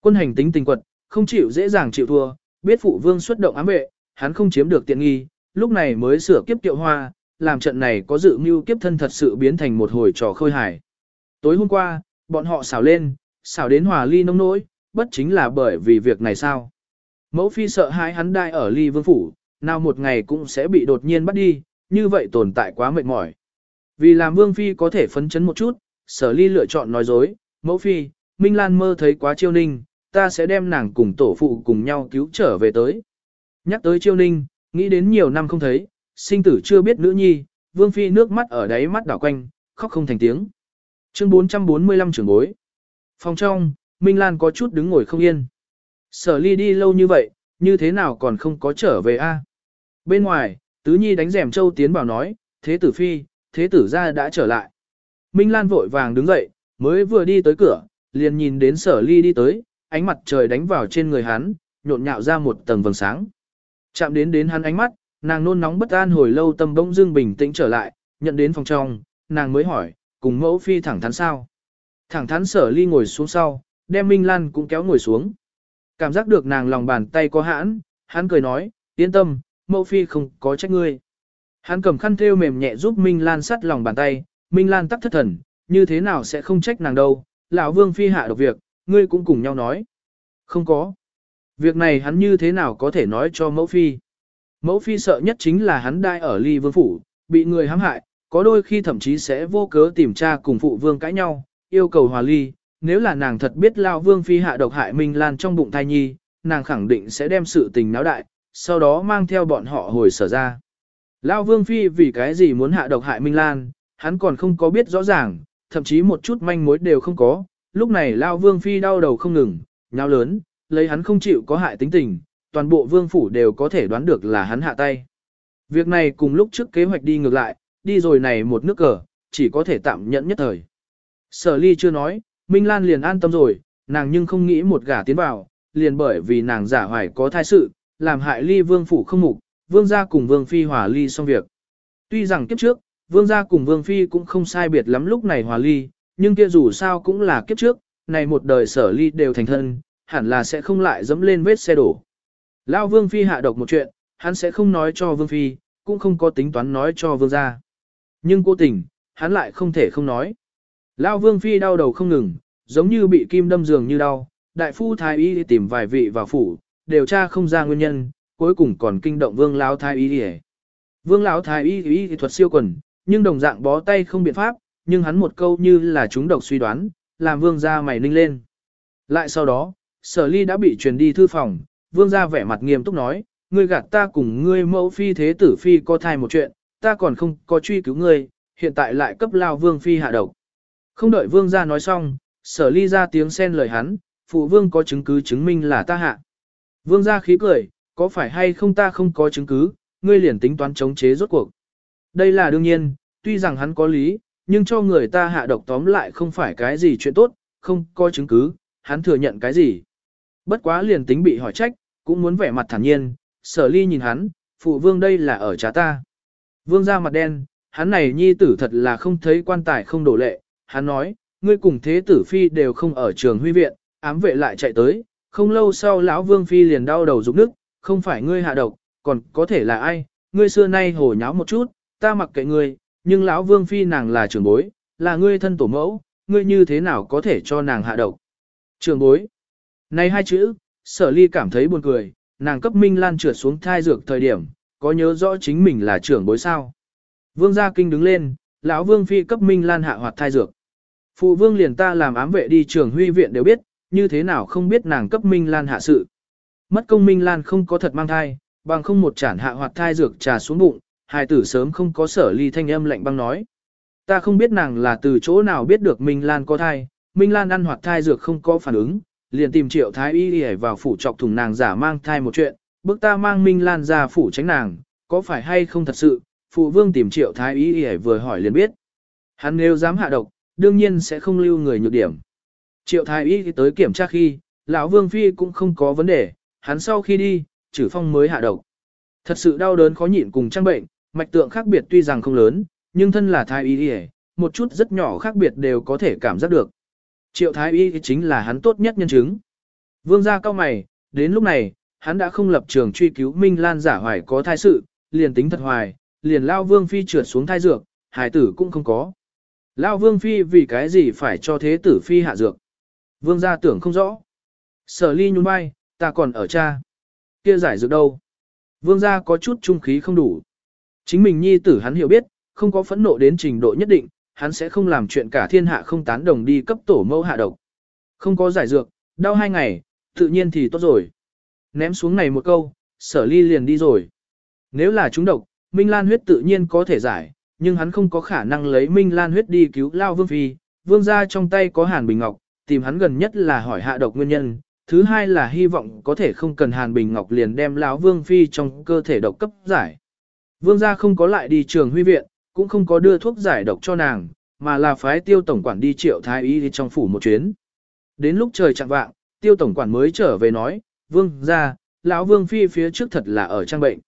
Quân hành tính tình quật, không chịu dễ dàng chịu thua, biết phụ vương xuất động ám vệ, hắn không chiếm được tiện nghi, lúc này mới sửa kiếp tiệu hoa, làm trận này có dự mưu kiếp thân thật sự biến thành một hồi trò khơi hải Tối hôm qua, bọn họ xảo lên, xảo đến hòa ly nông nỗi, bất chính là bởi vì việc này sao. Mẫu phi sợ hãi hắn đai ở ly vương phủ, nào một ngày cũng sẽ bị đột nhiên bắt đi, như vậy tồn tại quá mệt mỏi. Vì làm vương phi có thể phấn chấn một chút, sở ly lựa chọn nói dối, mẫu phi, Minh Lan mơ thấy quá chiêu ninh, ta sẽ đem nàng cùng tổ phụ cùng nhau cứu trở về tới. Nhắc tới chiêu ninh, nghĩ đến nhiều năm không thấy, sinh tử chưa biết nữ nhi, vương phi nước mắt ở đáy mắt đảo quanh, khóc không thành tiếng. Chương 445 trưởng bối. Phòng trong, Minh Lan có chút đứng ngồi không yên. Sở ly đi lâu như vậy, như thế nào còn không có trở về a? Bên ngoài, Tứ Nhi đánh rèm châu tiến bảo nói, thế tử phi, thế tử gia đã trở lại. Minh Lan vội vàng đứng dậy, mới vừa đi tới cửa, liền nhìn đến sở ly đi tới, ánh mặt trời đánh vào trên người hắn, nhộn nhạo ra một tầng vầng sáng. Chạm đến đến hắn ánh mắt, nàng nôn nóng bất an hồi lâu tâm bỗng dưng bình tĩnh trở lại, nhận đến phòng trong, nàng mới hỏi, cùng mẫu phi thẳng thắn sao. Thẳng thắn sở ly ngồi xuống sau, đem Minh Lan cũng kéo ngồi xuống. Cảm giác được nàng lòng bàn tay có hãn, hắn cười nói, yên tâm, mẫu phi không có trách ngươi. Hắn cầm khăn thêu mềm nhẹ giúp Minh Lan sắt lòng bàn tay, Minh Lan tắc thất thần, như thế nào sẽ không trách nàng đâu, lão vương phi hạ độc việc, ngươi cũng cùng nhau nói. Không có. Việc này hắn như thế nào có thể nói cho mẫu phi. Mẫu phi sợ nhất chính là hắn đai ở ly vương phủ, bị người hãm hại, có đôi khi thậm chí sẽ vô cớ tìm tra cùng phụ vương cãi nhau, yêu cầu hòa ly. Nếu là nàng thật biết Lao Vương Phi hạ độc hại Minh Lan trong bụng thai nhi, nàng khẳng định sẽ đem sự tình náo đại, sau đó mang theo bọn họ hồi sở ra. Lao Vương Phi vì cái gì muốn hạ độc hại Minh Lan, hắn còn không có biết rõ ràng, thậm chí một chút manh mối đều không có. Lúc này Lao Vương Phi đau đầu không ngừng, nháo lớn, lấy hắn không chịu có hại tính tình, toàn bộ vương phủ đều có thể đoán được là hắn hạ tay. Việc này cùng lúc trước kế hoạch đi ngược lại, đi rồi này một nước cờ, chỉ có thể tạm nhận nhất thời. Sở ly chưa nói, Minh Lan liền an tâm rồi, nàng nhưng không nghĩ một gả tiến vào, liền bởi vì nàng giả hoài có thai sự, làm hại ly vương phủ không mục, vương gia cùng vương phi hòa ly xong việc. Tuy rằng kiếp trước, vương gia cùng vương phi cũng không sai biệt lắm lúc này hòa ly, nhưng kia dù sao cũng là kiếp trước, này một đời sở ly đều thành thân, hẳn là sẽ không lại dẫm lên vết xe đổ. Lao vương phi hạ độc một chuyện, hắn sẽ không nói cho vương phi, cũng không có tính toán nói cho vương gia. Nhưng cố tình, hắn lại không thể không nói. Lao vương phi đau đầu không ngừng, giống như bị kim đâm giường như đau, đại phu thái y tìm vài vị vào phủ, điều tra không ra nguyên nhân, cuối cùng còn kinh động vương lão thái y đi Vương lão thái y y thuật siêu quần, nhưng đồng dạng bó tay không biện pháp, nhưng hắn một câu như là chúng độc suy đoán, làm vương gia mày ninh lên. Lại sau đó, sở ly đã bị truyền đi thư phòng, vương gia vẻ mặt nghiêm túc nói, ngươi gạt ta cùng ngươi mẫu phi thế tử phi có thai một chuyện, ta còn không có truy cứu ngươi, hiện tại lại cấp lao vương phi hạ độc. Không đợi vương gia nói xong, sở ly ra tiếng xen lời hắn, phụ vương có chứng cứ chứng minh là ta hạ. Vương gia khí cười, có phải hay không ta không có chứng cứ, ngươi liền tính toán chống chế rốt cuộc. Đây là đương nhiên, tuy rằng hắn có lý, nhưng cho người ta hạ độc tóm lại không phải cái gì chuyện tốt, không có chứng cứ, hắn thừa nhận cái gì. Bất quá liền tính bị hỏi trách, cũng muốn vẻ mặt thản nhiên, sở ly nhìn hắn, phụ vương đây là ở trá ta. Vương ra mặt đen, hắn này nhi tử thật là không thấy quan tài không đổ lệ, hắn nói, ngươi cùng thế tử phi đều không ở trường huy viện, ám vệ lại chạy tới, không lâu sau lão vương phi liền đau đầu rụng nước, không phải ngươi hạ độc, còn có thể là ai, ngươi xưa nay hồ nháo một chút, ta mặc kệ ngươi, nhưng lão vương phi nàng là trưởng bối, là ngươi thân tổ mẫu, ngươi như thế nào có thể cho nàng hạ độc. Trưởng bối. Này hai chữ, sở ly cảm thấy buồn cười, nàng cấp Minh Lan trượt xuống thai dược thời điểm, có nhớ rõ chính mình là trưởng bối sao. Vương gia kinh đứng lên, lão vương phi cấp Minh Lan hạ hoạt thai dược. Phụ vương liền ta làm ám vệ đi trường huy viện đều biết, như thế nào không biết nàng cấp Minh Lan hạ sự. Mất công Minh Lan không có thật mang thai, bằng không một chản hạ hoạt thai dược trà xuống bụng, hài tử sớm không có sở ly thanh âm lạnh băng nói. Ta không biết nàng là từ chỗ nào biết được Minh Lan có thai, Minh Lan ăn hoạt thai dược không có phản ứng, liền tìm triệu thái y đi vào phủ trọc thùng nàng giả mang thai một chuyện, bước ta mang Minh Lan ra phủ tránh nàng, có phải hay không thật sự, phụ vương tìm triệu thái y đi vừa hỏi liền biết. Hắn nếu dám hạ độc, đương nhiên sẽ không lưu người nhược điểm. Triệu thái y tới kiểm tra khi, lão vương phi cũng không có vấn đề, hắn sau khi đi, trừ phong mới hạ độc. Thật sự đau đớn khó nhịn cùng trang bệnh, mạch tượng khác biệt tuy rằng không lớn, nhưng thân là thái y y, một chút rất nhỏ khác biệt đều có thể cảm giác được. Triệu thái y chính là hắn tốt nhất nhân chứng. Vương gia cao mày, đến lúc này, hắn đã không lập trường truy cứu Minh Lan giả hoài có thai sự, liền tính thật hoài, liền lao vương phi trượt xuống thai dược, hài tử cũng không có. Lao vương phi vì cái gì phải cho thế tử phi hạ dược. Vương gia tưởng không rõ. Sở ly nhún vai, ta còn ở cha. Kia giải dược đâu? Vương gia có chút trung khí không đủ. Chính mình nhi tử hắn hiểu biết, không có phẫn nộ đến trình độ nhất định, hắn sẽ không làm chuyện cả thiên hạ không tán đồng đi cấp tổ mẫu hạ độc. Không có giải dược, đau hai ngày, tự nhiên thì tốt rồi. Ném xuống này một câu, sở ly liền đi rồi. Nếu là chúng độc, Minh Lan huyết tự nhiên có thể giải, nhưng hắn không có khả năng lấy Minh Lan huyết đi cứu Lao Vương Phi. Vương gia trong tay có Hàn Bình Ngọc, tìm hắn gần nhất là hỏi hạ độc nguyên nhân. Thứ hai là hy vọng có thể không cần Hàn Bình Ngọc liền đem lão Vương Phi trong cơ thể độc cấp giải. Vương gia không có lại đi trường huy viện, cũng không có đưa thuốc giải độc cho nàng, mà là phái tiêu tổng quản đi triệu thái y đi trong phủ một chuyến. Đến lúc trời chạng vạng, tiêu tổng quản mới trở về nói, vương gia, lão vương phi phía trước thật là ở trang bệnh.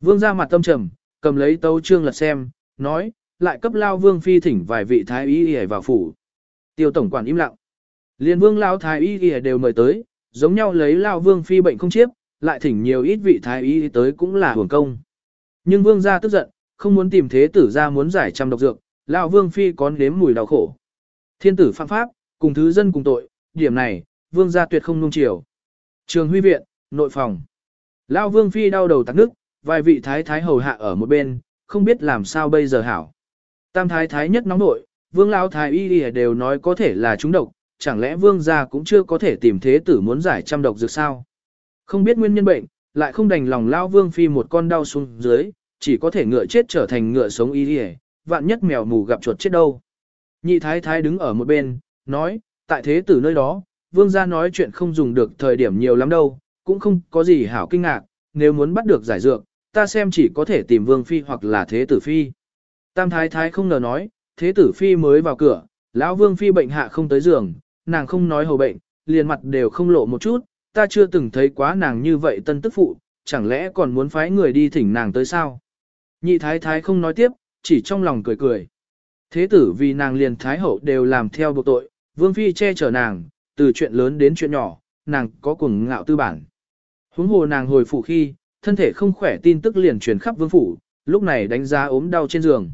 Vương gia mặt tâm trầm, cầm lấy tấu trương lật xem, nói, lại cấp lao vương phi thỉnh vài vị thái y y vào phủ. Tiêu tổng quản im lặng. Liên vương lao thái y đều mời tới, giống nhau lấy lao vương phi bệnh không chiếp, lại thỉnh nhiều ít vị thái y tới cũng là hưởng công. Nhưng vương gia tức giận, không muốn tìm thế tử ra muốn giải trăm độc dược, lão vương phi có nếm mùi đau khổ. Thiên tử phạm pháp, cùng thứ dân cùng tội, điểm này, vương gia tuyệt không nung chiều. Trường huy viện, nội phòng. Lão vương phi đau đầu tắc nước, vài vị thái thái hầu hạ ở một bên, không biết làm sao bây giờ hảo. Tam thái thái nhất nóng nội, vương lão thái y y đều nói có thể là chúng độc, chẳng lẽ vương gia cũng chưa có thể tìm thế tử muốn giải trăm độc dược sao? Không biết nguyên nhân bệnh, lại không đành lòng lao vương phi một con đau xuống dưới, chỉ có thể ngựa chết trở thành ngựa sống y đi vạn nhất mèo mù gặp chuột chết đâu. Nhị thái thái đứng ở một bên, nói, tại thế tử nơi đó, vương gia nói chuyện không dùng được thời điểm nhiều lắm đâu, cũng không có gì hảo kinh ngạc, nếu muốn bắt được giải dược, ta xem chỉ có thể tìm vương phi hoặc là thế tử phi. Tam thái thái không ngờ nói, thế tử phi mới vào cửa, lão vương phi bệnh hạ không tới giường, nàng không nói hầu bệnh, liền mặt đều không lộ một chút, ta chưa từng thấy quá nàng như vậy tân tức phụ, chẳng lẽ còn muốn phái người đi thỉnh nàng tới sao? Nhị thái thái không nói tiếp, chỉ trong lòng cười cười. Thế tử vì nàng liền thái hậu đều làm theo buộc tội, vương phi che chở nàng, từ chuyện lớn đến chuyện nhỏ, nàng có cùng ngạo tư bản. Huống hồ nàng hồi phủ khi, thân thể không khỏe tin tức liền truyền khắp vương phủ, lúc này đánh giá ốm đau trên giường.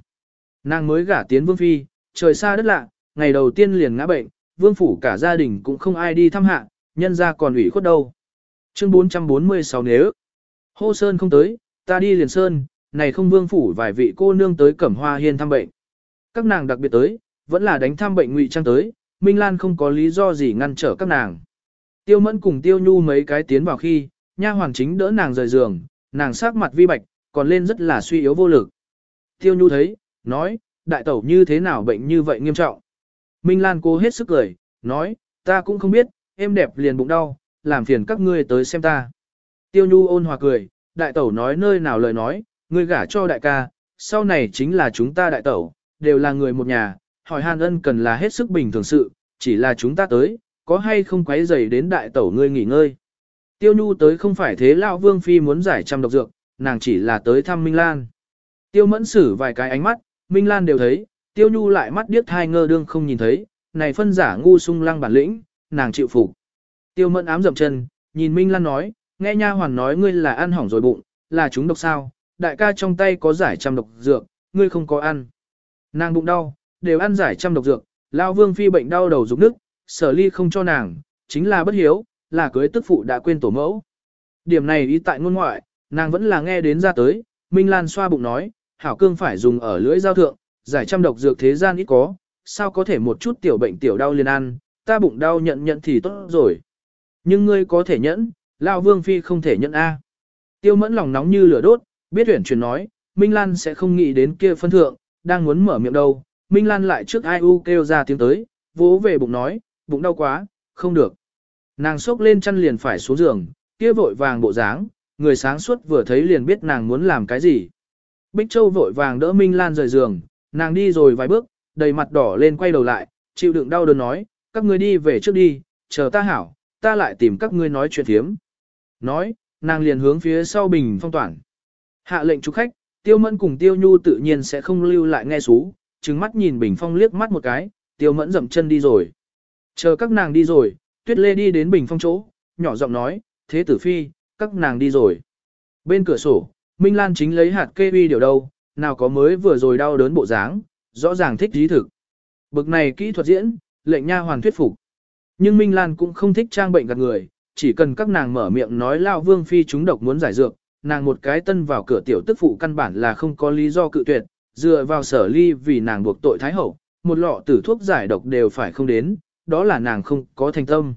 Nàng mới gả tiến vương phi, trời xa đất lạ, ngày đầu tiên liền ngã bệnh, vương phủ cả gia đình cũng không ai đi thăm hạ, nhân ra còn ủy khuất đâu. Chương 446 nếu Hô Sơn không tới, ta đi liền Sơn, này không vương phủ vài vị cô nương tới cẩm hoa hiên thăm bệnh. Các nàng đặc biệt tới, vẫn là đánh thăm bệnh ngụy trang tới, Minh Lan không có lý do gì ngăn trở các nàng. Tiêu mẫn cùng tiêu nhu mấy cái tiến vào khi, nha hoàng chính đỡ nàng rời giường, nàng sắc mặt vi bạch, còn lên rất là suy yếu vô lực. Tiêu nhu thấy, nói, đại tẩu như thế nào bệnh như vậy nghiêm trọng. Minh Lan cố hết sức cười, nói, ta cũng không biết, em đẹp liền bụng đau, làm phiền các ngươi tới xem ta. Tiêu nhu ôn hòa cười, đại tẩu nói nơi nào lời nói, ngươi gả cho đại ca, sau này chính là chúng ta đại tẩu, đều là người một nhà, hỏi hàn ân cần là hết sức bình thường sự, chỉ là chúng ta tới, có hay không quấy rầy đến đại tẩu ngươi nghỉ ngơi. Tiêu Nhu tới không phải thế lão Vương Phi muốn giải trăm độc dược, nàng chỉ là tới thăm Minh Lan. Tiêu mẫn xử vài cái ánh mắt, Minh Lan đều thấy, Tiêu Nhu lại mắt điếc thai ngơ đương không nhìn thấy, này phân giả ngu sung lăng bản lĩnh, nàng chịu phục. Tiêu mẫn ám dậm chân, nhìn Minh Lan nói, nghe nha hoàn nói ngươi là ăn hỏng rồi bụng, là chúng độc sao, đại ca trong tay có giải trăm độc dược, ngươi không có ăn. Nàng bụng đau, đều ăn giải trăm độc dược, Lao Vương Phi bệnh đau đầu rục nước, sở ly không cho nàng, chính là bất hiếu, là cưới tức phụ đã quên tổ mẫu. Điểm này ý tại ngôn ngoại, nàng vẫn là nghe đến ra tới, Minh Lan xoa bụng nói, hảo cương phải dùng ở lưỡi giao thượng, giải trăm độc dược thế gian ít có, sao có thể một chút tiểu bệnh tiểu đau liền ăn, ta bụng đau nhận nhận thì tốt rồi. Nhưng ngươi có thể nhẫn, lão Vương Phi không thể nhẫn A. Tiêu mẫn lòng nóng như lửa đốt, biết huyền chuyển nói, Minh Lan sẽ không nghĩ đến kia phân thượng, đang muốn mở miệng đâu. Minh Lan lại trước ai u kêu ra tiếng tới, vỗ về bụng nói, bụng đau quá, không được. Nàng sốc lên chăn liền phải xuống giường, kia vội vàng bộ dáng, người sáng suốt vừa thấy liền biết nàng muốn làm cái gì. Bích Châu vội vàng đỡ Minh Lan rời giường, nàng đi rồi vài bước, đầy mặt đỏ lên quay đầu lại, chịu đựng đau đớn nói, các ngươi đi về trước đi, chờ ta hảo, ta lại tìm các ngươi nói chuyện thiếm. Nói, nàng liền hướng phía sau bình phong toàn. Hạ lệnh chúc khách, tiêu mẫn cùng tiêu nhu tự nhiên sẽ không lưu lại nghe xú, trừng mắt nhìn bình phong liếc mắt một cái, tiêu mẫn dậm chân đi rồi. Chờ các nàng đi rồi, tuyết lê đi đến bình phong chỗ, nhỏ giọng nói, thế tử phi, các nàng đi rồi. Bên cửa sổ, Minh Lan chính lấy hạt kê uy điều đâu, nào có mới vừa rồi đau đớn bộ dáng, rõ ràng thích trí thực. Bực này kỹ thuật diễn, lệnh nha hoàn thuyết phục. Nhưng Minh Lan cũng không thích trang bệnh gạt người, chỉ cần các nàng mở miệng nói lao vương phi chúng độc muốn giải dược, nàng một cái tân vào cửa tiểu tức phụ căn bản là không có lý do cự tuyệt, dựa vào sở ly vì nàng buộc tội thái hậu, một lọ tử thuốc giải độc đều phải không đến, đó là nàng không có thành tâm.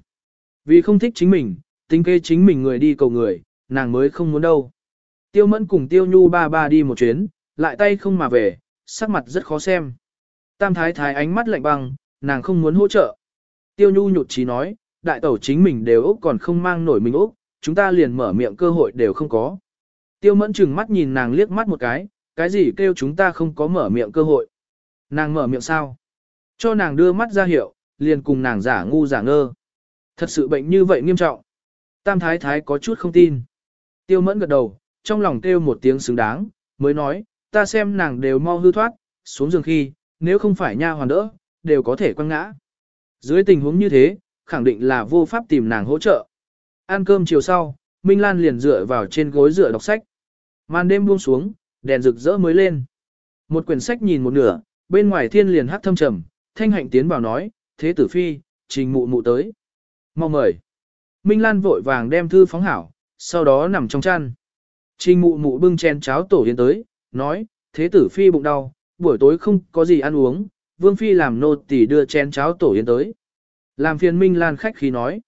Vì không thích chính mình, tính kê chính mình người đi cầu người, nàng mới không muốn đâu. Tiêu mẫn cùng tiêu nhu ba ba đi một chuyến, lại tay không mà về, sắc mặt rất khó xem. Tam thái thái ánh mắt lạnh băng, nàng không muốn hỗ trợ. Tiêu nhu nhụt chí nói, đại tẩu chính mình đều Úc còn không mang nổi mình Úc, chúng ta liền mở miệng cơ hội đều không có. Tiêu mẫn chừng mắt nhìn nàng liếc mắt một cái, cái gì kêu chúng ta không có mở miệng cơ hội. Nàng mở miệng sao? Cho nàng đưa mắt ra hiệu, liền cùng nàng giả ngu giả ngơ. Thật sự bệnh như vậy nghiêm trọng. Tam thái thái có chút không tin. Tiêu mẫn gật đầu, trong lòng kêu một tiếng xứng đáng, mới nói, ta xem nàng đều mau hư thoát, xuống giường khi, nếu không phải nha hoàn đỡ, đều có thể quăng ngã. Dưới tình huống như thế, khẳng định là vô pháp tìm nàng hỗ trợ. Ăn cơm chiều sau, Minh Lan liền dựa vào trên gối dựa đọc sách. Màn đêm buông xuống, đèn rực rỡ mới lên. Một quyển sách nhìn một nửa, bên ngoài thiên liền hắc thâm trầm, thanh hạnh tiến vào nói, thế tử phi, trình mụ mụ tới. Mau mời. Minh Lan vội vàng đem thư phóng hảo, sau đó nằm trong chăn. Trình mụ mụ bưng chén cháo tổ yến tới, nói, thế tử phi bụng đau, buổi tối không có gì ăn uống, vương phi làm nô tỳ đưa chén cháo tổ yến tới. Làm phiền Minh Lan khách khí nói.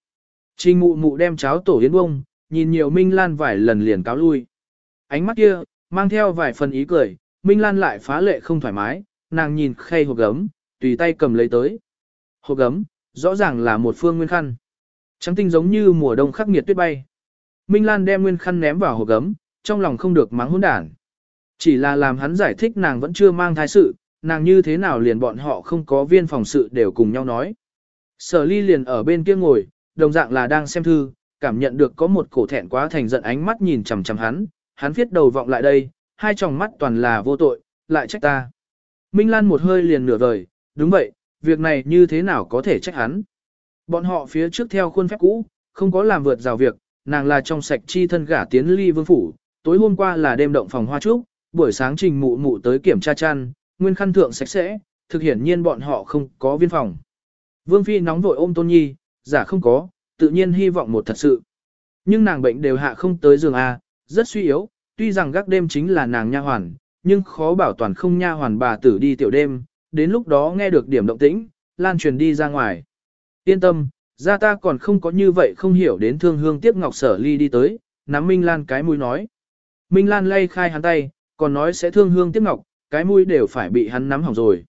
Trình mụ mụ đem cháo tổ yến bông, nhìn nhiều Minh Lan vài lần liền cáo lui. Ánh mắt kia, mang theo vài phần ý cười, Minh Lan lại phá lệ không thoải mái, nàng nhìn khay hộp gấm, tùy tay cầm lấy tới. Hộp gấm, rõ ràng là một phương nguyên khăn. Trắng tinh giống như mùa đông khắc nghiệt tuyết bay. Minh Lan đem nguyên khăn ném vào hộp gấm, trong lòng không được mắng hỗn đản. Chỉ là làm hắn giải thích nàng vẫn chưa mang thai sự, nàng như thế nào liền bọn họ không có viên phòng sự đều cùng nhau nói. Sở ly liền ở bên kia ngồi, đồng dạng là đang xem thư, cảm nhận được có một cổ thẹn quá thành giận ánh mắt nhìn chằm chằm hắn, hắn viết đầu vọng lại đây, hai tròng mắt toàn là vô tội, lại trách ta. Minh Lan một hơi liền nửa vời, đúng vậy, việc này như thế nào có thể trách hắn. Bọn họ phía trước theo khuôn phép cũ, không có làm vượt rào việc, nàng là trong sạch chi thân gả tiến ly vương phủ, tối hôm qua là đêm động phòng hoa trúc, buổi sáng trình mụ mụ tới kiểm tra chăn, nguyên khăn thượng sạch sẽ, thực hiển nhiên bọn họ không có viên phòng. Vương Phi nóng vội ôm Tôn Nhi, giả không có, tự nhiên hy vọng một thật sự. Nhưng nàng bệnh đều hạ không tới giường A, rất suy yếu, tuy rằng gác đêm chính là nàng nha hoàn, nhưng khó bảo toàn không nha hoàn bà tử đi tiểu đêm, đến lúc đó nghe được điểm động tĩnh, lan truyền đi ra ngoài. Yên tâm, Ra ta còn không có như vậy không hiểu đến thương hương tiếc ngọc sở ly đi tới, nắm Minh Lan cái mũi nói. Minh Lan lay khai hắn tay, còn nói sẽ thương hương tiếc ngọc, cái mũi đều phải bị hắn nắm hỏng rồi.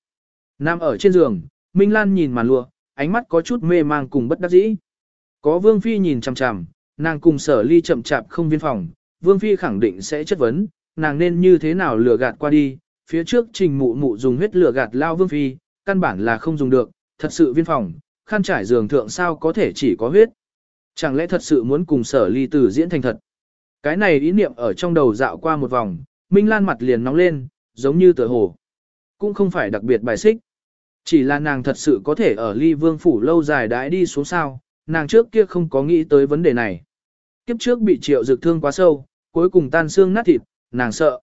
Nam ở trên giường, Minh Lan nhìn màn lụa, ánh mắt có chút mê mang cùng bất đắc dĩ. Có Vương Phi nhìn chằm chằm, nàng cùng sở ly chậm chạp không viên phòng, Vương Phi khẳng định sẽ chất vấn, nàng nên như thế nào lừa gạt qua đi, phía trước trình mụ mụ dùng huyết lừa gạt lao Vương Phi, căn bản là không dùng được, thật sự viên phòng, khăn trải giường thượng sao có thể chỉ có huyết. Chẳng lẽ thật sự muốn cùng sở ly tử diễn thành thật. Cái này ý niệm ở trong đầu dạo qua một vòng, Minh Lan mặt liền nóng lên, giống như tựa hồ. Cũng không phải đặc biệt bài xích. Chỉ là nàng thật sự có thể ở ly vương phủ lâu dài đãi đi xuống sao, nàng trước kia không có nghĩ tới vấn đề này. Kiếp trước bị triệu dược thương quá sâu, cuối cùng tan xương nát thịt, nàng sợ.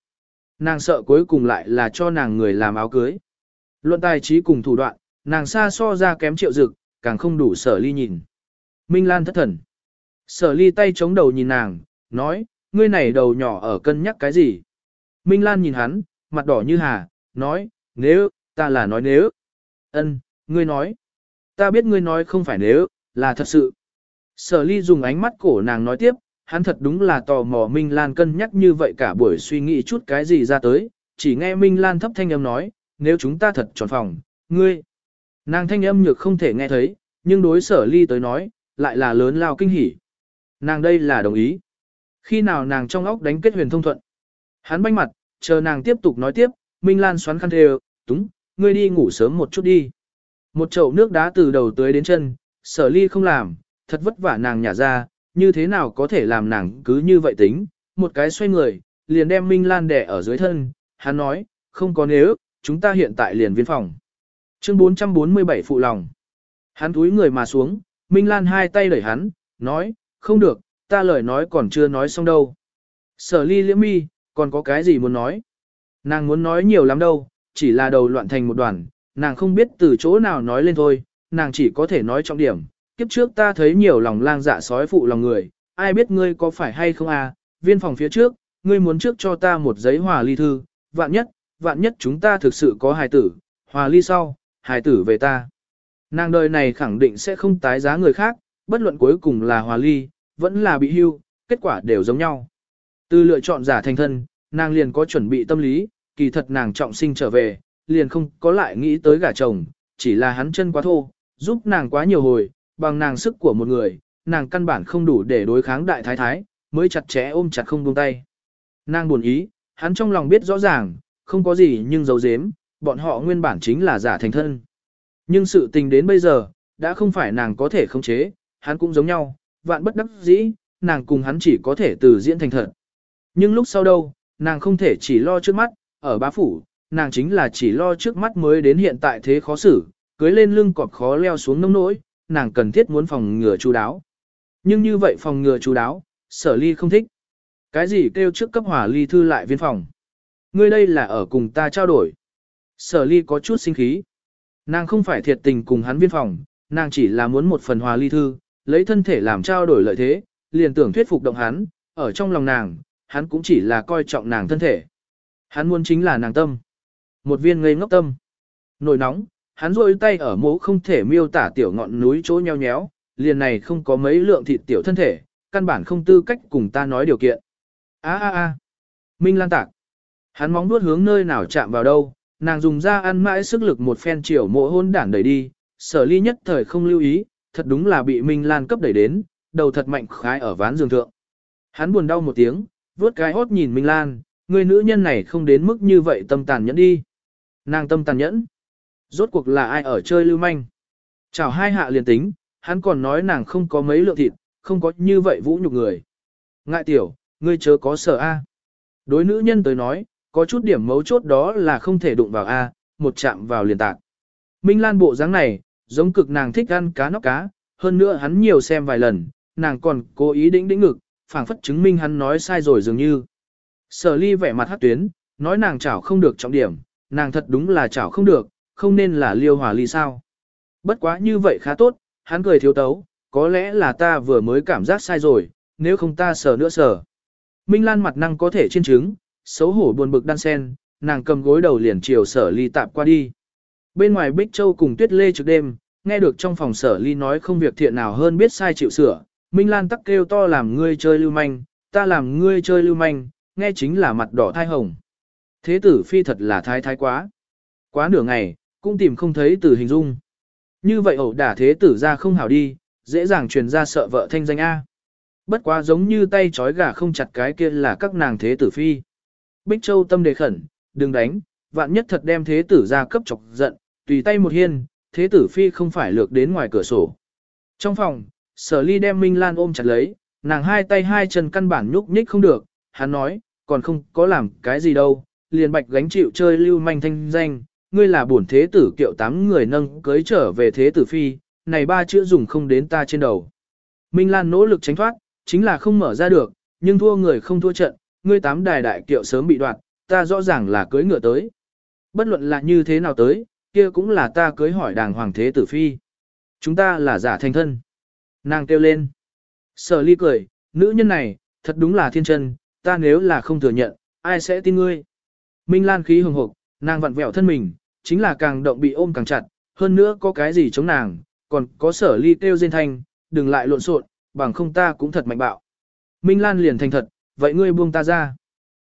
Nàng sợ cuối cùng lại là cho nàng người làm áo cưới. Luận tài trí cùng thủ đoạn, nàng xa so ra kém triệu dực, càng không đủ sở ly nhìn. Minh Lan thất thần. Sở ly tay chống đầu nhìn nàng, nói, ngươi này đầu nhỏ ở cân nhắc cái gì? Minh Lan nhìn hắn, mặt đỏ như hà, nói, nếu, ta là nói nếu. ân ngươi nói. Ta biết ngươi nói không phải nếu, là thật sự. Sở ly dùng ánh mắt cổ nàng nói tiếp, hắn thật đúng là tò mò Minh Lan cân nhắc như vậy cả buổi suy nghĩ chút cái gì ra tới, chỉ nghe Minh Lan thấp thanh âm nói, nếu chúng ta thật tròn phòng, ngươi. Nàng thanh âm nhược không thể nghe thấy, nhưng đối sở ly tới nói, lại là lớn lao kinh hỉ. Nàng đây là đồng ý. Khi nào nàng trong óc đánh kết huyền thông thuận. Hắn banh mặt, chờ nàng tiếp tục nói tiếp, Minh Lan xoắn khăn thề, túng, ngươi đi ngủ sớm một chút đi. Một chậu nước đá từ đầu tới đến chân, sở ly không làm, thật vất vả nàng nhả ra, như thế nào có thể làm nàng cứ như vậy tính, một cái xoay người, liền đem Minh Lan đẻ ở dưới thân, hắn nói, không có nếu, chúng ta hiện tại liền viên phòng. Chương 447 phụ lòng. Hắn túi người mà xuống, Minh Lan hai tay đẩy hắn, nói, không được, ta lời nói còn chưa nói xong đâu. Sở ly liễm mi, còn có cái gì muốn nói? Nàng muốn nói nhiều lắm đâu, chỉ là đầu loạn thành một đoàn, nàng không biết từ chỗ nào nói lên thôi, nàng chỉ có thể nói trọng điểm. Kiếp trước ta thấy nhiều lòng lang dạ sói phụ lòng người, ai biết ngươi có phải hay không à, viên phòng phía trước, ngươi muốn trước cho ta một giấy hòa ly thư, vạn nhất, vạn nhất chúng ta thực sự có hài tử, hòa ly sau, hài tử về ta. Nàng đời này khẳng định sẽ không tái giá người khác, bất luận cuối cùng là hòa ly, vẫn là bị hưu, kết quả đều giống nhau. Từ lựa chọn giả thành thân, nàng liền có chuẩn bị tâm lý, kỳ thật nàng trọng sinh trở về, liền không có lại nghĩ tới gả chồng, chỉ là hắn chân quá thô, giúp nàng quá nhiều hồi, bằng nàng sức của một người, nàng căn bản không đủ để đối kháng đại thái thái, mới chặt chẽ ôm chặt không buông tay. Nàng buồn ý, hắn trong lòng biết rõ ràng, không có gì nhưng giấu giếm, bọn họ nguyên bản chính là giả thành thân. Nhưng sự tình đến bây giờ, đã không phải nàng có thể khống chế, hắn cũng giống nhau, vạn bất đắc dĩ, nàng cùng hắn chỉ có thể từ diễn thành thật. Nhưng lúc sau đâu, nàng không thể chỉ lo trước mắt, ở bá phủ, nàng chính là chỉ lo trước mắt mới đến hiện tại thế khó xử, cưới lên lưng cọp khó leo xuống nông nỗi, nàng cần thiết muốn phòng ngừa chú đáo. Nhưng như vậy phòng ngừa chú đáo, sở ly không thích. Cái gì kêu trước cấp hỏa ly thư lại viên phòng? Ngươi đây là ở cùng ta trao đổi. Sở ly có chút sinh khí. Nàng không phải thiệt tình cùng hắn viên phòng, nàng chỉ là muốn một phần hòa ly thư, lấy thân thể làm trao đổi lợi thế, liền tưởng thuyết phục động hắn, ở trong lòng nàng, hắn cũng chỉ là coi trọng nàng thân thể. Hắn muốn chính là nàng tâm. Một viên ngây ngốc tâm. Nổi nóng, hắn rôi tay ở mố không thể miêu tả tiểu ngọn núi chỗ nheo nhéo, liền này không có mấy lượng thịt tiểu thân thể, căn bản không tư cách cùng ta nói điều kiện. a a a Minh Lan tạc. Hắn móng nuốt hướng nơi nào chạm vào đâu, nàng dùng ra ăn mãi sức lực một phen chiều mộ hôn đản đẩy đi, sở ly nhất thời không lưu ý, thật đúng là bị Minh Lan cấp đẩy đến, đầu thật mạnh khái ở ván giường thượng. Hắn buồn đau một tiếng, vuốt cái hốt nhìn Minh Lan, người nữ nhân này không đến mức như vậy tâm tàn nhẫn đi. Nàng tâm tàn nhẫn. Rốt cuộc là ai ở chơi lưu manh. Chào hai hạ liền tính, hắn còn nói nàng không có mấy lượng thịt, không có như vậy vũ nhục người. Ngại tiểu, ngươi chớ có sợ a. Đối nữ nhân tới nói, có chút điểm mấu chốt đó là không thể đụng vào a, một chạm vào liền tạc. Minh Lan bộ dáng này, giống cực nàng thích ăn cá nóc cá, hơn nữa hắn nhiều xem vài lần, nàng còn cố ý đĩnh đĩnh ngực, phảng phất chứng minh hắn nói sai rồi dường như. Sở ly vẻ mặt hát tuyến, nói nàng chảo không được trọng điểm, nàng thật đúng là chảo không được, không nên là liêu hòa ly sao. Bất quá như vậy khá tốt, hắn cười thiếu tấu, có lẽ là ta vừa mới cảm giác sai rồi, nếu không ta sở nữa sở. Minh Lan mặt năng có thể trên chứng, xấu hổ buồn bực đan sen, nàng cầm gối đầu liền chiều sở ly tạp qua đi. Bên ngoài Bích Châu cùng Tuyết Lê trước đêm, nghe được trong phòng sở ly nói không việc thiện nào hơn biết sai chịu sửa, Minh Lan tắc kêu to làm ngươi chơi lưu manh, ta làm ngươi chơi lưu manh, nghe chính là mặt đỏ thai hồng. Thế tử phi thật là thái thái quá. Quá nửa ngày, cũng tìm không thấy từ hình dung. Như vậy ẩu đả thế tử ra không hảo đi, dễ dàng truyền ra sợ vợ thanh danh A. Bất quá giống như tay trói gà không chặt cái kia là các nàng thế tử phi. Bích Châu tâm đề khẩn, đừng đánh, vạn nhất thật đem thế tử ra cấp chọc giận, tùy tay một hiên, thế tử phi không phải lược đến ngoài cửa sổ. Trong phòng, sở ly đem Minh Lan ôm chặt lấy, nàng hai tay hai chân căn bản nhúc nhích không được, hắn nói, còn không có làm cái gì đâu, liền bạch gánh chịu chơi lưu manh thanh danh, ngươi là bổn thế tử kiệu tám người nâng cưới trở về thế tử phi, này ba chữ dùng không đến ta trên đầu. Minh Lan nỗ lực tránh thoát, chính là không mở ra được, nhưng thua người không thua trận, ngươi tám đài đại kiệu sớm bị đoạt, ta rõ ràng là cưới ngựa tới. Bất luận là như thế nào tới, kia cũng là ta cưới hỏi đàng hoàng thế tử phi. Chúng ta là giả thành thân. Nàng kêu lên. Sở ly cười, nữ nhân này, thật đúng là thiên chân, ta nếu là không thừa nhận, ai sẽ tin ngươi. Minh Lan khí hồng hực, nàng vặn vẹo thân mình, chính là càng động bị ôm càng chặt, hơn nữa có cái gì chống nàng, còn có sở ly kêu rên thanh, đừng lại lộn xộn, bằng không ta cũng thật mạnh bạo. Minh Lan liền thành thật, vậy ngươi buông ta ra.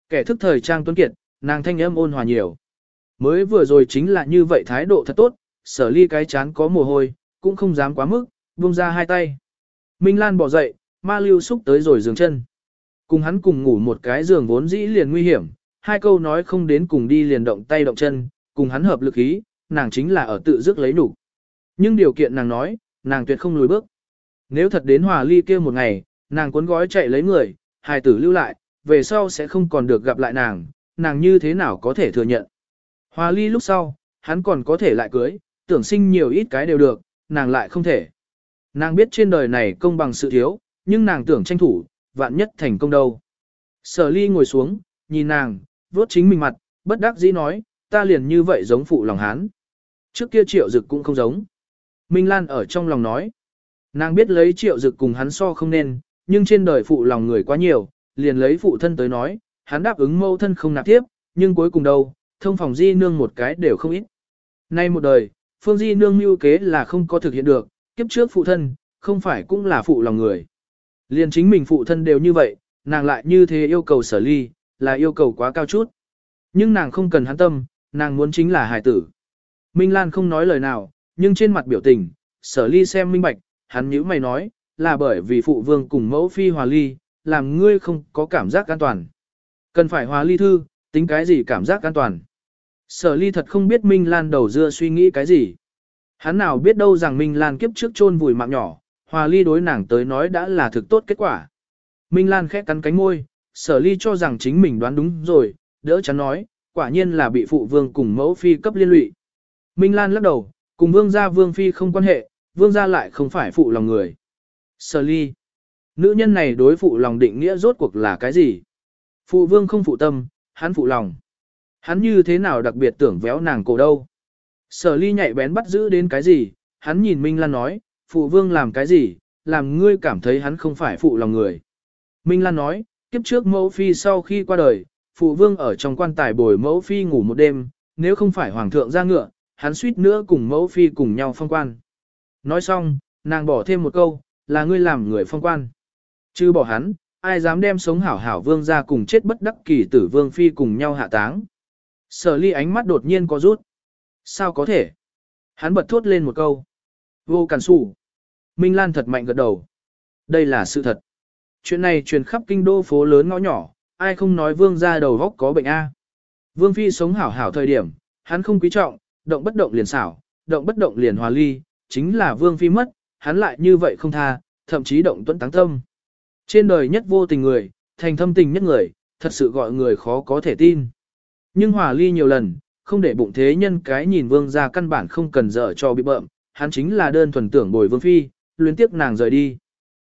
Kẻ thức thời trang tuấn kiệt, nàng thanh âm ôn hòa nhiều. Mới vừa rồi chính là như vậy thái độ thật tốt, sở ly cái chán có mồ hôi, cũng không dám quá mức, buông ra hai tay. Minh Lan bỏ dậy, ma lưu xúc tới rồi giường chân. Cùng hắn cùng ngủ một cái giường vốn dĩ liền nguy hiểm, hai câu nói không đến cùng đi liền động tay động chân, cùng hắn hợp lực ý, nàng chính là ở tự dứt lấy đủ. Nhưng điều kiện nàng nói, nàng tuyệt không lùi bước. Nếu thật đến hòa ly kia một ngày, nàng cuốn gói chạy lấy người, hài tử lưu lại, về sau sẽ không còn được gặp lại nàng, nàng như thế nào có thể thừa nhận. Hòa ly lúc sau, hắn còn có thể lại cưới, tưởng sinh nhiều ít cái đều được, nàng lại không thể. Nàng biết trên đời này công bằng sự thiếu, nhưng nàng tưởng tranh thủ, vạn nhất thành công đâu. Sở ly ngồi xuống, nhìn nàng, vuốt chính mình mặt, bất đắc dĩ nói, ta liền như vậy giống phụ lòng hán. Trước kia triệu dực cũng không giống. Minh Lan ở trong lòng nói, nàng biết lấy triệu dực cùng hắn so không nên, nhưng trên đời phụ lòng người quá nhiều, liền lấy phụ thân tới nói, hắn đáp ứng mâu thân không nạp tiếp, nhưng cuối cùng đâu, thông phòng di nương một cái đều không ít. Nay một đời, phương di nương mưu kế là không có thực hiện được, kiếp trước phụ thân, không phải cũng là phụ lòng người. Liền chính mình phụ thân đều như vậy, nàng lại như thế yêu cầu sở ly, là yêu cầu quá cao chút. Nhưng nàng không cần hắn tâm, nàng muốn chính là hài tử. Minh Lan không nói lời nào, nhưng trên mặt biểu tình, sở ly xem minh bạch, hắn nhíu mày nói, là bởi vì phụ vương cùng mẫu phi hòa ly, làm ngươi không có cảm giác an toàn. Cần phải hòa ly thư, tính cái gì cảm giác an toàn. Sở ly thật không biết Minh Lan đầu dưa suy nghĩ cái gì. Hắn nào biết đâu rằng Minh Lan kiếp trước chôn vùi mạng nhỏ, hòa ly đối nàng tới nói đã là thực tốt kết quả. Minh Lan khẽ cắn cánh môi, sở ly cho rằng chính mình đoán đúng rồi, đỡ chắn nói, quả nhiên là bị phụ vương cùng mẫu phi cấp liên lụy. Minh Lan lắc đầu, cùng vương gia vương phi không quan hệ, vương gia lại không phải phụ lòng người. Sở ly, nữ nhân này đối phụ lòng định nghĩa rốt cuộc là cái gì? Phụ vương không phụ tâm, hắn phụ lòng. Hắn như thế nào đặc biệt tưởng véo nàng cổ đâu? Sở ly nhạy bén bắt giữ đến cái gì? Hắn nhìn Minh Lan nói, phụ vương làm cái gì? Làm ngươi cảm thấy hắn không phải phụ lòng người. Minh Lan nói, kiếp trước mẫu phi sau khi qua đời, phụ vương ở trong quan tài bồi mẫu phi ngủ một đêm, nếu không phải hoàng thượng ra ngựa, hắn suýt nữa cùng mẫu phi cùng nhau phong quan. Nói xong, nàng bỏ thêm một câu, là ngươi làm người phong quan. Chứ bỏ hắn, ai dám đem sống hảo hảo vương ra cùng chết bất đắc kỳ tử vương phi cùng nhau hạ táng. Sở ly ánh mắt đột nhiên có rút. Sao có thể? Hắn bật thốt lên một câu. Vô cản sủ. Minh Lan thật mạnh gật đầu. Đây là sự thật. Chuyện này truyền khắp kinh đô phố lớn ngõ nhỏ, ai không nói vương ra đầu góc có bệnh A. Vương phi sống hảo hảo thời điểm, hắn không quý trọng, động bất động liền xảo, động bất động liền hòa ly, chính là vương phi mất, hắn lại như vậy không tha, thậm chí động tuấn táng tâm. Trên đời nhất vô tình người, thành thâm tình nhất người, thật sự gọi người khó có thể tin. Nhưng hòa ly nhiều lần, không để bụng thế nhân cái nhìn vương ra căn bản không cần dở cho bị bợm, hắn chính là đơn thuần tưởng bồi vương phi, luyến tiếc nàng rời đi.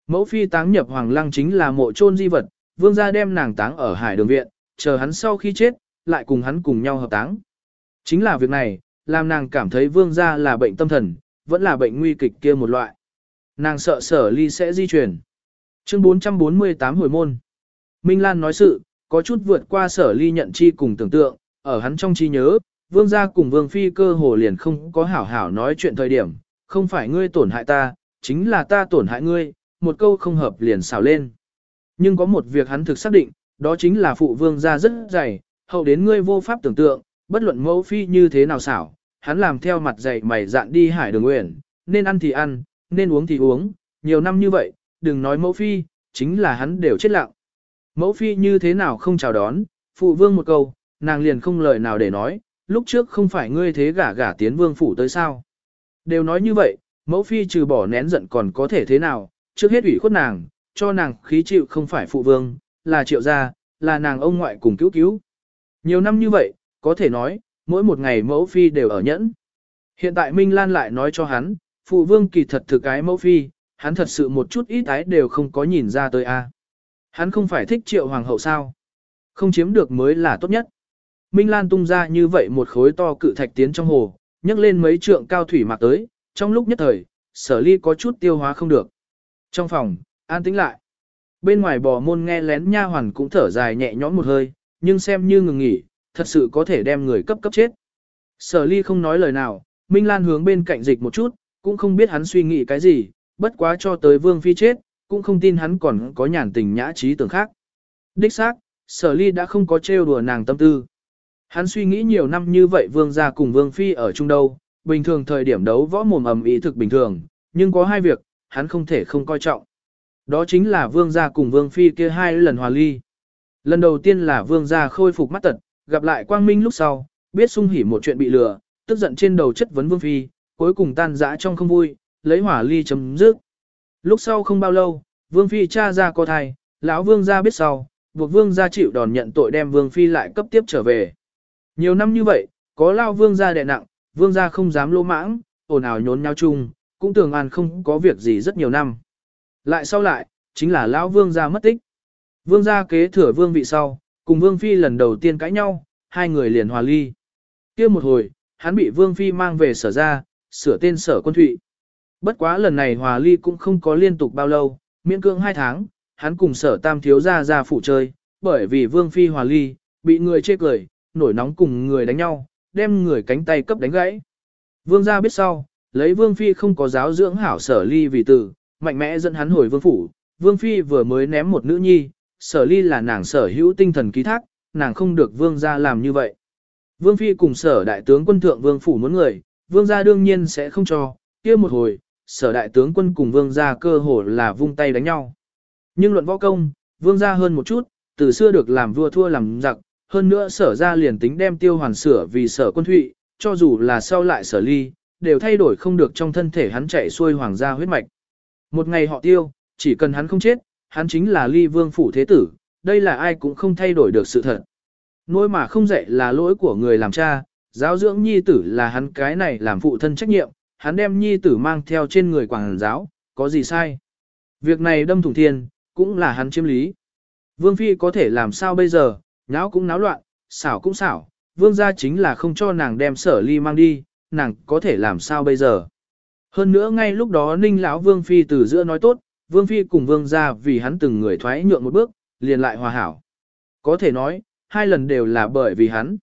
Mẫu phi táng nhập hoàng lăng chính là mộ chôn di vật, vương gia đem nàng táng ở hải đường viện, chờ hắn sau khi chết, lại cùng hắn cùng nhau hợp táng. Chính là việc này, làm nàng cảm thấy vương gia là bệnh tâm thần, vẫn là bệnh nguy kịch kia một loại. Nàng sợ sở ly sẽ di chuyển. Chương 448 hồi môn. Minh Lan nói sự, có chút vượt qua sở ly nhận chi cùng tưởng tượng, ở hắn trong trí nhớ, vương gia cùng vương phi cơ hồ liền không có hảo hảo nói chuyện thời điểm, Không phải ngươi tổn hại ta, chính là ta tổn hại ngươi, một câu không hợp liền xào lên. Nhưng có một việc hắn thực xác định, đó chính là phụ vương gia rất dày, hậu đến ngươi vô pháp tưởng tượng, bất luận mẫu phi như thế nào xảo, hắn làm theo mặt dày mày dạn đi hải đường nguyện, nên ăn thì ăn, nên uống thì uống, nhiều năm như vậy, đừng nói mẫu phi, chính là hắn đều chết lặng. Mẫu phi như thế nào không chào đón, phụ vương một câu, nàng liền không lời nào để nói, lúc trước không phải ngươi thế gả gả tiến vương phủ tới sao. Đều nói như vậy, mẫu phi trừ bỏ nén giận còn có thể thế nào, trước hết ủy khuất nàng, cho nàng khí chịu không phải phụ vương, là triệu gia, là nàng ông ngoại cùng cứu cứu. Nhiều năm như vậy, có thể nói, mỗi một ngày mẫu phi đều ở nhẫn. Hiện tại Minh Lan lại nói cho hắn, phụ vương kỳ thật thực cái mẫu phi, hắn thật sự một chút ít ái đều không có nhìn ra tới a. Hắn không phải thích triệu hoàng hậu sao? Không chiếm được mới là tốt nhất. Minh Lan tung ra như vậy một khối to cự thạch tiến trong hồ, nhấc lên mấy trượng cao thủy mạc tới, trong lúc nhất thời, sở ly có chút tiêu hóa không được. Trong phòng, an tĩnh lại. Bên ngoài bò môn nghe lén nha hoàn cũng thở dài nhẹ nhõm một hơi, nhưng xem như ngừng nghỉ, thật sự có thể đem người cấp cấp chết. Sở ly không nói lời nào, Minh Lan hướng bên cạnh dịch một chút, cũng không biết hắn suy nghĩ cái gì, bất quá cho tới vương phi chết, cũng không tin hắn còn có nhàn tình nhã trí tưởng khác. Đích xác, sở ly đã không có trêu đùa nàng tâm tư. Hắn suy nghĩ nhiều năm như vậy vương gia cùng vương phi ở chung đâu, bình thường thời điểm đấu võ mồm ầm ý thực bình thường, nhưng có hai việc, hắn không thể không coi trọng. Đó chính là vương gia cùng vương phi kia hai lần hòa ly. Lần đầu tiên là vương gia khôi phục mắt tật, gặp lại quang minh lúc sau, biết sung hỉ một chuyện bị lừa, tức giận trên đầu chất vấn vương phi, cuối cùng tan rã trong không vui, lấy hỏa ly chấm dứt. Lúc sau không bao lâu, vương phi cha ra có thai, lão vương gia biết sau, buộc vương gia chịu đòn nhận tội đem vương phi lại cấp tiếp trở về. Nhiều năm như vậy, có lao vương gia đè nặng, vương gia không dám lỗ mãng, ồn ào nhốn nhau chung, cũng tưởng an không có việc gì rất nhiều năm. Lại sau lại, chính là lão vương gia mất tích. Vương gia kế thừa vương vị sau, cùng vương phi lần đầu tiên cãi nhau, hai người liền hòa ly. kia một hồi, hắn bị vương phi mang về sở ra, sửa tên sở quân thụy. Bất quá lần này hòa ly cũng không có liên tục bao lâu, miễn cưỡng hai tháng, hắn cùng sở tam thiếu gia ra phụ chơi, bởi vì vương phi hòa ly, bị người chê cười, nổi nóng cùng người đánh nhau, đem người cánh tay cấp đánh gãy. Vương gia biết sau, lấy vương phi không có giáo dưỡng hảo sở ly vì tử, mạnh mẽ dẫn hắn hồi vương phủ, vương phi vừa mới ném một nữ nhi, sở ly là nàng sở hữu tinh thần ký thác, nàng không được vương gia làm như vậy. Vương phi cùng sở đại tướng quân thượng vương phủ muốn người, vương gia đương nhiên sẽ không cho, kia một hồi, sở đại tướng quân cùng vương gia cơ hồ là vung tay đánh nhau. Nhưng luận võ công, vương gia hơn một chút, từ xưa được làm vua thua làm giặc, hơn nữa sở ra liền tính đem tiêu hoàn sửa vì sở quân thụy, cho dù là sau lại sở ly, đều thay đổi không được trong thân thể hắn chạy xuôi hoàng gia huyết mạch. Một ngày họ tiêu, chỉ cần hắn không chết, hắn chính là ly vương phủ thế tử, đây là ai cũng không thay đổi được sự thật. Nỗi mà không dạy là lỗi của người làm cha, giáo dưỡng nhi tử là hắn cái này làm phụ thân trách nhiệm, hắn đem nhi tử mang theo trên người quảng giáo, có gì sai. Việc này đâm thủng thiên, cũng là hắn chiếm lý. Vương Phi có thể làm sao bây giờ, nháo cũng náo loạn, xảo cũng xảo, vương gia chính là không cho nàng đem sở ly mang đi, nàng có thể làm sao bây giờ. Hơn nữa ngay lúc đó ninh lão vương phi từ giữa nói tốt, vương phi cùng vương gia vì hắn từng người thoái nhượng một bước, liền lại hòa hảo. Có thể nói, hai lần đều là bởi vì hắn.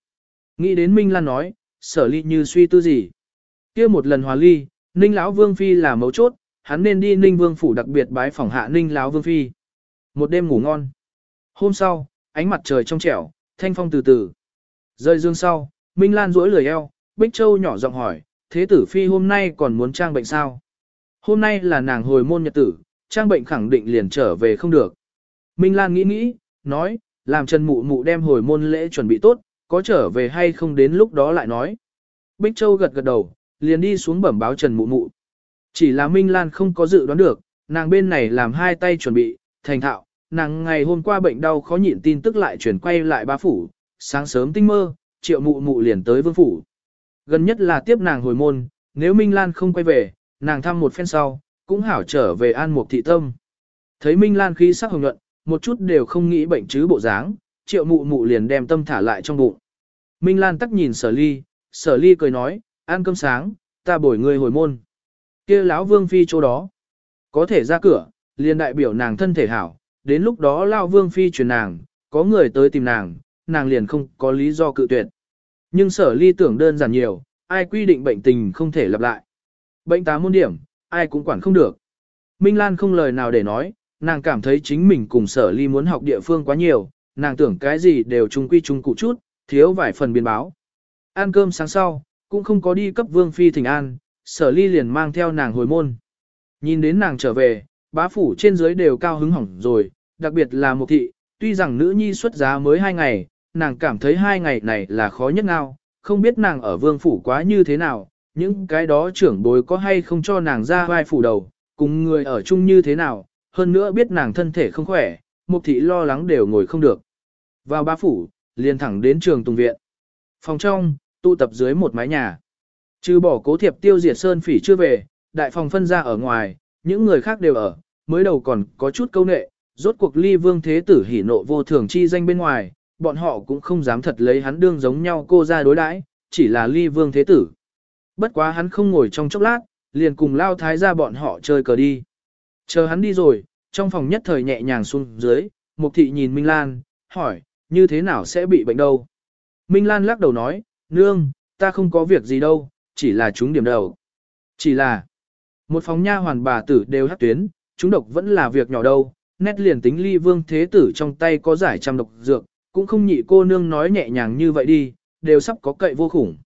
Nghĩ đến Minh Lan nói, sở ly như suy tư gì. kia một lần hòa ly, ninh lão vương phi là mấu chốt, hắn nên đi ninh vương phủ đặc biệt bái phòng hạ ninh lão vương phi. Một đêm ngủ ngon. Hôm sau, ánh mặt trời trong trẻo, thanh phong từ từ. Rơi dương sau, Minh Lan duỗi lười eo, Bích Châu nhỏ giọng hỏi, thế tử phi hôm nay còn muốn trang bệnh sao? Hôm nay là nàng hồi môn nhật tử, trang bệnh khẳng định liền trở về không được. Minh Lan nghĩ nghĩ, nói, làm Trần Mụ Mụ đem hồi môn lễ chuẩn bị tốt, có trở về hay không đến lúc đó lại nói. Bích Châu gật gật đầu, liền đi xuống bẩm báo Trần Mụ Mụ. Chỉ là Minh Lan không có dự đoán được, nàng bên này làm hai tay chuẩn bị, thành thạo, nàng ngày hôm qua bệnh đau khó nhịn tin tức lại chuyển quay lại ba phủ, sáng sớm tinh mơ, triệu mụ mụ liền tới vương phủ. Gần nhất là tiếp nàng hồi môn, nếu Minh Lan không quay về, nàng thăm một phen sau, cũng hảo trở về an mục thị tâm. Thấy Minh Lan khí sắc hồng nhuận, một chút đều không nghĩ bệnh chứ bộ dáng, triệu mụ mụ liền đem tâm thả lại trong bụng. Minh Lan tắc nhìn sở ly, sở ly cười nói, ăn cơm sáng, ta bồi người hồi môn. kia lão vương phi chỗ đó, có thể ra cửa, liền đại biểu nàng thân thể hảo, đến lúc đó Lao Vương Phi truyền nàng, có người tới tìm nàng, nàng liền không có lý do cự tuyệt. Nhưng sở ly tưởng đơn giản nhiều, ai quy định bệnh tình không thể lặp lại. Bệnh tá môn điểm, ai cũng quản không được. Minh Lan không lời nào để nói, nàng cảm thấy chính mình cùng sở ly muốn học địa phương quá nhiều, nàng tưởng cái gì đều chung quy chung cụ chút, thiếu vài phần biến báo. Ăn cơm sáng sau, cũng không có đi cấp vương phi thỉnh an, sở ly liền mang theo nàng hồi môn. Nhìn đến nàng trở về, bá phủ trên dưới đều cao hứng hỏng rồi, đặc biệt là một thị, tuy rằng nữ nhi xuất giá mới hai ngày, nàng cảm thấy hai ngày này là khó nhất ngao, không biết nàng ở vương phủ quá như thế nào, những cái đó trưởng bối có hay không cho nàng ra vai phủ đầu, cùng người ở chung như thế nào, hơn nữa biết nàng thân thể không khỏe, mục thị lo lắng đều ngồi không được. Vào bá phủ, liền thẳng đến trường tùng viện. Phòng trong, tụ tập dưới một mái nhà. Trừ bỏ cố thiệp tiêu diệt sơn phỉ chưa về, đại phòng phân ra ở ngoài, những người khác đều ở, mới đầu còn có chút câu nệ, rốt cuộc ly vương thế tử hỉ nộ vô thường chi danh bên ngoài, bọn họ cũng không dám thật lấy hắn đương giống nhau cô ra đối đãi, chỉ là ly vương thế tử. Bất quá hắn không ngồi trong chốc lát, liền cùng lao thái ra bọn họ chơi cờ đi. Chờ hắn đi rồi, trong phòng nhất thời nhẹ nhàng xuống dưới, Mục thị nhìn Minh Lan, hỏi, như thế nào sẽ bị bệnh đâu? Minh Lan lắc đầu nói, nương, ta không có việc gì đâu, chỉ là chúng điểm đầu. Chỉ là, một phòng nha hoàn bà tử đều hắc tuyến, chúng độc vẫn là việc nhỏ đâu, nét liền tính ly vương thế tử trong tay có giải trăm độc dược, cũng không nhị cô nương nói nhẹ nhàng như vậy đi, đều sắp có cậy vô khủng.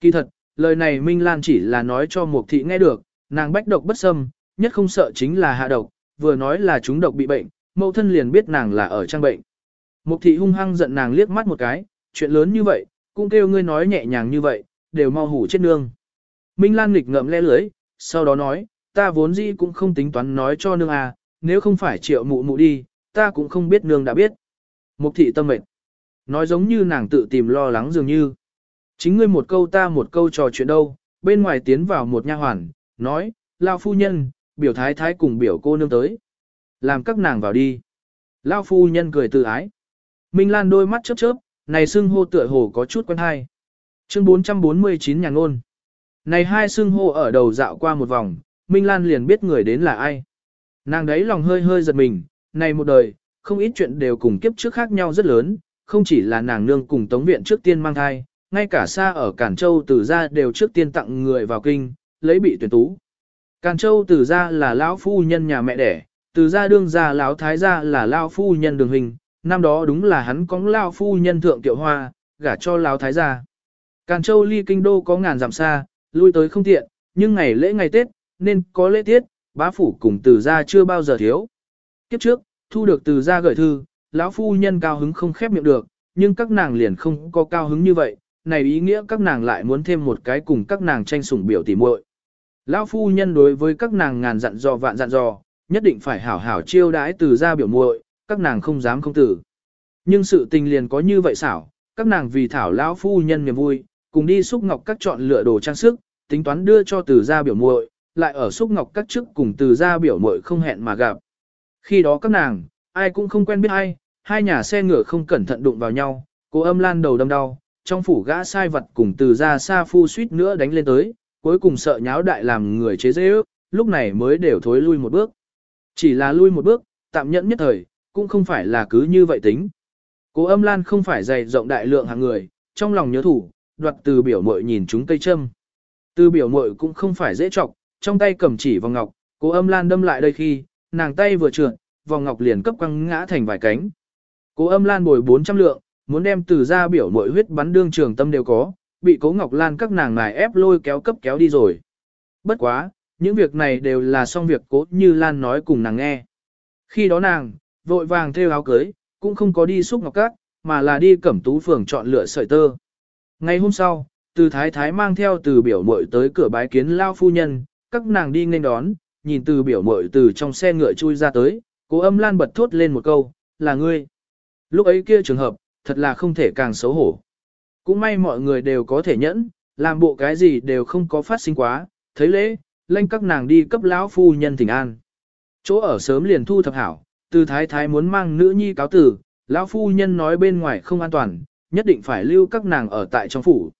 Kỳ thật, lời này Minh Lan chỉ là nói cho Mục thị nghe được, nàng bách độc bất xâm, nhất không sợ chính là hạ độc, vừa nói là chúng độc bị bệnh, mẫu thân liền biết nàng là ở trang bệnh. Mục thị hung hăng giận nàng liếc mắt một cái, chuyện lớn như vậy, cũng kêu ngươi nói nhẹ nhàng như vậy, đều mau hủ chết nương. Minh Lan nghịch ngậm le lưới, sau đó nói, ta vốn dĩ cũng không tính toán nói cho nương à, nếu không phải triệu mụ mụ đi, ta cũng không biết nương đã biết. Mục thị tâm mệnh. Nói giống như nàng tự tìm lo lắng dường như. Chính ngươi một câu ta một câu trò chuyện đâu, bên ngoài tiến vào một nha hoàn, nói, lao phu nhân, biểu thái thái cùng biểu cô nương tới. Làm các nàng vào đi. Lao phu nhân cười tự ái. Minh Lan đôi mắt chớp chớp, này xưng hô tựa hồ có chút quen hay. Chương 449 nhà ngôn. Này hai xưng hô ở đầu dạo qua một vòng, Minh Lan liền biết người đến là ai. Nàng đấy lòng hơi hơi giật mình, này một đời, không ít chuyện đều cùng kiếp trước khác nhau rất lớn, không chỉ là nàng nương cùng tống viện trước tiên mang thai, ngay cả xa ở Cản Châu từ ra đều trước tiên tặng người vào kinh, lấy bị tuyển tú. Càn Châu từ ra là lão phu nhân nhà mẹ đẻ, từ ra đương ra lão thái gia là lão phu nhân đường hình, năm đó đúng là hắn có lão phu nhân thượng tiểu hoa, gả cho lão thái gia. Càn Châu ly kinh đô có ngàn dặm xa, lui tới không tiện, nhưng ngày lễ ngày Tết, nên có lễ tiết, bá phủ cùng từ gia chưa bao giờ thiếu. Kiếp trước, thu được từ gia gửi thư, lão phu nhân cao hứng không khép miệng được, nhưng các nàng liền không có cao hứng như vậy, này ý nghĩa các nàng lại muốn thêm một cái cùng các nàng tranh sủng biểu tỉ muội. Lão phu nhân đối với các nàng ngàn dặn dò vạn dặn dò, nhất định phải hảo hảo chiêu đãi từ gia biểu muội, các nàng không dám không tử. Nhưng sự tình liền có như vậy xảo, các nàng vì thảo lão phu nhân niềm vui, cùng đi xúc ngọc các chọn lựa đồ trang sức, tính toán đưa cho từ gia biểu muội, lại ở xúc ngọc các trước cùng từ gia biểu muội không hẹn mà gặp. Khi đó các nàng, ai cũng không quen biết ai, hai nhà xe ngựa không cẩn thận đụng vào nhau, cô âm lan đầu đâm đau, trong phủ gã sai vật cùng từ gia xa phu suýt nữa đánh lên tới, cuối cùng sợ nháo đại làm người chế dễ ước, lúc này mới đều thối lui một bước. Chỉ là lui một bước, tạm nhẫn nhất thời, cũng không phải là cứ như vậy tính. Cố âm lan không phải dày rộng đại lượng hàng người, trong lòng nhớ thủ, đoạt từ biểu mội nhìn chúng cây châm. Từ biểu mội cũng không phải dễ trọc, trong tay cầm chỉ vòng ngọc, cố âm lan đâm lại đây khi, nàng tay vừa trượt, vòng ngọc liền cấp quăng ngã thành vài cánh. Cố âm lan bồi 400 lượng, muốn đem từ ra biểu mội huyết bắn đương trường tâm đều có, bị cố ngọc lan các nàng ngài ép lôi kéo cấp kéo đi rồi. Bất quá, những việc này đều là xong việc cố như lan nói cùng nàng nghe. Khi đó nàng, vội vàng theo áo cưới, cũng không có đi xúc ngọc cát, mà là đi cẩm tú phường chọn lựa sợi tơ. Ngày hôm sau, từ thái thái mang theo từ biểu mội tới cửa bái kiến lao phu nhân, các nàng đi nên đón, nhìn từ biểu mội từ trong xe ngựa chui ra tới, cố âm lan bật thốt lên một câu, là ngươi. Lúc ấy kia trường hợp, thật là không thể càng xấu hổ. Cũng may mọi người đều có thể nhẫn, làm bộ cái gì đều không có phát sinh quá, thấy lễ, lênh các nàng đi cấp lão phu nhân thỉnh an. Chỗ ở sớm liền thu thập hảo, từ thái thái muốn mang nữ nhi cáo tử, lão phu nhân nói bên ngoài không an toàn, nhất định phải lưu các nàng ở tại trong phủ.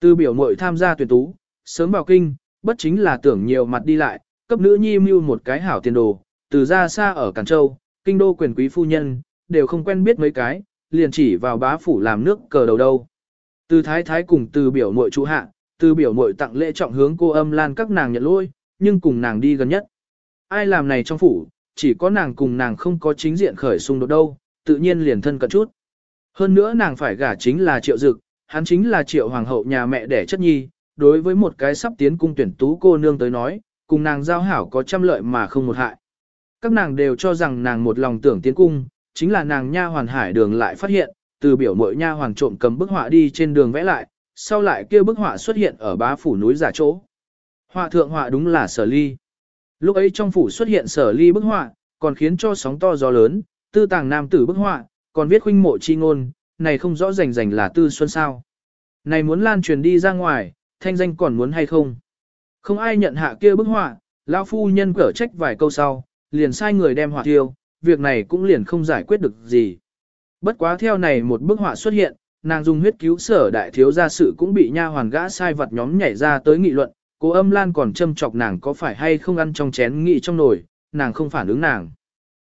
Từ biểu mội tham gia tuyển tú, sớm vào kinh, bất chính là tưởng nhiều mặt đi lại, cấp nữ nhi mưu một cái hảo tiền đồ, từ ra xa ở Càn Châu, kinh đô quyền quý phu nhân, đều không quen biết mấy cái, liền chỉ vào bá phủ làm nước cờ đầu đâu. Từ thái thái cùng từ biểu muội chủ hạ, từ biểu muội tặng lễ trọng hướng cô âm lan các nàng nhận lôi, nhưng cùng nàng đi gần nhất. Ai làm này trong phủ, chỉ có nàng cùng nàng không có chính diện khởi xung đột đâu, tự nhiên liền thân cận chút. Hơn nữa nàng phải gả chính là triệu dực, hắn chính là triệu hoàng hậu nhà mẹ đẻ chất nhi, đối với một cái sắp tiến cung tuyển tú cô nương tới nói, cùng nàng giao hảo có trăm lợi mà không một hại. Các nàng đều cho rằng nàng một lòng tưởng tiến cung, chính là nàng nha hoàn hải đường lại phát hiện, từ biểu mội nha hoàn trộm cầm bức họa đi trên đường vẽ lại, sau lại kia bức họa xuất hiện ở bá phủ núi giả chỗ. Họa thượng họa đúng là sở ly. Lúc ấy trong phủ xuất hiện sở ly bức họa, còn khiến cho sóng to gió lớn, tư tàng nam tử bức họa, còn viết huynh mộ chi ngôn, này không rõ rành rành là tư xuân sao. Này muốn lan truyền đi ra ngoài, thanh danh còn muốn hay không? Không ai nhận hạ kia bức họa, lão phu nhân cở trách vài câu sau, liền sai người đem họa tiêu, việc này cũng liền không giải quyết được gì. Bất quá theo này một bức họa xuất hiện, nàng dùng huyết cứu sở đại thiếu gia sự cũng bị nha hoàn gã sai vật nhóm nhảy ra tới nghị luận, cô âm lan còn châm chọc nàng có phải hay không ăn trong chén nghị trong nồi, nàng không phản ứng nàng.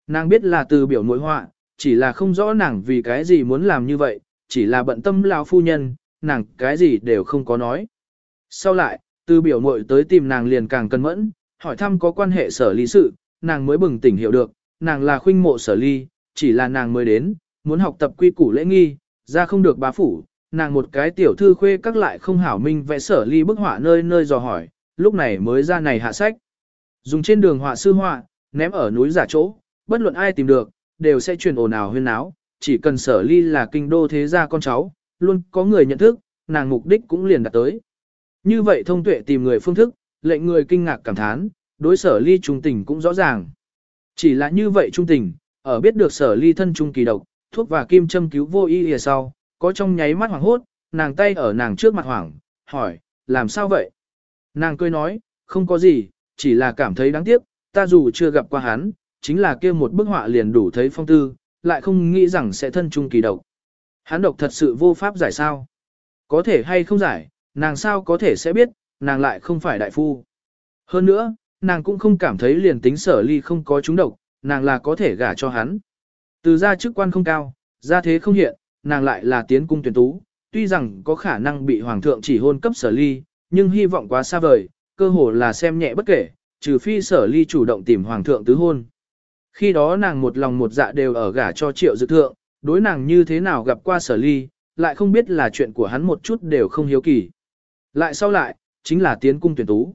Nàng biết là từ biểu mối họa, chỉ là không rõ nàng vì cái gì muốn làm như vậy, chỉ là bận tâm lão phu nhân, nàng cái gì đều không có nói. Sau lại, từ biểu muội tới tìm nàng liền càng cân mẫn, hỏi thăm có quan hệ sở ly sự, nàng mới bừng tỉnh hiểu được, nàng là khuynh mộ sở ly, chỉ là nàng mới đến, muốn học tập quy củ lễ nghi, ra không được bá phủ, nàng một cái tiểu thư khuê các lại không hảo minh vẽ sở ly bức họa nơi nơi dò hỏi, lúc này mới ra này hạ sách. Dùng trên đường họa sư họa, ném ở núi giả chỗ, bất luận ai tìm được, đều sẽ truyền ồn ào huyên náo, chỉ cần sở ly là kinh đô thế gia con cháu, luôn có người nhận thức, nàng mục đích cũng liền đạt tới. Như vậy thông tuệ tìm người phương thức, lệnh người kinh ngạc cảm thán, đối sở ly trung tình cũng rõ ràng. Chỉ là như vậy trung tình, ở biết được sở ly thân trung kỳ độc, thuốc và kim châm cứu vô y hìa sau, có trong nháy mắt hoảng hốt, nàng tay ở nàng trước mặt hoảng, hỏi, làm sao vậy? Nàng cười nói, không có gì, chỉ là cảm thấy đáng tiếc, ta dù chưa gặp qua hắn, chính là kia một bức họa liền đủ thấy phong tư, lại không nghĩ rằng sẽ thân trung kỳ độc. Hắn độc thật sự vô pháp giải sao? Có thể hay không giải, nàng sao có thể sẽ biết, nàng lại không phải đại phu. Hơn nữa, nàng cũng không cảm thấy liền tính sở ly không có chúng độc, nàng là có thể gả cho hắn. Từ ra chức quan không cao, ra thế không hiện, nàng lại là tiến cung tuyển tú, tuy rằng có khả năng bị hoàng thượng chỉ hôn cấp sở ly, nhưng hy vọng quá xa vời, cơ hồ là xem nhẹ bất kể, trừ phi sở ly chủ động tìm hoàng thượng tứ hôn. Khi đó nàng một lòng một dạ đều ở gả cho triệu dự thượng, đối nàng như thế nào gặp qua sở ly, lại không biết là chuyện của hắn một chút đều không hiếu kỳ. Lại sau lại, chính là tiến cung tuyển tú.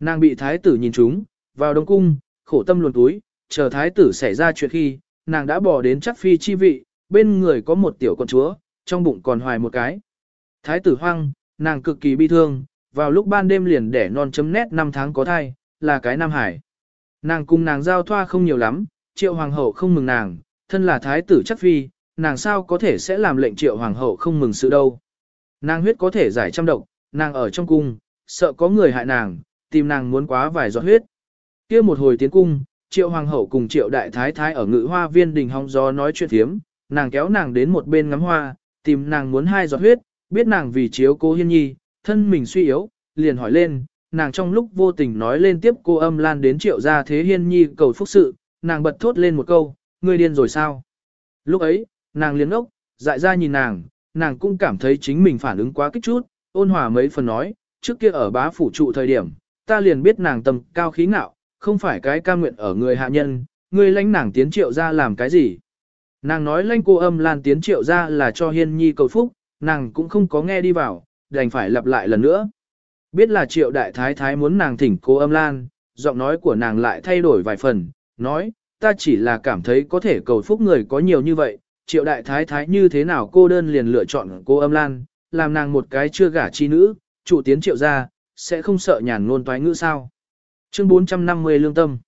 Nàng bị thái tử nhìn trúng, vào đông cung, khổ tâm luồn túi, chờ thái tử xảy ra chuyện khi, nàng đã bỏ đến chắc phi chi vị, bên người có một tiểu con chúa, trong bụng còn hoài một cái. Thái tử hoang, nàng cực kỳ bi thương, vào lúc ban đêm liền đẻ non chấm nét năm tháng có thai, là cái Nam Hải. Nàng cùng nàng giao thoa không nhiều lắm, triệu hoàng hậu không mừng nàng, thân là thái tử chắc phi, nàng sao có thể sẽ làm lệnh triệu hoàng hậu không mừng sự đâu. Nàng huyết có thể giải trăm độc, nàng ở trong cung, sợ có người hại nàng, tìm nàng muốn quá vài giọt huyết. kia một hồi tiến cung, triệu hoàng hậu cùng triệu đại thái thái ở ngự hoa viên đình hong gió nói chuyện thiếm, nàng kéo nàng đến một bên ngắm hoa, tìm nàng muốn hai giọt huyết, biết nàng vì chiếu cố hiên nhi, thân mình suy yếu, liền hỏi lên, nàng trong lúc vô tình nói lên tiếp cô âm lan đến triệu gia thế hiên nhi cầu phúc sự, nàng bật thốt lên một câu, ngươi điên rồi sao? Lúc ấy, nàng liền ốc, dại ra nhìn nàng, nàng cũng cảm thấy chính mình phản ứng quá kích chút, ôn hòa mấy phần nói, trước kia ở bá phủ trụ thời điểm, ta liền biết nàng tầm cao khí ngạo, không phải cái ca nguyện ở người hạ nhân, người lãnh nàng tiến triệu ra làm cái gì. Nàng nói lãnh cô âm lan tiến triệu ra là cho hiên nhi cầu phúc, nàng cũng không có nghe đi vào, đành phải lặp lại lần nữa. Biết là triệu đại thái thái muốn nàng thỉnh cô âm lan, giọng nói của nàng lại thay đổi vài phần, nói, ta chỉ là cảm thấy có thể cầu phúc người có nhiều như vậy, triệu đại thái thái như thế nào cô đơn liền lựa chọn cô âm lan, làm nàng một cái chưa gả chi nữ, chủ tiến triệu ra, sẽ không sợ nhàn ngôn toái ngữ sao. Chương 450 lương tâm.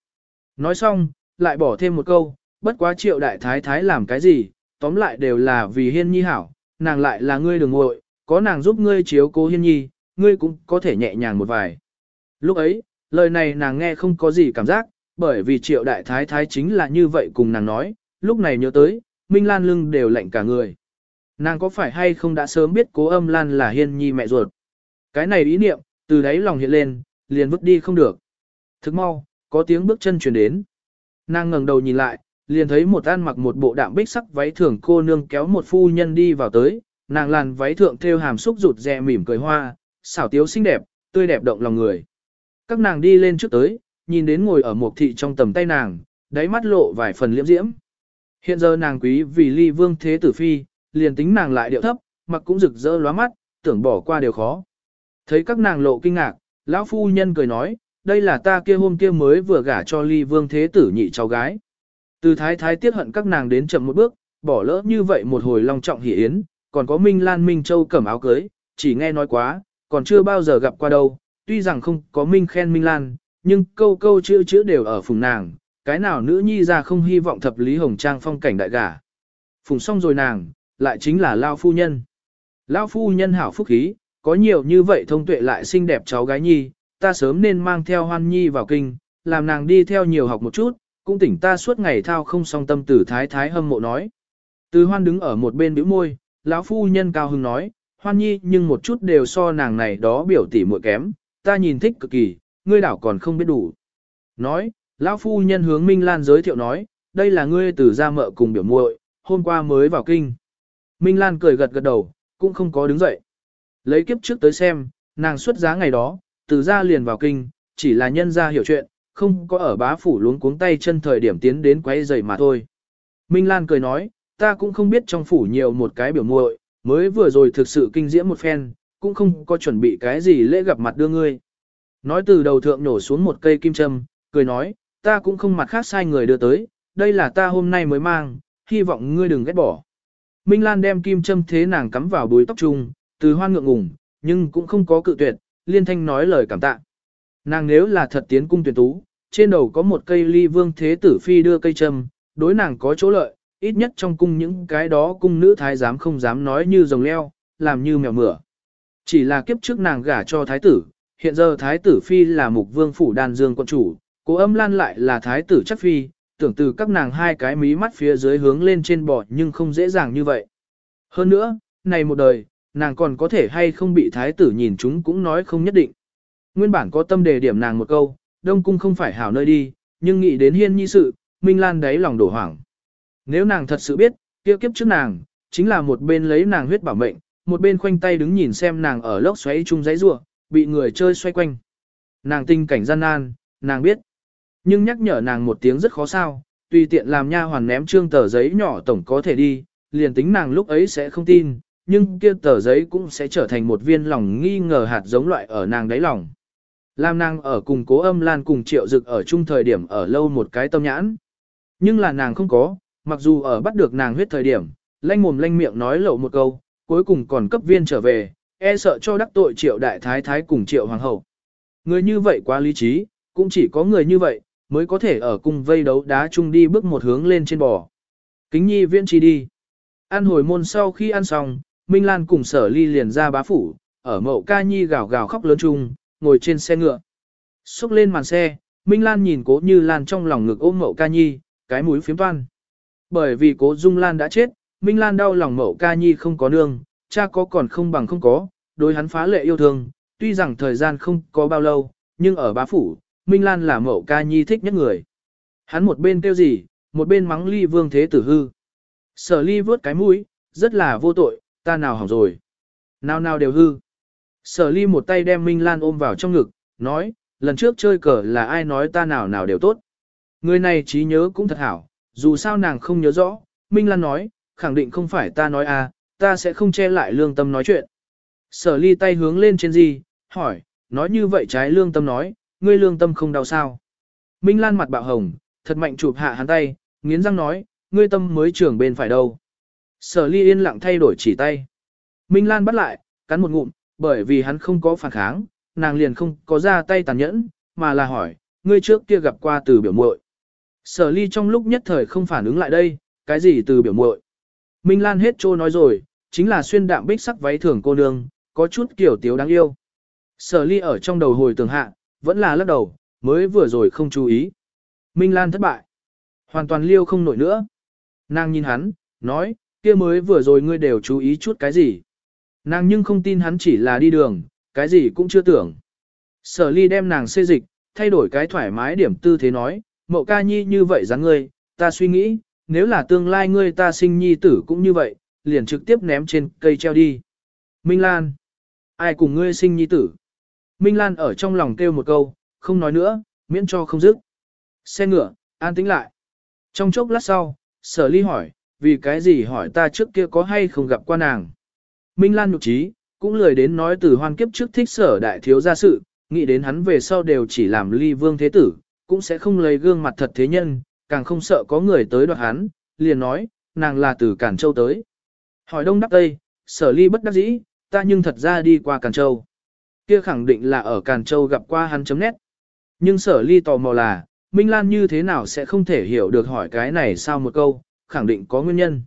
Nói xong, lại bỏ thêm một câu, bất quá triệu đại thái thái làm cái gì, tóm lại đều là vì hiên nhi hảo, nàng lại là ngươi đừng ngội, có nàng giúp ngươi chiếu cố hiên nhi, ngươi cũng có thể nhẹ nhàng một vài. Lúc ấy, lời này nàng nghe không có gì cảm giác, bởi vì triệu đại thái thái chính là như vậy cùng nàng nói, lúc này nhớ tới, Minh Lan lưng đều lạnh cả người. Nàng có phải hay không đã sớm biết cố âm Lan là hiên nhi mẹ ruột. Cái này ý niệm, từ đấy lòng hiện lên, liền vứt đi không được. Thức mau, có tiếng bước chân chuyển đến. Nàng ngẩng đầu nhìn lại, liền thấy một an mặc một bộ đạm bích sắc váy thường cô nương kéo một phu nhân đi vào tới, nàng làn váy thượng thêu hàm xúc rụt rè mỉm cười hoa, xảo tiếu xinh đẹp, tươi đẹp động lòng người. Các nàng đi lên trước tới, nhìn đến ngồi ở một thị trong tầm tay nàng, đáy mắt lộ vài phần liễm diễm. Hiện giờ nàng quý vì ly vương thế tử phi, liền tính nàng lại điệu thấp, mặc cũng rực rỡ lóa mắt, tưởng bỏ qua đều khó. Thấy các nàng lộ kinh ngạc, lão phu nhân cười nói, đây là ta kia hôm kia mới vừa gả cho ly vương thế tử nhị cháu gái. Từ thái thái tiết hận các nàng đến chậm một bước, bỏ lỡ như vậy một hồi long trọng hỷ yến, còn có Minh Lan Minh Châu cẩm áo cưới, chỉ nghe nói quá, còn chưa bao giờ gặp qua đâu, tuy rằng không có Minh khen Minh Lan, nhưng câu câu chữ chữ đều ở phùng nàng, cái nào nữ nhi ra không hy vọng thập lý hồng trang phong cảnh đại gả. Phùng xong rồi nàng, lại chính là Lao Phu Nhân. Lao Phu Nhân hảo phúc khí, có nhiều như vậy thông tuệ lại xinh đẹp cháu gái nhi, ta sớm nên mang theo hoan nhi vào kinh, làm nàng đi theo nhiều học một chút, cũng tỉnh ta suốt ngày thao không song tâm tử thái thái hâm mộ nói. Từ hoan đứng ở một bên bĩu môi, lão phu nhân cao hưng nói, hoan nhi nhưng một chút đều so nàng này đó biểu tỉ muội kém, ta nhìn thích cực kỳ, ngươi đảo còn không biết đủ. Nói, lão phu nhân hướng Minh Lan giới thiệu nói, đây là ngươi từ gia mợ cùng biểu muội, hôm qua mới vào kinh. Minh Lan cười gật gật đầu, cũng không có đứng dậy. Lấy kiếp trước tới xem, nàng xuất giá ngày đó, từ ra liền vào kinh, chỉ là nhân gia hiểu chuyện, không có ở bá phủ luống cuống tay chân thời điểm tiến đến quấy giày mà thôi. Minh Lan cười nói, ta cũng không biết trong phủ nhiều một cái biểu muội, mới vừa rồi thực sự kinh diễm một phen, cũng không có chuẩn bị cái gì lễ gặp mặt đưa ngươi. Nói từ đầu thượng nổ xuống một cây kim châm, cười nói, ta cũng không mặt khác sai người đưa tới, đây là ta hôm nay mới mang, hy vọng ngươi đừng ghét bỏ. Minh Lan đem kim châm thế nàng cắm vào búi tóc trùng, từ hoan ngượng ngùng, nhưng cũng không có cự tuyệt, liên thanh nói lời cảm tạ. Nàng nếu là thật tiến cung tuyển tú, trên đầu có một cây ly vương thế tử phi đưa cây châm, đối nàng có chỗ lợi, ít nhất trong cung những cái đó cung nữ thái giám không dám nói như rồng leo, làm như mèo mửa. Chỉ là kiếp trước nàng gả cho thái tử, hiện giờ thái tử phi là mục vương phủ đàn dương quận chủ, cố âm lan lại là thái tử chắc phi, tưởng từ các nàng hai cái mí mắt phía dưới hướng lên trên bò nhưng không dễ dàng như vậy. Hơn nữa, này một đời, nàng còn có thể hay không bị thái tử nhìn chúng cũng nói không nhất định. Nguyên bản có tâm đề điểm nàng một câu, đông cung không phải hảo nơi đi, nhưng nghĩ đến hiên nhi sự, Minh Lan đáy lòng đổ hoảng. Nếu nàng thật sự biết, kia kiếp trước nàng, chính là một bên lấy nàng huyết bảo mệnh, một bên khoanh tay đứng nhìn xem nàng ở lốc xoáy chung giấy rua, bị người chơi xoay quanh. Nàng tinh cảnh gian nan, nàng biết. Nhưng nhắc nhở nàng một tiếng rất khó sao, tùy tiện làm nha hoàn ném trương tờ giấy nhỏ tổng có thể đi, liền tính nàng lúc ấy sẽ không tin, nhưng kia tờ giấy cũng sẽ trở thành một viên lòng nghi ngờ hạt giống loại ở nàng đáy lòng. Làm nàng ở cùng cố âm lan cùng triệu dực ở chung thời điểm ở lâu một cái tâm nhãn. Nhưng là nàng không có, mặc dù ở bắt được nàng huyết thời điểm, lanh mồm lanh miệng nói lậu một câu, cuối cùng còn cấp viên trở về, e sợ cho đắc tội triệu đại thái thái cùng triệu hoàng hậu. Người như vậy quá lý trí, cũng chỉ có người như vậy, mới có thể ở cùng vây đấu đá chung đi bước một hướng lên trên bò. Kính nhi viễn chi đi. Ăn hồi môn sau khi ăn xong, Minh Lan cùng sở ly liền ra bá phủ, ở mậu ca nhi gào gào khóc lớn chung, ngồi trên xe ngựa. Xúc lên màn xe, Minh Lan nhìn cố như Lan trong lòng ngực ôm mậu ca nhi, cái mũi phiếm toan. Bởi vì cố Dung Lan đã chết, Minh Lan đau lòng mậu ca nhi không có nương, cha có còn không bằng không có, đối hắn phá lệ yêu thương, tuy rằng thời gian không có bao lâu, nhưng ở bá phủ, Minh Lan là mẫu ca nhi thích nhất người. Hắn một bên kêu gì, một bên mắng ly vương thế tử hư. Sở ly vớt cái mũi, rất là vô tội, ta nào hỏng rồi. Nào nào đều hư. Sở ly một tay đem Minh Lan ôm vào trong ngực, nói, lần trước chơi cờ là ai nói ta nào nào đều tốt. Người này trí nhớ cũng thật hảo, dù sao nàng không nhớ rõ, Minh Lan nói, khẳng định không phải ta nói à, ta sẽ không che lại lương tâm nói chuyện. Sở ly tay hướng lên trên gì, hỏi, nói như vậy trái lương tâm nói, ngươi lương tâm không đau sao. Minh Lan mặt bạo hồng, thật mạnh chụp hạ hắn tay, nghiến răng nói, ngươi tâm mới trưởng bên phải đâu. Sở ly yên lặng thay đổi chỉ tay. Minh Lan bắt lại, cắn một ngụm, bởi vì hắn không có phản kháng, nàng liền không có ra tay tàn nhẫn, mà là hỏi, ngươi trước kia gặp qua từ biểu muội. Sở ly trong lúc nhất thời không phản ứng lại đây, cái gì từ biểu muội. Minh Lan hết trô nói rồi, chính là xuyên đạm bích sắc váy thường cô nương, có chút kiểu tiếu đáng yêu. Sở ly ở trong đầu hồi tường hạ, vẫn là lắc đầu, mới vừa rồi không chú ý. Minh Lan thất bại. Hoàn toàn liêu không nổi nữa. Nàng nhìn hắn, nói, kia mới vừa rồi ngươi đều chú ý chút cái gì. Nàng nhưng không tin hắn chỉ là đi đường, cái gì cũng chưa tưởng. Sở ly đem nàng xê dịch, thay đổi cái thoải mái điểm tư thế nói, mậu ca nhi như vậy dáng ngươi, ta suy nghĩ, nếu là tương lai ngươi ta sinh nhi tử cũng như vậy, liền trực tiếp ném trên cây treo đi. Minh Lan. Ai cùng ngươi sinh nhi tử? Minh Lan ở trong lòng kêu một câu, không nói nữa, miễn cho không dứt. Xe ngựa, an tĩnh lại. Trong chốc lát sau, sở ly hỏi, vì cái gì hỏi ta trước kia có hay không gặp qua nàng. Minh Lan nhục trí, cũng lười đến nói từ hoan kiếp trước thích sở đại thiếu gia sự, nghĩ đến hắn về sau đều chỉ làm ly vương thế tử, cũng sẽ không lấy gương mặt thật thế nhân, càng không sợ có người tới đoạt hắn, liền nói, nàng là từ Cản Châu tới. Hỏi đông đáp tây, sở ly bất đắc dĩ, ta nhưng thật ra đi qua Cản Châu. Kia khẳng định là ở Càn Châu gặp qua hắn chấm nét. Nhưng sở ly tò mò là, Minh Lan như thế nào sẽ không thể hiểu được hỏi cái này sao một câu, khẳng định có nguyên nhân.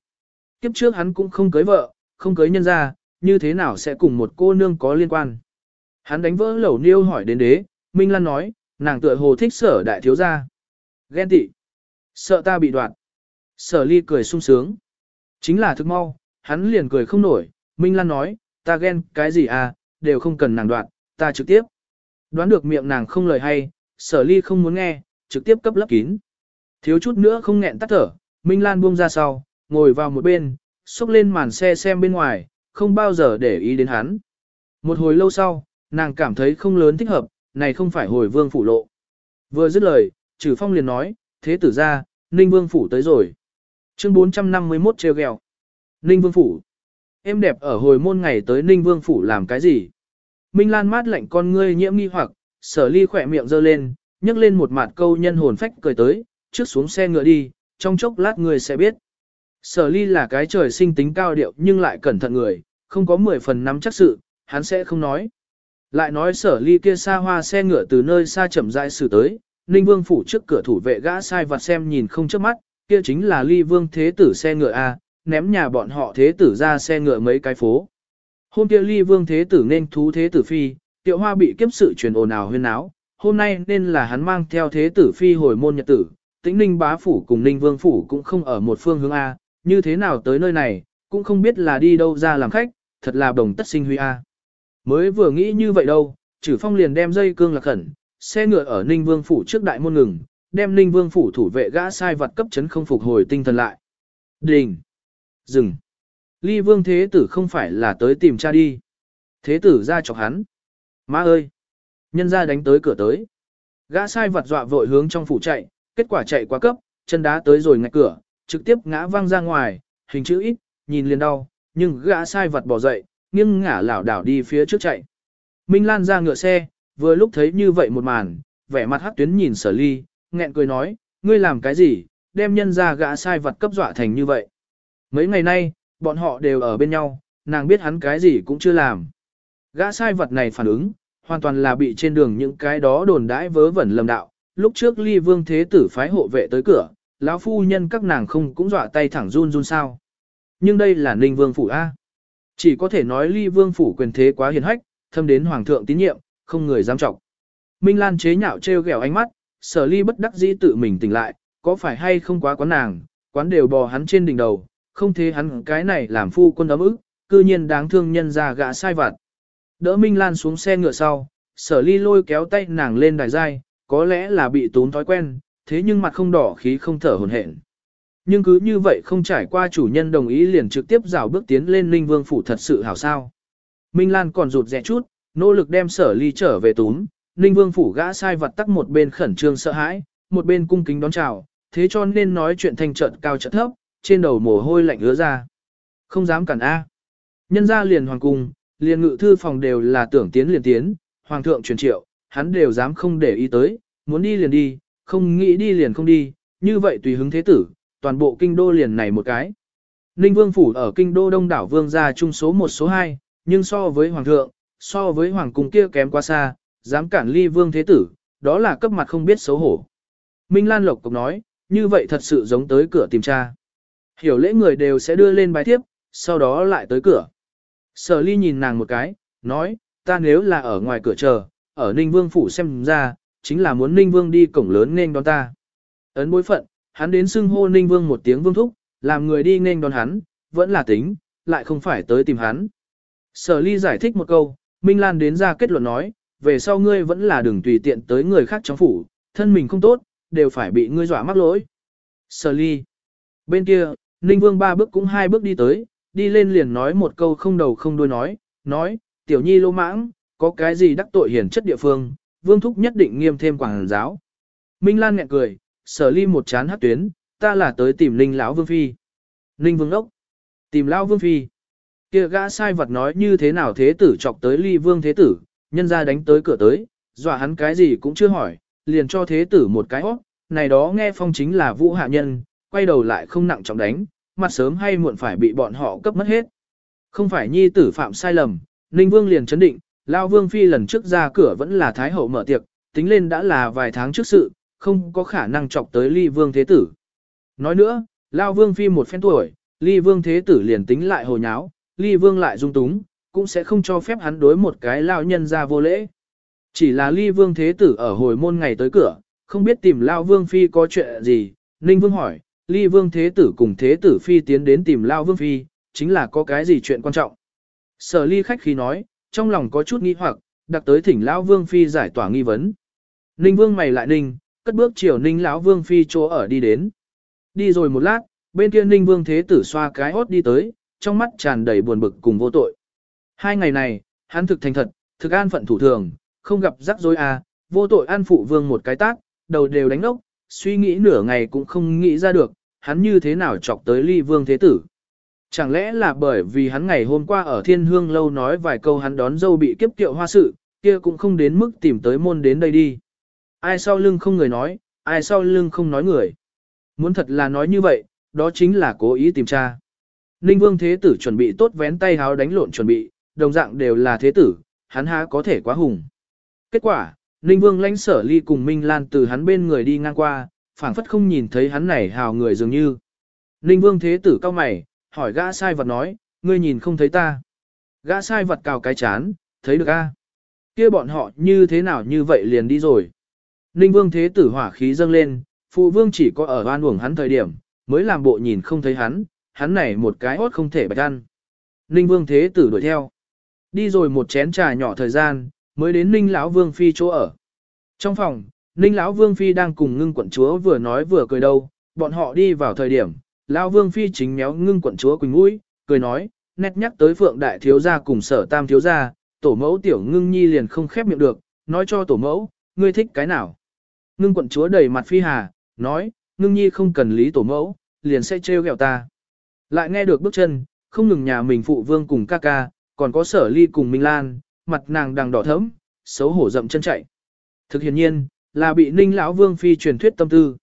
Kiếp trước hắn cũng không cưới vợ, không cưới nhân ra, như thế nào sẽ cùng một cô nương có liên quan. Hắn đánh vỡ lẩu niêu hỏi đến đế, Minh Lan nói, nàng tựa hồ thích sở đại thiếu gia. Ghen tị. Sợ ta bị đoạt. Sở ly cười sung sướng. Chính là thức mau, hắn liền cười không nổi, Minh Lan nói, ta ghen cái gì à, đều không cần nàng đoạn, ta trực tiếp. Đoán được miệng nàng không lời hay, sở ly không muốn nghe, trực tiếp cấp lấp kín. Thiếu chút nữa không nghẹn tắt thở, Minh Lan buông ra sau, ngồi vào một bên, xúc lên màn xe xem bên ngoài, không bao giờ để ý đến hắn. Một hồi lâu sau, nàng cảm thấy không lớn thích hợp, này không phải hồi vương phủ lộ. Vừa dứt lời, trừ phong liền nói, thế tử ra, Ninh Vương phủ tới rồi. Chương 451 treo gẹo. Ninh Vương phủ. Em đẹp ở hồi môn ngày tới Ninh Vương phủ làm cái gì? Minh Lan mát lạnh con ngươi nhiễm nghi hoặc, sở ly khỏe miệng giơ lên, nhấc lên một mặt câu nhân hồn phách cười tới, trước xuống xe ngựa đi, trong chốc lát người sẽ biết. Sở ly là cái trời sinh tính cao điệu nhưng lại cẩn thận người, không có 10 phần nắm chắc sự, hắn sẽ không nói. Lại nói sở ly kia xa hoa xe ngựa từ nơi xa chậm rãi xử tới, Ninh Vương phủ trước cửa thủ vệ gã sai vặt xem nhìn không chớp mắt, kia chính là ly vương thế tử xe ngựa A, ném nhà bọn họ thế tử ra xe ngựa mấy cái phố. Hôm kia ly vương thế tử nên thú thế tử phi, tiệu hoa bị kiếp sự truyền ồn ào huyên áo, hôm nay nên là hắn mang theo thế tử phi hồi môn nhật tử, tĩnh ninh bá phủ cùng ninh vương phủ cũng không ở một phương hướng A, như thế nào tới nơi này, cũng không biết là đi đâu ra làm khách, thật là đồng tất sinh huy A. Mới vừa nghĩ như vậy đâu, trừ phong liền đem dây cương lạc khẩn, xe ngựa ở ninh vương phủ trước đại môn ngừng, đem ninh vương phủ thủ vệ gã sai vật cấp chấn không phục hồi tinh thần lại. Đình! Dừng! Ly vương thế tử không phải là tới tìm cha đi. Thế tử ra chọc hắn. Má ơi! Nhân ra đánh tới cửa tới. Gã sai vật dọa vội hướng trong phủ chạy, kết quả chạy quá cấp, chân đá tới rồi ngạch cửa, trực tiếp ngã văng ra ngoài, hình chữ ít, nhìn liền đau, nhưng gã sai vật bỏ dậy, nghiêng ngả lảo đảo đi phía trước chạy. Minh Lan ra ngựa xe, vừa lúc thấy như vậy một màn, vẻ mặt hắc tuyến nhìn sở ly, nghẹn cười nói, ngươi làm cái gì, đem nhân ra gã sai vật cấp dọa thành như vậy. Mấy ngày nay, bọn họ đều ở bên nhau, nàng biết hắn cái gì cũng chưa làm. Gã sai vật này phản ứng, hoàn toàn là bị trên đường những cái đó đồn đãi vớ vẩn lầm đạo. Lúc trước ly vương thế tử phái hộ vệ tới cửa, lão phu nhân các nàng không cũng dọa tay thẳng run run sao. Nhưng đây là ninh vương phủ A. Chỉ có thể nói ly vương phủ quyền thế quá hiền hách, thâm đến hoàng thượng tín nhiệm, không người dám trọng. Minh Lan chế nhạo trêu ghẹo ánh mắt, sở ly bất đắc dĩ tự mình tỉnh lại, có phải hay không quá quán nàng, quán đều bò hắn trên đỉnh đầu, không thế hắn cái này làm phu quân ấm ức, cư nhiên đáng thương nhân ra gã sai vặt. Đỡ Minh Lan xuống xe ngựa sau, sở ly lôi kéo tay nàng lên đài dai, có lẽ là bị tốn thói quen, thế nhưng mặt không đỏ khí không thở hồn hển. Nhưng cứ như vậy không trải qua chủ nhân đồng ý liền trực tiếp rào bước tiến lên Ninh Vương phủ thật sự hảo sao. Minh Lan còn rụt rẽ chút, nỗ lực đem sở ly trở về túm, Ninh Vương phủ gã sai vật tắc một bên khẩn trương sợ hãi, một bên cung kính đón chào, thế cho nên nói chuyện thành trận cao trận thấp, trên đầu mồ hôi lạnh ứa ra. Không dám cản A. Nhân ra liền hoàng cung, liền ngự thư phòng đều là tưởng tiến liền tiến, hoàng thượng truyền triệu, hắn đều dám không để ý tới, muốn đi liền đi, không nghĩ đi liền không đi, như vậy tùy hứng thế tử, toàn bộ kinh đô liền này một cái. Ninh Vương Phủ ở kinh đô đông đảo vương gia trung số 1 số 2, nhưng so với Hoàng thượng, so với Hoàng cung kia kém quá xa, dám cản ly vương thế tử, đó là cấp mặt không biết xấu hổ. Minh Lan Lộc cũng nói, như vậy thật sự giống tới cửa tìm cha. Hiểu lễ người đều sẽ đưa lên bài tiếp, sau đó lại tới cửa. Sở ly nhìn nàng một cái, nói, ta nếu là ở ngoài cửa chờ, ở Ninh Vương Phủ xem ra, chính là muốn Ninh Vương đi cổng lớn nên đón ta. Ấn bối phận, hắn đến xưng hô Ninh Vương một tiếng vương thúc, làm người đi nên đón hắn, vẫn là tính, lại không phải tới tìm hắn. Sở ly giải thích một câu, Minh Lan đến ra kết luận nói, về sau ngươi vẫn là đừng tùy tiện tới người khác trong phủ, thân mình không tốt, đều phải bị ngươi dọa mắc lỗi. Sở ly. Bên kia, Ninh Vương ba bước cũng hai bước đi tới, đi lên liền nói một câu không đầu không đuôi nói, nói, tiểu nhi lô mãng, có cái gì đắc tội hiển chất địa phương, vương thúc nhất định nghiêm thêm quảng giáo. Minh Lan nghẹn cười, sở ly một chán hát tuyến, ta là tới tìm Ninh lão vương phi. Ninh vương ốc, tìm lão vương phi. kia gã sai vật nói như thế nào thế tử chọc tới ly vương thế tử, nhân ra đánh tới cửa tới, dọa hắn cái gì cũng chưa hỏi, liền cho thế tử một cái hót, này đó nghe phong chính là vũ hạ nhân, quay đầu lại không nặng trọng đánh, mặt sớm hay muộn phải bị bọn họ cấp mất hết. Không phải nhi tử phạm sai lầm, Ninh Vương liền chấn định, Lao Vương Phi lần trước ra cửa vẫn là Thái Hậu mở tiệc, tính lên đã là vài tháng trước sự, không có khả năng chọc tới Ly Vương Thế Tử. Nói nữa, Lao Vương Phi một phen tuổi, Ly Vương Thế Tử liền tính lại hồ nháo, Ly Vương lại dung túng, cũng sẽ không cho phép hắn đối một cái Lao nhân ra vô lễ. Chỉ là Ly Vương Thế Tử ở hồi môn ngày tới cửa, không biết tìm Lao Vương Phi có chuyện gì, Ninh Vương hỏi, Ly Vương Thế Tử cùng Thế Tử Phi tiến đến tìm Lao Vương Phi, chính là có cái gì chuyện quan trọng. Sở Ly khách khi nói, trong lòng có chút nghi hoặc, đặc tới thỉnh Lão Vương Phi giải tỏa nghi vấn. Ninh Vương mày lại ninh, cất bước chiều Ninh lão Vương Phi chỗ ở đi đến. Đi rồi một lát, bên kia Ninh Vương Thế Tử xoa cái hốt đi tới, trong mắt tràn đầy buồn bực cùng vô tội. Hai ngày này, hắn thực thành thật, thực an phận thủ thường, không gặp rắc rối à, vô tội an phụ vương một cái tác, đầu đều đánh ốc, suy nghĩ nửa ngày cũng không nghĩ ra được, hắn như thế nào chọc tới ly vương thế tử. Chẳng lẽ là bởi vì hắn ngày hôm qua ở thiên hương lâu nói vài câu hắn đón dâu bị kiếp kiệu hoa sự, kia cũng không đến mức tìm tới môn đến đây đi. Ai sau lưng không người nói, ai sau lưng không nói người. Muốn thật là nói như vậy, đó chính là cố ý tìm tra. Ninh vương thế tử chuẩn bị tốt vén tay háo đánh lộn chuẩn bị, đồng dạng đều là thế tử, hắn há có thể quá hùng. Kết quả, Ninh vương lãnh sở ly cùng Minh Lan từ hắn bên người đi ngang qua, phảng phất không nhìn thấy hắn này hào người dường như. Ninh vương thế tử cao mày, hỏi gã sai vật nói, ngươi nhìn không thấy ta. Gã sai vật cào cái chán, thấy được a? Kia bọn họ như thế nào như vậy liền đi rồi. Ninh vương thế tử hỏa khí dâng lên, phụ vương chỉ có ở oan uổng hắn thời điểm, mới làm bộ nhìn không thấy hắn, hắn này một cái hốt không thể bạch ăn. Ninh vương thế tử đuổi theo. Đi rồi một chén trà nhỏ thời gian, mới đến Ninh lão vương phi chỗ ở. Trong phòng, Ninh lão vương phi đang cùng ngưng quận chúa vừa nói vừa cười đâu, bọn họ đi vào thời điểm, lão vương phi chính méo ngưng quận chúa quỳnh mũi, cười nói, nét nhắc tới phượng đại thiếu gia cùng sở tam thiếu gia, tổ mẫu tiểu ngưng nhi liền không khép miệng được, nói cho tổ mẫu, ngươi thích cái nào. Ngưng quận chúa đầy mặt phi hà, nói, ngưng nhi không cần lý tổ mẫu, liền sẽ trêu ghẹo ta. Lại nghe được bước chân, không ngừng nhà mình phụ vương cùng ca ca, còn có sở ly cùng Minh Lan, mặt nàng đang đỏ thẫm, xấu hổ dậm chân chạy. Thực hiện nhiên, là bị ninh lão vương phi truyền thuyết tâm tư.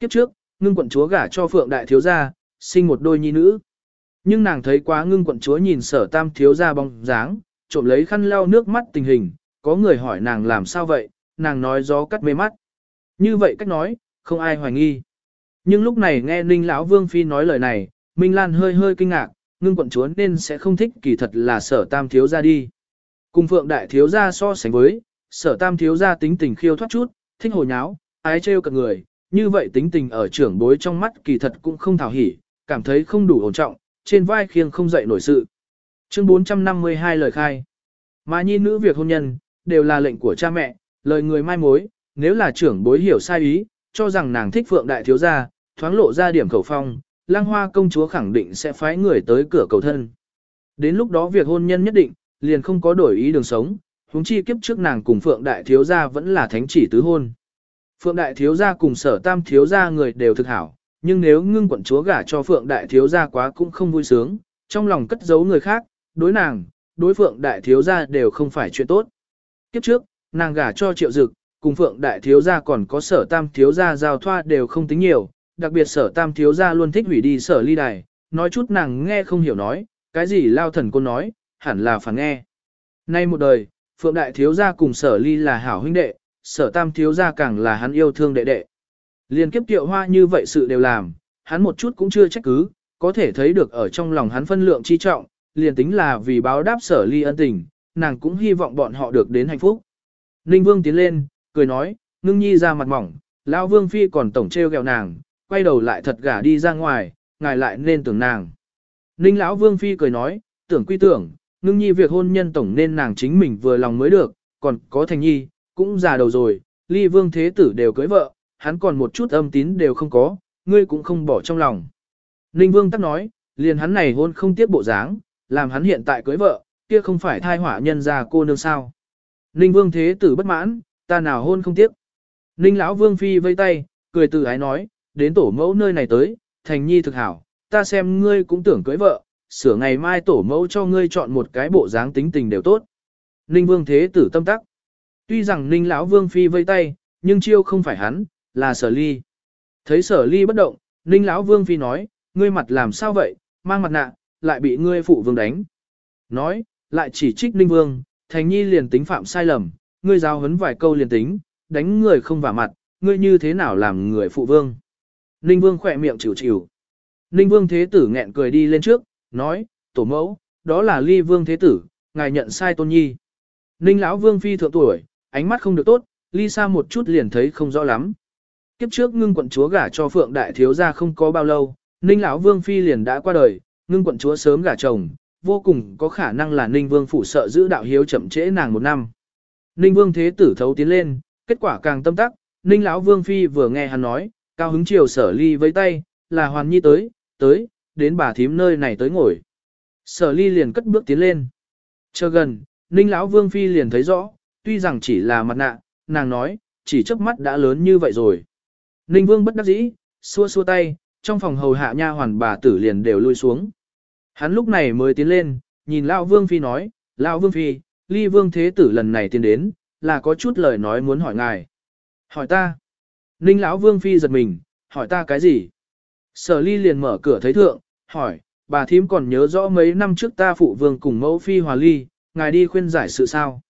Kiếp trước, ngưng quận chúa gả cho phượng đại thiếu gia, sinh một đôi nhi nữ. Nhưng nàng thấy quá ngưng quận chúa nhìn sở tam thiếu gia bóng dáng, trộm lấy khăn lau nước mắt tình hình, có người hỏi nàng làm sao vậy, nàng nói gió cắt mê mắt. Như vậy cách nói, không ai hoài nghi. Nhưng lúc này nghe ninh lão vương phi nói lời này, Minh Lan hơi hơi kinh ngạc, ngưng quận chúa nên sẽ không thích kỳ thật là sở tam thiếu gia đi. Cùng phượng đại thiếu gia so sánh với, sở tam thiếu gia tính tình khiêu thoát chút, thích hồ nháo, ái trêu cận người, như vậy tính tình ở trưởng bối trong mắt kỳ thật cũng không thảo hỉ, cảm thấy không đủ ổn trọng, trên vai khiêng không dậy nổi sự. Chương 452 lời khai. Mà nhi nữ việc hôn nhân, đều là lệnh của cha mẹ, lời người mai mối, nếu là trưởng bối hiểu sai ý, cho rằng nàng thích phượng đại thiếu gia, thoáng lộ ra điểm khẩu phong, lang hoa công chúa khẳng định sẽ phái người tới cửa cầu thân. Đến lúc đó việc hôn nhân nhất định, liền không có đổi ý đường sống, huống chi kiếp trước nàng cùng Phượng Đại Thiếu Gia vẫn là thánh chỉ tứ hôn. Phượng Đại Thiếu Gia cùng sở tam Thiếu Gia người đều thực hảo, nhưng nếu ngưng quận chúa gả cho Phượng Đại Thiếu Gia quá cũng không vui sướng, trong lòng cất giấu người khác, đối nàng, đối Phượng Đại Thiếu Gia đều không phải chuyện tốt. Kiếp trước, nàng gả cho Triệu Dực, cùng Phượng Đại Thiếu Gia còn có sở tam Thiếu Gia giao thoa đều không tính nhiều, đặc biệt sở tam Thiếu Gia luôn thích hủy đi sở ly đài, nói chút nàng nghe không hiểu nói, cái gì lao thần cô nói, hẳn là phản nghe. Nay một đời, Phượng Đại Thiếu Gia cùng sở ly là hảo huynh đệ, sở tam thiếu gia càng là hắn yêu thương đệ đệ. Liên kiếp tiệu hoa như vậy sự đều làm, hắn một chút cũng chưa trách cứ, có thể thấy được ở trong lòng hắn phân lượng chi trọng, liền tính là vì báo đáp sở ly ân tình, nàng cũng hy vọng bọn họ được đến hạnh phúc. Ninh Vương tiến lên, cười nói, ngưng nhi ra mặt mỏng, lão Vương Phi còn tổng treo gẹo nàng, quay đầu lại thật gả đi ra ngoài, ngài lại nên tưởng nàng. Ninh lão Vương Phi cười nói, tưởng quy tưởng, ngưng nhi việc hôn nhân tổng nên nàng chính mình vừa lòng mới được, còn có thành nhi, cũng già đầu rồi, ly vương thế tử đều cưới vợ, hắn còn một chút âm tín đều không có, ngươi cũng không bỏ trong lòng. Ninh vương tắc nói, liền hắn này hôn không tiếc bộ dáng, làm hắn hiện tại cưới vợ, kia không phải thai hỏa nhân ra cô nương sao. Ninh vương thế tử bất mãn, ta nào hôn không tiếc. Ninh lão vương phi vây tay, cười từ ái nói, đến tổ mẫu nơi này tới, thành nhi thực hảo, ta xem ngươi cũng tưởng cưới vợ, sửa ngày mai tổ mẫu cho ngươi chọn một cái bộ dáng tính tình đều tốt. Ninh vương thế tử tâm tắc. Tuy rằng Ninh lão vương phi vây tay, nhưng chiêu không phải hắn, là sở ly. Thấy sở ly bất động, Ninh lão vương phi nói, ngươi mặt làm sao vậy, mang mặt nạ, lại bị ngươi phụ vương đánh. Nói, lại chỉ trích Ninh vương, thành nhi liền tính phạm sai lầm, ngươi giao hấn vài câu liền tính, đánh người không vả mặt, ngươi như thế nào làm người phụ vương. Ninh vương khỏe miệng chịu chịu. Ninh vương thế tử nghẹn cười đi lên trước, nói, tổ mẫu, đó là ly vương thế tử, ngài nhận sai tôn nhi. Ninh lão vương phi thượng tuổi, ánh mắt không được tốt, ly xa một chút liền thấy không rõ lắm. Kiếp trước ngưng quận chúa gả cho phượng đại thiếu gia không có bao lâu, Ninh lão vương phi liền đã qua đời, ngưng quận chúa sớm gả chồng, vô cùng có khả năng là Ninh vương phủ sợ giữ đạo hiếu chậm trễ nàng một năm. Ninh vương thế tử thấu tiến lên, kết quả càng tâm tắc, Ninh lão vương phi vừa nghe hắn nói, cao hứng chiều sở ly với tay, là hoàn nhi tới, tới, đến bà thím nơi này tới ngồi. Sở ly liền cất bước tiến lên. Chờ gần, Ninh lão vương phi liền thấy rõ, tuy rằng chỉ là mặt nạ, nàng nói, chỉ chớp mắt đã lớn như vậy rồi. Ninh vương bất đắc dĩ, xua xua tay, trong phòng hầu hạ nha hoàn bà tử liền đều lui xuống. Hắn lúc này mới tiến lên, nhìn lão vương phi nói, lão vương phi, ly vương thế tử lần này tiến đến, là có chút lời nói muốn hỏi ngài. Hỏi ta. Ninh lão vương phi giật mình, hỏi ta cái gì? Sở ly liền mở cửa thấy thượng, hỏi, bà thím còn nhớ rõ mấy năm trước ta phụ vương cùng mẫu phi hòa ly, ngài đi khuyên giải sự sao?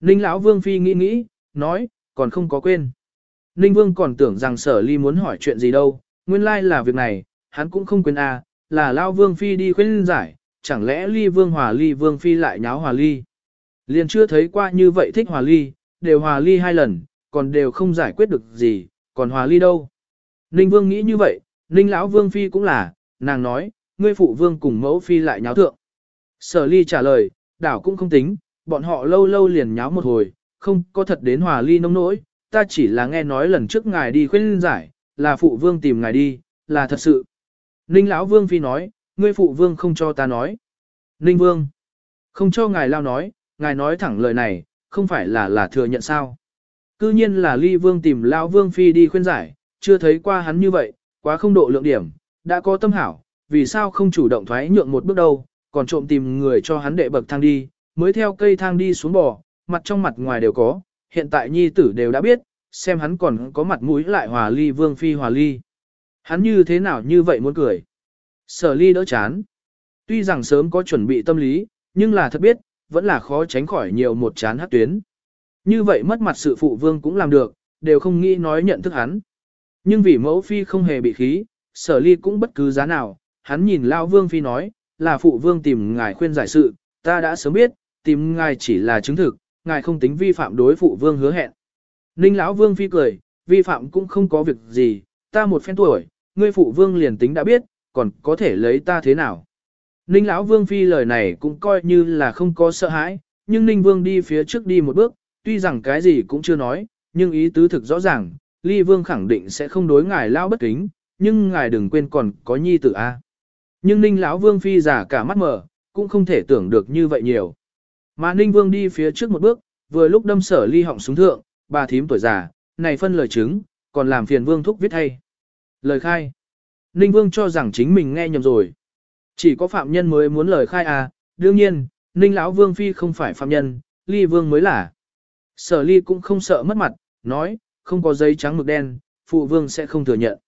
Ninh lão vương phi nghĩ nghĩ, nói, còn không có quên. Ninh vương còn tưởng rằng sở ly muốn hỏi chuyện gì đâu, nguyên lai là việc này, hắn cũng không quên à, là lão vương phi đi khuyên giải, chẳng lẽ ly vương hòa ly vương phi lại nháo hòa ly. Liền chưa thấy qua như vậy thích hòa ly, đều hòa ly hai lần, còn đều không giải quyết được gì, còn hòa ly đâu. Ninh vương nghĩ như vậy, ninh lão vương phi cũng là, nàng nói, ngươi phụ vương cùng mẫu phi lại nháo thượng. Sở ly trả lời, đảo cũng không tính, bọn họ lâu lâu liền nháo một hồi, không có thật đến hòa ly nông nỗi, ta chỉ là nghe nói lần trước ngài đi khuyên giải, là phụ vương tìm ngài đi, là thật sự. Ninh lão vương phi nói, ngươi phụ vương không cho ta nói. Ninh vương, không cho ngài lao nói, ngài nói thẳng lời này, không phải là là thừa nhận sao. Cư nhiên là ly vương tìm lão vương phi đi khuyên giải, chưa thấy qua hắn như vậy, quá không độ lượng điểm, đã có tâm hảo, vì sao không chủ động thoái nhượng một bước đâu, còn trộm tìm người cho hắn đệ bậc thang đi, mới theo cây thang đi xuống bò, mặt trong mặt ngoài đều có, hiện tại nhi tử đều đã biết, xem hắn còn có mặt mũi lại hòa ly vương phi hòa ly. Hắn như thế nào như vậy muốn cười. Sở ly đỡ chán. Tuy rằng sớm có chuẩn bị tâm lý, nhưng là thật biết, vẫn là khó tránh khỏi nhiều một chán hát tuyến. Như vậy mất mặt sự phụ vương cũng làm được, đều không nghĩ nói nhận thức hắn. Nhưng vì mẫu phi không hề bị khí, sở ly cũng bất cứ giá nào, hắn nhìn lao vương phi nói, là phụ vương tìm ngài khuyên giải sự, ta đã sớm biết, tìm ngài chỉ là chứng thực, ngài không tính vi phạm đối phụ vương hứa hẹn. Ninh lão vương phi cười, vi phạm cũng không có việc gì, ta một phen tuổi, ngươi phụ vương liền tính đã biết, còn có thể lấy ta thế nào. Ninh lão vương phi lời này cũng coi như là không có sợ hãi, nhưng Ninh vương đi phía trước đi một bước, tuy rằng cái gì cũng chưa nói, nhưng ý tứ thực rõ ràng, ly vương khẳng định sẽ không đối ngài lao bất kính, nhưng ngài đừng quên còn có nhi tử a. Nhưng Ninh lão vương phi giả cả mắt mở, cũng không thể tưởng được như vậy nhiều. Mà Ninh vương đi phía trước một bước, vừa lúc đâm sở ly họng xuống thượng, bà thím tuổi già, này phân lời chứng, còn làm phiền vương thúc viết thay. Lời khai. Ninh vương cho rằng chính mình nghe nhầm rồi. Chỉ có phạm nhân mới muốn lời khai à, đương nhiên, Ninh lão vương phi không phải phạm nhân, ly vương mới là. Sở ly cũng không sợ mất mặt, nói, không có giấy trắng mực đen, phụ vương sẽ không thừa nhận.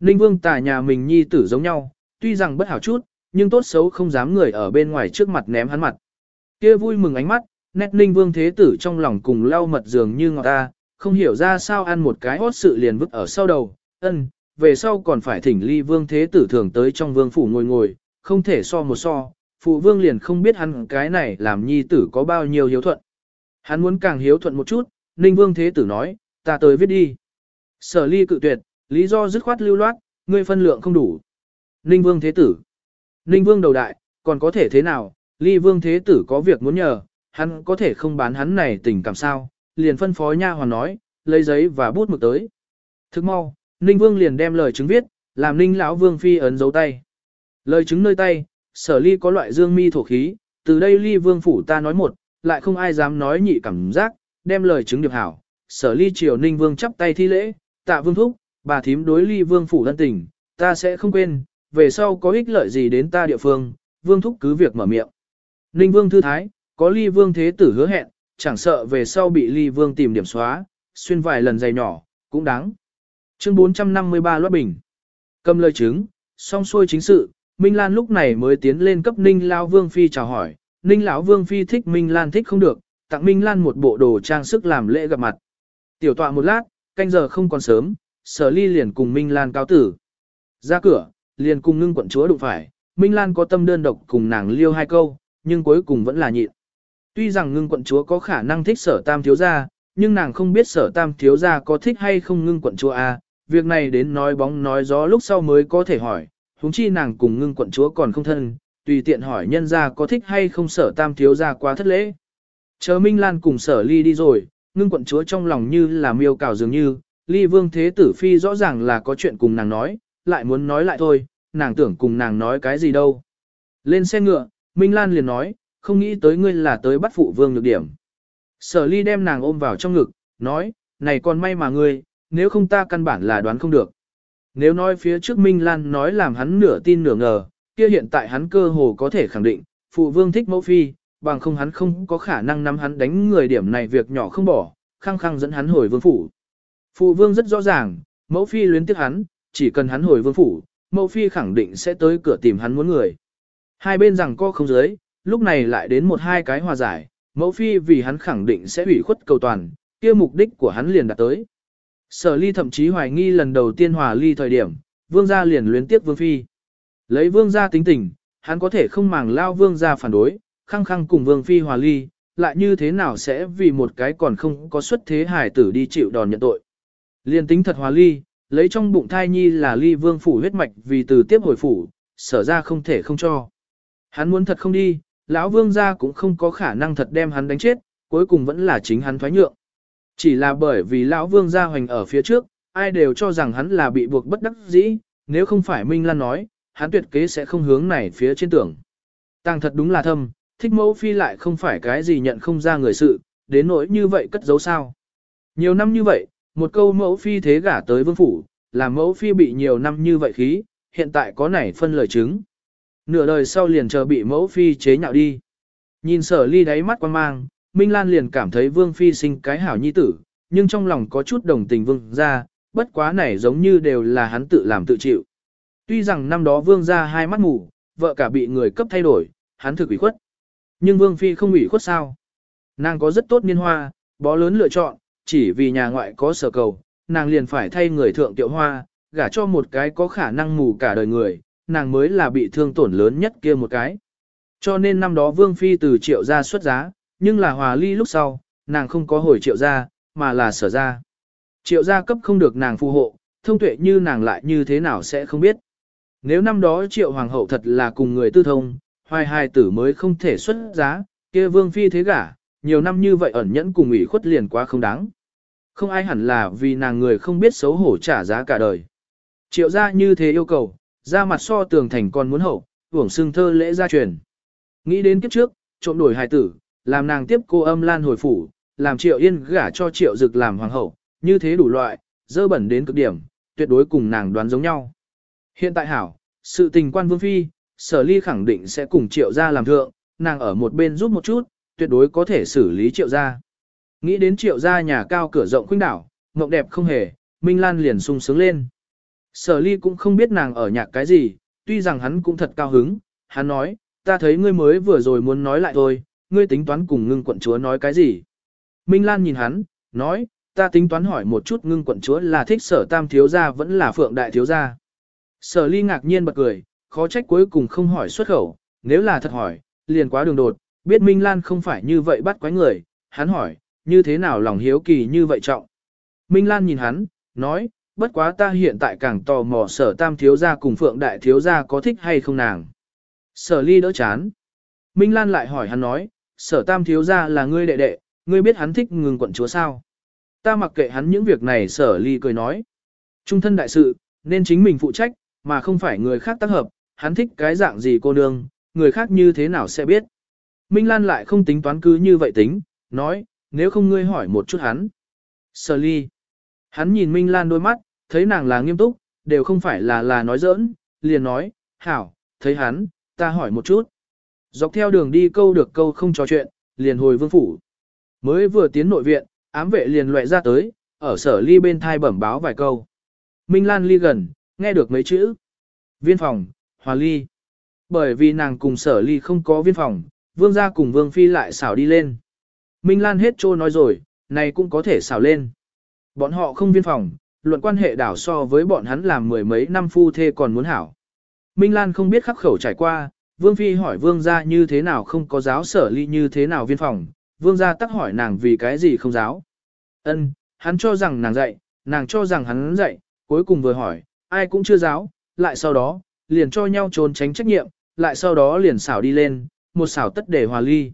Ninh vương tả nhà mình nhi tử giống nhau, tuy rằng bất hảo chút, nhưng tốt xấu không dám người ở bên ngoài trước mặt ném hắn mặt. kia vui mừng ánh mắt, nét ninh vương thế tử trong lòng cùng lau mật dường như ngọt ta, không hiểu ra sao ăn một cái hót sự liền vứt ở sau đầu, ân, về sau còn phải thỉnh ly vương thế tử thường tới trong vương phủ ngồi ngồi, không thể so một so, phụ vương liền không biết hắn cái này làm nhi tử có bao nhiêu hiếu thuận. Hắn muốn càng hiếu thuận một chút, ninh vương thế tử nói, ta tới viết đi. Sở ly cự tuyệt, lý do dứt khoát lưu loát, ngươi phân lượng không đủ. Ninh vương thế tử. Ninh vương đầu đại, còn có thể thế nào, ly vương thế tử có việc muốn nhờ, hắn có thể không bán hắn này tình cảm sao, liền phân phó nha hoàn nói, lấy giấy và bút mực tới. Thức mau, Ninh vương liền đem lời chứng viết, làm Ninh lão vương phi ấn dấu tay. Lời chứng nơi tay, sở ly có loại dương mi thổ khí, từ đây ly vương phủ ta nói một, lại không ai dám nói nhị cảm giác, đem lời chứng điệp hảo. Sở ly triều ninh vương chắp tay thi lễ, tạ vương thúc, bà thím đối ly vương phủ thân tình, ta sẽ không quên, về sau có ích lợi gì đến ta địa phương, vương thúc cứ việc mở miệng. Ninh vương thư thái, có ly vương thế tử hứa hẹn, chẳng sợ về sau bị ly vương tìm điểm xóa, xuyên vài lần dày nhỏ, cũng đáng. Chương 453 loát bình. Cầm lời chứng, xong xuôi chính sự, Minh Lan lúc này mới tiến lên cấp Ninh Lão Vương Phi chào hỏi. Ninh Lão Vương Phi thích Minh Lan thích không được, tặng Minh Lan một bộ đồ trang sức làm lễ gặp mặt. Tiểu tọa một lát, canh giờ không còn sớm, sở ly liền cùng Minh Lan cáo tử. Ra cửa, liền cùng ngưng quận chúa đụng phải, Minh Lan có tâm đơn độc cùng nàng liêu hai câu, nhưng cuối cùng vẫn là nhịn. Tuy rằng ngưng quận chúa có khả năng thích sở tam thiếu gia, nhưng nàng không biết sở tam thiếu gia có thích hay không ngưng quận chúa a. việc này đến nói bóng nói gió lúc sau mới có thể hỏi, huống chi nàng cùng ngưng quận chúa còn không thân, tùy tiện hỏi nhân gia có thích hay không sở tam thiếu gia quá thất lễ. Chờ Minh Lan cùng sở ly đi rồi, ngưng quận chúa trong lòng như là miêu cào dường như, ly vương thế tử phi rõ ràng là có chuyện cùng nàng nói, lại muốn nói lại thôi, nàng tưởng cùng nàng nói cái gì đâu. Lên xe ngựa, Minh Lan liền nói, không nghĩ tới ngươi là tới bắt phụ vương được điểm. Sở ly đem nàng ôm vào trong ngực, nói, này còn may mà ngươi, nếu không ta căn bản là đoán không được. Nếu nói phía trước Minh Lan nói làm hắn nửa tin nửa ngờ, kia hiện tại hắn cơ hồ có thể khẳng định, phụ vương thích mẫu phi, bằng không hắn không có khả năng nắm hắn đánh người điểm này việc nhỏ không bỏ, khăng khăng dẫn hắn hồi vương phủ. Phụ vương rất rõ ràng, mẫu phi luyến tiếc hắn, chỉ cần hắn hồi vương phủ, mẫu phi khẳng định sẽ tới cửa tìm hắn muốn người. Hai bên rằng co không giới, lúc này lại đến một hai cái hòa giải, mẫu phi vì hắn khẳng định sẽ ủy khuất cầu toàn, kia mục đích của hắn liền đạt tới. Sở ly thậm chí hoài nghi lần đầu tiên hòa ly thời điểm, vương gia liền luyến tiếp vương phi. Lấy vương gia tính tình, hắn có thể không màng lao vương gia phản đối, khăng khăng cùng vương phi hòa ly, lại như thế nào sẽ vì một cái còn không có xuất thế hải tử đi chịu đòn nhận tội. Liên tính thật hòa ly, lấy trong bụng thai nhi là ly vương phủ huyết mạch vì từ tiếp hồi phủ, sở ra không thể không cho. Hắn muốn thật không đi, lão vương gia cũng không có khả năng thật đem hắn đánh chết, cuối cùng vẫn là chính hắn thoái nhượng. Chỉ là bởi vì lão vương gia hoành ở phía trước, ai đều cho rằng hắn là bị buộc bất đắc dĩ, nếu không phải Minh Lan nói, hắn tuyệt kế sẽ không hướng này phía trên tưởng. Tàng thật đúng là thâm, thích mẫu phi lại không phải cái gì nhận không ra người sự, đến nỗi như vậy cất giấu sao. Nhiều năm như vậy, một câu mẫu phi thế gả tới vương phủ, làm mẫu phi bị nhiều năm như vậy khí, hiện tại có nảy phân lời chứng. Nửa đời sau liền chờ bị mẫu phi chế nhạo đi. Nhìn sở ly đáy mắt quan mang, Minh Lan liền cảm thấy vương phi sinh cái hảo nhi tử, nhưng trong lòng có chút đồng tình vương ra, bất quá này giống như đều là hắn tự làm tự chịu. Tuy rằng năm đó vương ra hai mắt mù, vợ cả bị người cấp thay đổi, hắn thực ủy khuất. Nhưng vương phi không ủy khuất sao? Nàng có rất tốt niên hoa, bó lớn lựa chọn, chỉ vì nhà ngoại có sở cầu, nàng liền phải thay người thượng tiệu hoa, gả cho một cái có khả năng mù cả đời người, nàng mới là bị thương tổn lớn nhất kia một cái. Cho nên năm đó Vương Phi từ triệu gia xuất giá, nhưng là hòa ly lúc sau, nàng không có hồi triệu gia, mà là sở gia. Triệu gia cấp không được nàng phù hộ, thông tuệ như nàng lại như thế nào sẽ không biết. Nếu năm đó triệu hoàng hậu thật là cùng người tư thông, hoài hai tử mới không thể xuất giá, kia Vương Phi thế gả, nhiều năm như vậy ẩn nhẫn cùng ủy khuất liền quá không đáng. Không ai hẳn là vì nàng người không biết xấu hổ trả giá cả đời. Triệu gia như thế yêu cầu, ra mặt so tường thành con muốn hậu, hưởng xương thơ lễ gia truyền. Nghĩ đến kiếp trước, trộm đổi hài tử, làm nàng tiếp cô âm lan hồi phủ, làm triệu yên gả cho triệu dực làm hoàng hậu, như thế đủ loại, dơ bẩn đến cực điểm, tuyệt đối cùng nàng đoán giống nhau. Hiện tại hảo, sự tình quan vương phi, sở ly khẳng định sẽ cùng triệu gia làm thượng, nàng ở một bên giúp một chút, tuyệt đối có thể xử lý triệu gia. Nghĩ đến triệu gia nhà cao cửa rộng khuynh đảo, mộng đẹp không hề, Minh Lan liền sung sướng lên. Sở ly cũng không biết nàng ở nhạc cái gì, tuy rằng hắn cũng thật cao hứng, hắn nói, ta thấy ngươi mới vừa rồi muốn nói lại thôi, ngươi tính toán cùng ngưng quận chúa nói cái gì. Minh Lan nhìn hắn, nói, ta tính toán hỏi một chút ngưng quận chúa là thích sở tam thiếu gia vẫn là phượng đại thiếu gia. Sở ly ngạc nhiên bật cười, khó trách cuối cùng không hỏi xuất khẩu, nếu là thật hỏi, liền quá đường đột, biết Minh Lan không phải như vậy bắt quái người, hắn hỏi, như thế nào lòng hiếu kỳ như vậy trọng. Minh Lan nhìn hắn, nói, bất quá ta hiện tại càng tò mò sở tam thiếu gia cùng phượng đại thiếu gia có thích hay không nàng. Sở ly đỡ chán. Minh Lan lại hỏi hắn nói, sở tam thiếu gia là ngươi đệ đệ, ngươi biết hắn thích ngừng quận chúa sao. Ta mặc kệ hắn những việc này sở ly cười nói. Trung thân đại sự, nên chính mình phụ trách, mà không phải người khác tác hợp, hắn thích cái dạng gì cô nương, người khác như thế nào sẽ biết. Minh Lan lại không tính toán cứ như vậy tính, nói, nếu không ngươi hỏi một chút hắn. Sở ly. Hắn nhìn Minh Lan đôi mắt, thấy nàng là nghiêm túc, đều không phải là là nói giỡn, liền nói, hảo, thấy hắn, ta hỏi một chút. Dọc theo đường đi câu được câu không trò chuyện, liền hồi vương phủ. Mới vừa tiến nội viện, ám vệ liền loại ra tới, ở sở ly bên thai bẩm báo vài câu. Minh Lan ly gần, nghe được mấy chữ. Viên phòng, hòa ly. Bởi vì nàng cùng sở ly không có viên phòng, vương gia cùng vương phi lại xảo đi lên. Minh Lan hết trô nói rồi, này cũng có thể xảo lên. Bọn họ không viên phòng, luận quan hệ đảo so với bọn hắn làm mười mấy năm phu thê còn muốn hảo. Minh Lan không biết khắc khẩu trải qua, vương phi hỏi vương gia như thế nào không có giáo sở ly như thế nào viên phòng, vương gia tắc hỏi nàng vì cái gì không giáo. Ân, hắn cho rằng nàng dạy, nàng cho rằng hắn dạy, cuối cùng vừa hỏi, ai cũng chưa giáo, lại sau đó, liền cho nhau trốn tránh trách nhiệm, lại sau đó liền xảo đi lên, một xảo tất để hòa ly.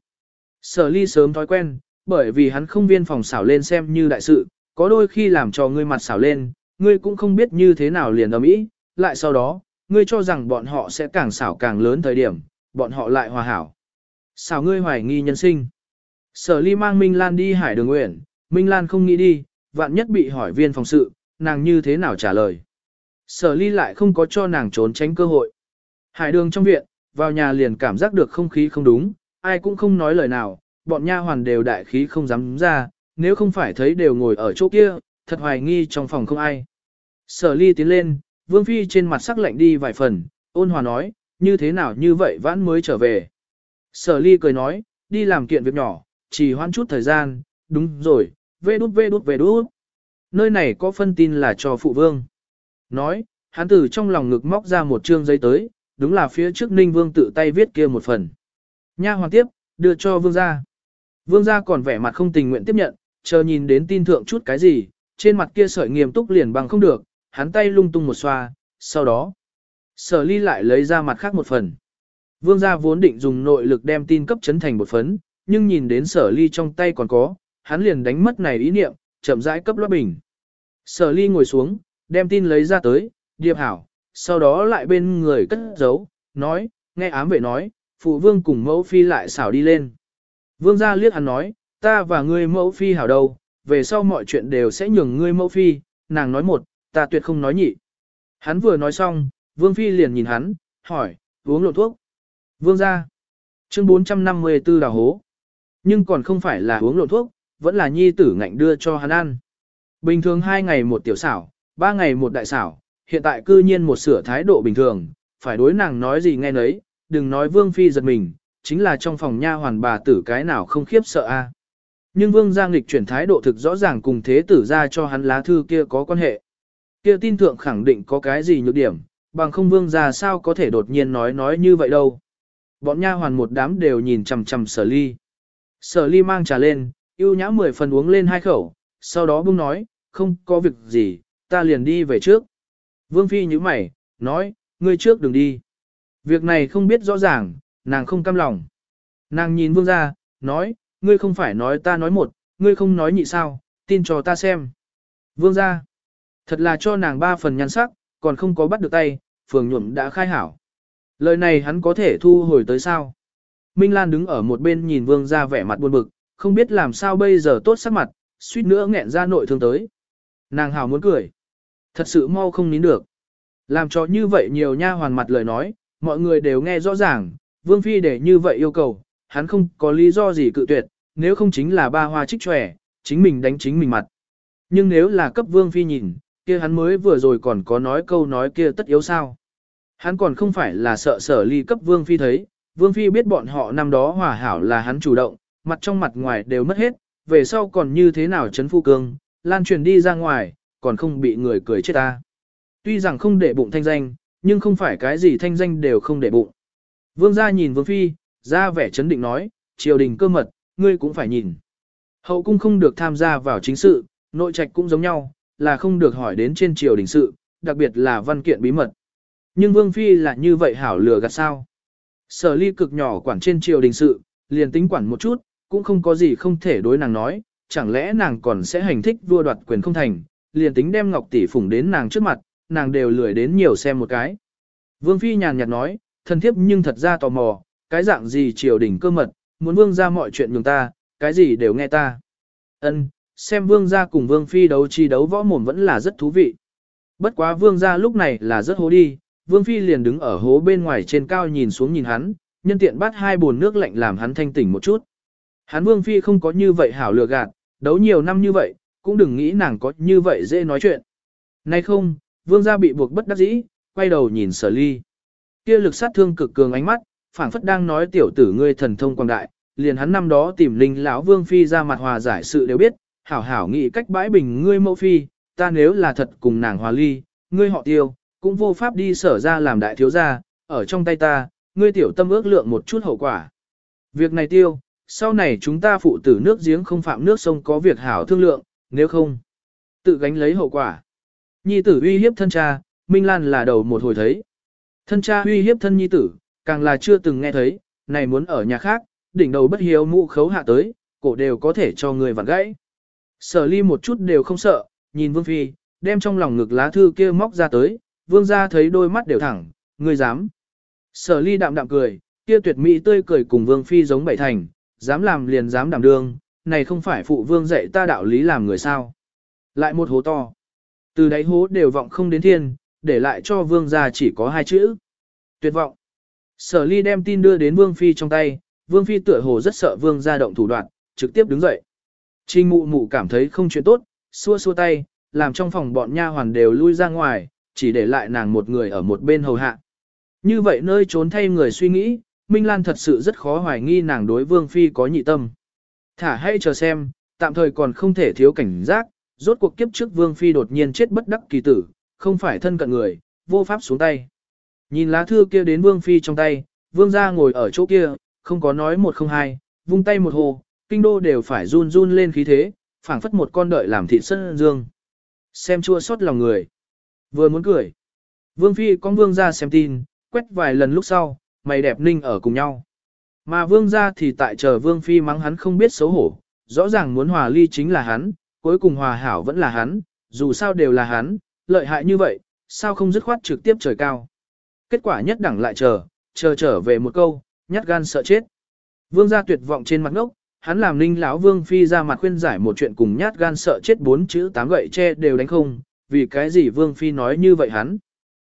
Sở ly sớm thói quen, bởi vì hắn không viên phòng xảo lên xem như đại sự, có đôi khi làm cho ngươi mặt xảo lên, ngươi cũng không biết như thế nào liền ầm ĩ, lại sau đó, ngươi cho rằng bọn họ sẽ càng xảo càng lớn thời điểm, bọn họ lại hòa hảo. Xảo ngươi hoài nghi nhân sinh. Sở ly mang Minh Lan đi hải đường nguyện, Minh Lan không nghĩ đi, vạn nhất bị hỏi viên phòng sự, nàng như thế nào trả lời. Sở ly lại không có cho nàng trốn tránh cơ hội. Hải đường trong viện, vào nhà liền cảm giác được không khí không đúng, ai cũng không nói lời nào, bọn nha hoàn đều đại khí không dám ra, nếu không phải thấy đều ngồi ở chỗ kia, thật hoài nghi trong phòng không ai. Sở ly tiến lên, vương phi trên mặt sắc lạnh đi vài phần, ôn hòa nói, như thế nào như vậy vãn mới trở về. Sở ly cười nói, đi làm kiện việc nhỏ, chỉ hoãn chút thời gian, đúng rồi, vê đút vê đút vê đút. Nơi này có phân tin là cho phụ vương. Nói, hắn từ trong lòng ngực móc ra một chương giấy tới, đúng là phía trước ninh vương tự tay viết kia một phần. Nha hoàn tiếp, đưa cho vương gia. Vương gia còn vẻ mặt không tình nguyện tiếp nhận, chờ nhìn đến tin thượng chút cái gì, trên mặt kia sợi nghiêm túc liền bằng không được, hắn tay lung tung một xoa, sau đó, sở ly lại lấy ra mặt khác một phần. Vương gia vốn định dùng nội lực đem tin cấp chấn thành một phấn, nhưng nhìn đến sở ly trong tay còn có, hắn liền đánh mất này ý niệm, chậm rãi cấp loát bình. Sở ly ngồi xuống, đem tin lấy ra tới, điệp hảo, sau đó lại bên người cất giấu, nói, nghe ám vệ nói, phụ vương cùng mẫu phi lại xảo đi lên. Vương gia liếc hắn nói, ta và ngươi mẫu phi hảo đâu, về sau mọi chuyện đều sẽ nhường ngươi mẫu phi, nàng nói một, ta tuyệt không nói nhị. Hắn vừa nói xong, vương phi liền nhìn hắn, hỏi, uống lộn thuốc. Vương gia. Chương 454 đào hố. Nhưng còn không phải là uống lộn thuốc, vẫn là nhi tử ngạnh đưa cho hắn ăn. Bình thường hai ngày một tiểu xảo, ba ngày một đại xảo, hiện tại cư nhiên một sửa thái độ bình thường, phải đối nàng nói gì nghe nấy, đừng nói vương phi giật mình, chính là trong phòng nha hoàn bà tử cái nào không khiếp sợ a. Nhưng vương giang lịch chuyển thái độ thực rõ ràng cùng thế tử ra cho hắn lá thư kia có quan hệ. Kia tin thượng khẳng định có cái gì nhược điểm, bằng không vương ra sao có thể đột nhiên nói nói như vậy đâu. Bọn nha hoàn một đám đều nhìn chằm chằm sở ly. Sở ly mang trà lên, yêu nhã mười phần uống lên hai khẩu, sau đó bưng nói, không có việc gì, ta liền đi về trước. Vương Phi như mày, nói, ngươi trước đừng đi. Việc này không biết rõ ràng, nàng không cam lòng. Nàng nhìn vương ra, nói, ngươi không phải nói ta nói một, ngươi không nói nhị sao, tin cho ta xem. Vương ra, thật là cho nàng ba phần nhăn sắc, còn không có bắt được tay, phường nhuộm đã khai hảo. Lời này hắn có thể thu hồi tới sao? Minh Lan đứng ở một bên nhìn vương ra vẻ mặt buồn bực, không biết làm sao bây giờ tốt sắc mặt, suýt nữa nghẹn ra nội thương tới. Nàng hào muốn cười. Thật sự mau không nín được. Làm cho như vậy nhiều nha hoàn mặt lời nói, mọi người đều nghe rõ ràng, Vương Phi để như vậy yêu cầu, hắn không có lý do gì cự tuyệt, nếu không chính là ba hoa trích tròe, chính mình đánh chính mình mặt. Nhưng nếu là cấp Vương Phi nhìn, kia hắn mới vừa rồi còn có nói câu nói kia tất yếu sao. Hắn còn không phải là sợ sở ly cấp Vương Phi thấy, Vương Phi biết bọn họ năm đó hòa hảo là hắn chủ động, mặt trong mặt ngoài đều mất hết, về sau còn như thế nào chấn phu cương, lan truyền đi ra ngoài, còn không bị người cười chết ta. Tuy rằng không để bụng thanh danh, nhưng không phải cái gì thanh danh đều không để bụng. Vương gia nhìn Vương Phi, ra vẻ chấn định nói, triều đình cơ mật, ngươi cũng phải nhìn. Hậu cung không được tham gia vào chính sự, nội trạch cũng giống nhau, là không được hỏi đến trên triều đình sự, đặc biệt là văn kiện bí mật. Nhưng Vương Phi là như vậy hảo lừa gạt sao. Sở ly cực nhỏ quản trên triều đình sự, liền tính quản một chút, cũng không có gì không thể đối nàng nói, chẳng lẽ nàng còn sẽ hành thích vua đoạt quyền không thành, liền tính đem ngọc tỷ phủng đến nàng trước mặt, nàng đều lười đến nhiều xem một cái. Vương Phi nhàn nhạt nói, thân thiếp nhưng thật ra tò mò, cái dạng gì triều đình cơ mật, muốn vương ra mọi chuyện nhường ta, cái gì đều nghe ta. Ân, xem vương gia cùng vương phi đấu chi đấu võ mồm vẫn là rất thú vị. Bất quá vương gia lúc này là rất hố đi, vương phi liền đứng ở hố bên ngoài trên cao nhìn xuống nhìn hắn, nhân tiện bắt hai bồn nước lạnh làm hắn thanh tỉnh một chút. Hắn vương phi không có như vậy hảo lừa gạt, đấu nhiều năm như vậy, cũng đừng nghĩ nàng có như vậy dễ nói chuyện. Nay không, vương gia bị buộc bất đắc dĩ, quay đầu nhìn sở ly. Kia lực sát thương cực cường ánh mắt, phảng phất đang nói tiểu tử ngươi thần thông quang đại, liền hắn năm đó tìm linh lão vương phi ra mặt hòa giải sự đều biết, hảo hảo nghĩ cách bãi bình ngươi mẫu phi, ta nếu là thật cùng nàng hòa ly, ngươi họ tiêu, cũng vô pháp đi sở ra làm đại thiếu gia, ở trong tay ta, ngươi tiểu tâm ước lượng một chút hậu quả. Việc này tiêu, sau này chúng ta phụ tử nước giếng không phạm nước sông có việc hảo thương lượng, nếu không, tự gánh lấy hậu quả. Nhi tử uy hiếp thân cha, Minh Lan là đầu một hồi thấy. Thân cha uy hiếp thân nhi tử, càng là chưa từng nghe thấy, này muốn ở nhà khác, đỉnh đầu bất hiếu mũ khấu hạ tới, cổ đều có thể cho người vặn gãy. Sở ly một chút đều không sợ, nhìn Vương Phi, đem trong lòng ngực lá thư kia móc ra tới, Vương ra thấy đôi mắt đều thẳng, người dám. Sở ly đạm đạm cười, kia tuyệt mỹ tươi cười cùng Vương Phi giống bảy thành, dám làm liền dám đảm đương, này không phải phụ Vương dạy ta đạo lý làm người sao. Lại một hố to. Từ đáy hố đều vọng không đến thiên, để lại cho Vương gia chỉ có hai chữ. Tuyệt vọng. Sở ly đem tin đưa đến Vương Phi trong tay, Vương Phi tựa hồ rất sợ Vương gia động thủ đoạn, trực tiếp đứng dậy. Trình mụ mụ cảm thấy không chuyện tốt, xua xua tay, làm trong phòng bọn nha hoàn đều lui ra ngoài, chỉ để lại nàng một người ở một bên hầu hạ. Như vậy nơi trốn thay người suy nghĩ, Minh Lan thật sự rất khó hoài nghi nàng đối Vương Phi có nhị tâm. Thả hay chờ xem, tạm thời còn không thể thiếu cảnh giác, rốt cuộc kiếp trước Vương Phi đột nhiên chết bất đắc kỳ tử, không phải thân cận người, vô pháp xuống tay. Nhìn lá thư kia đến Vương Phi trong tay, Vương gia ngồi ở chỗ kia, không có nói một không hai, vung tay một hồ, kinh đô đều phải run run lên khí thế, phảng phất một con đợi làm thịt sân dương. Xem chua xót lòng người. Vừa muốn cười. Vương Phi con Vương ra xem tin, quét vài lần lúc sau, mày đẹp ninh ở cùng nhau. Mà Vương gia thì tại chờ Vương Phi mắng hắn không biết xấu hổ, rõ ràng muốn hòa ly chính là hắn, cuối cùng hòa hảo vẫn là hắn, dù sao đều là hắn, lợi hại như vậy, sao không dứt khoát trực tiếp trời cao. Kết quả nhất đẳng lại chờ, chờ trở về một câu, nhát gan sợ chết. Vương gia tuyệt vọng trên mặt ngốc, hắn làm ninh lão vương phi ra mặt khuyên giải một chuyện cùng nhát gan sợ chết bốn chữ tám gậy che đều đánh không, vì cái gì vương phi nói như vậy hắn.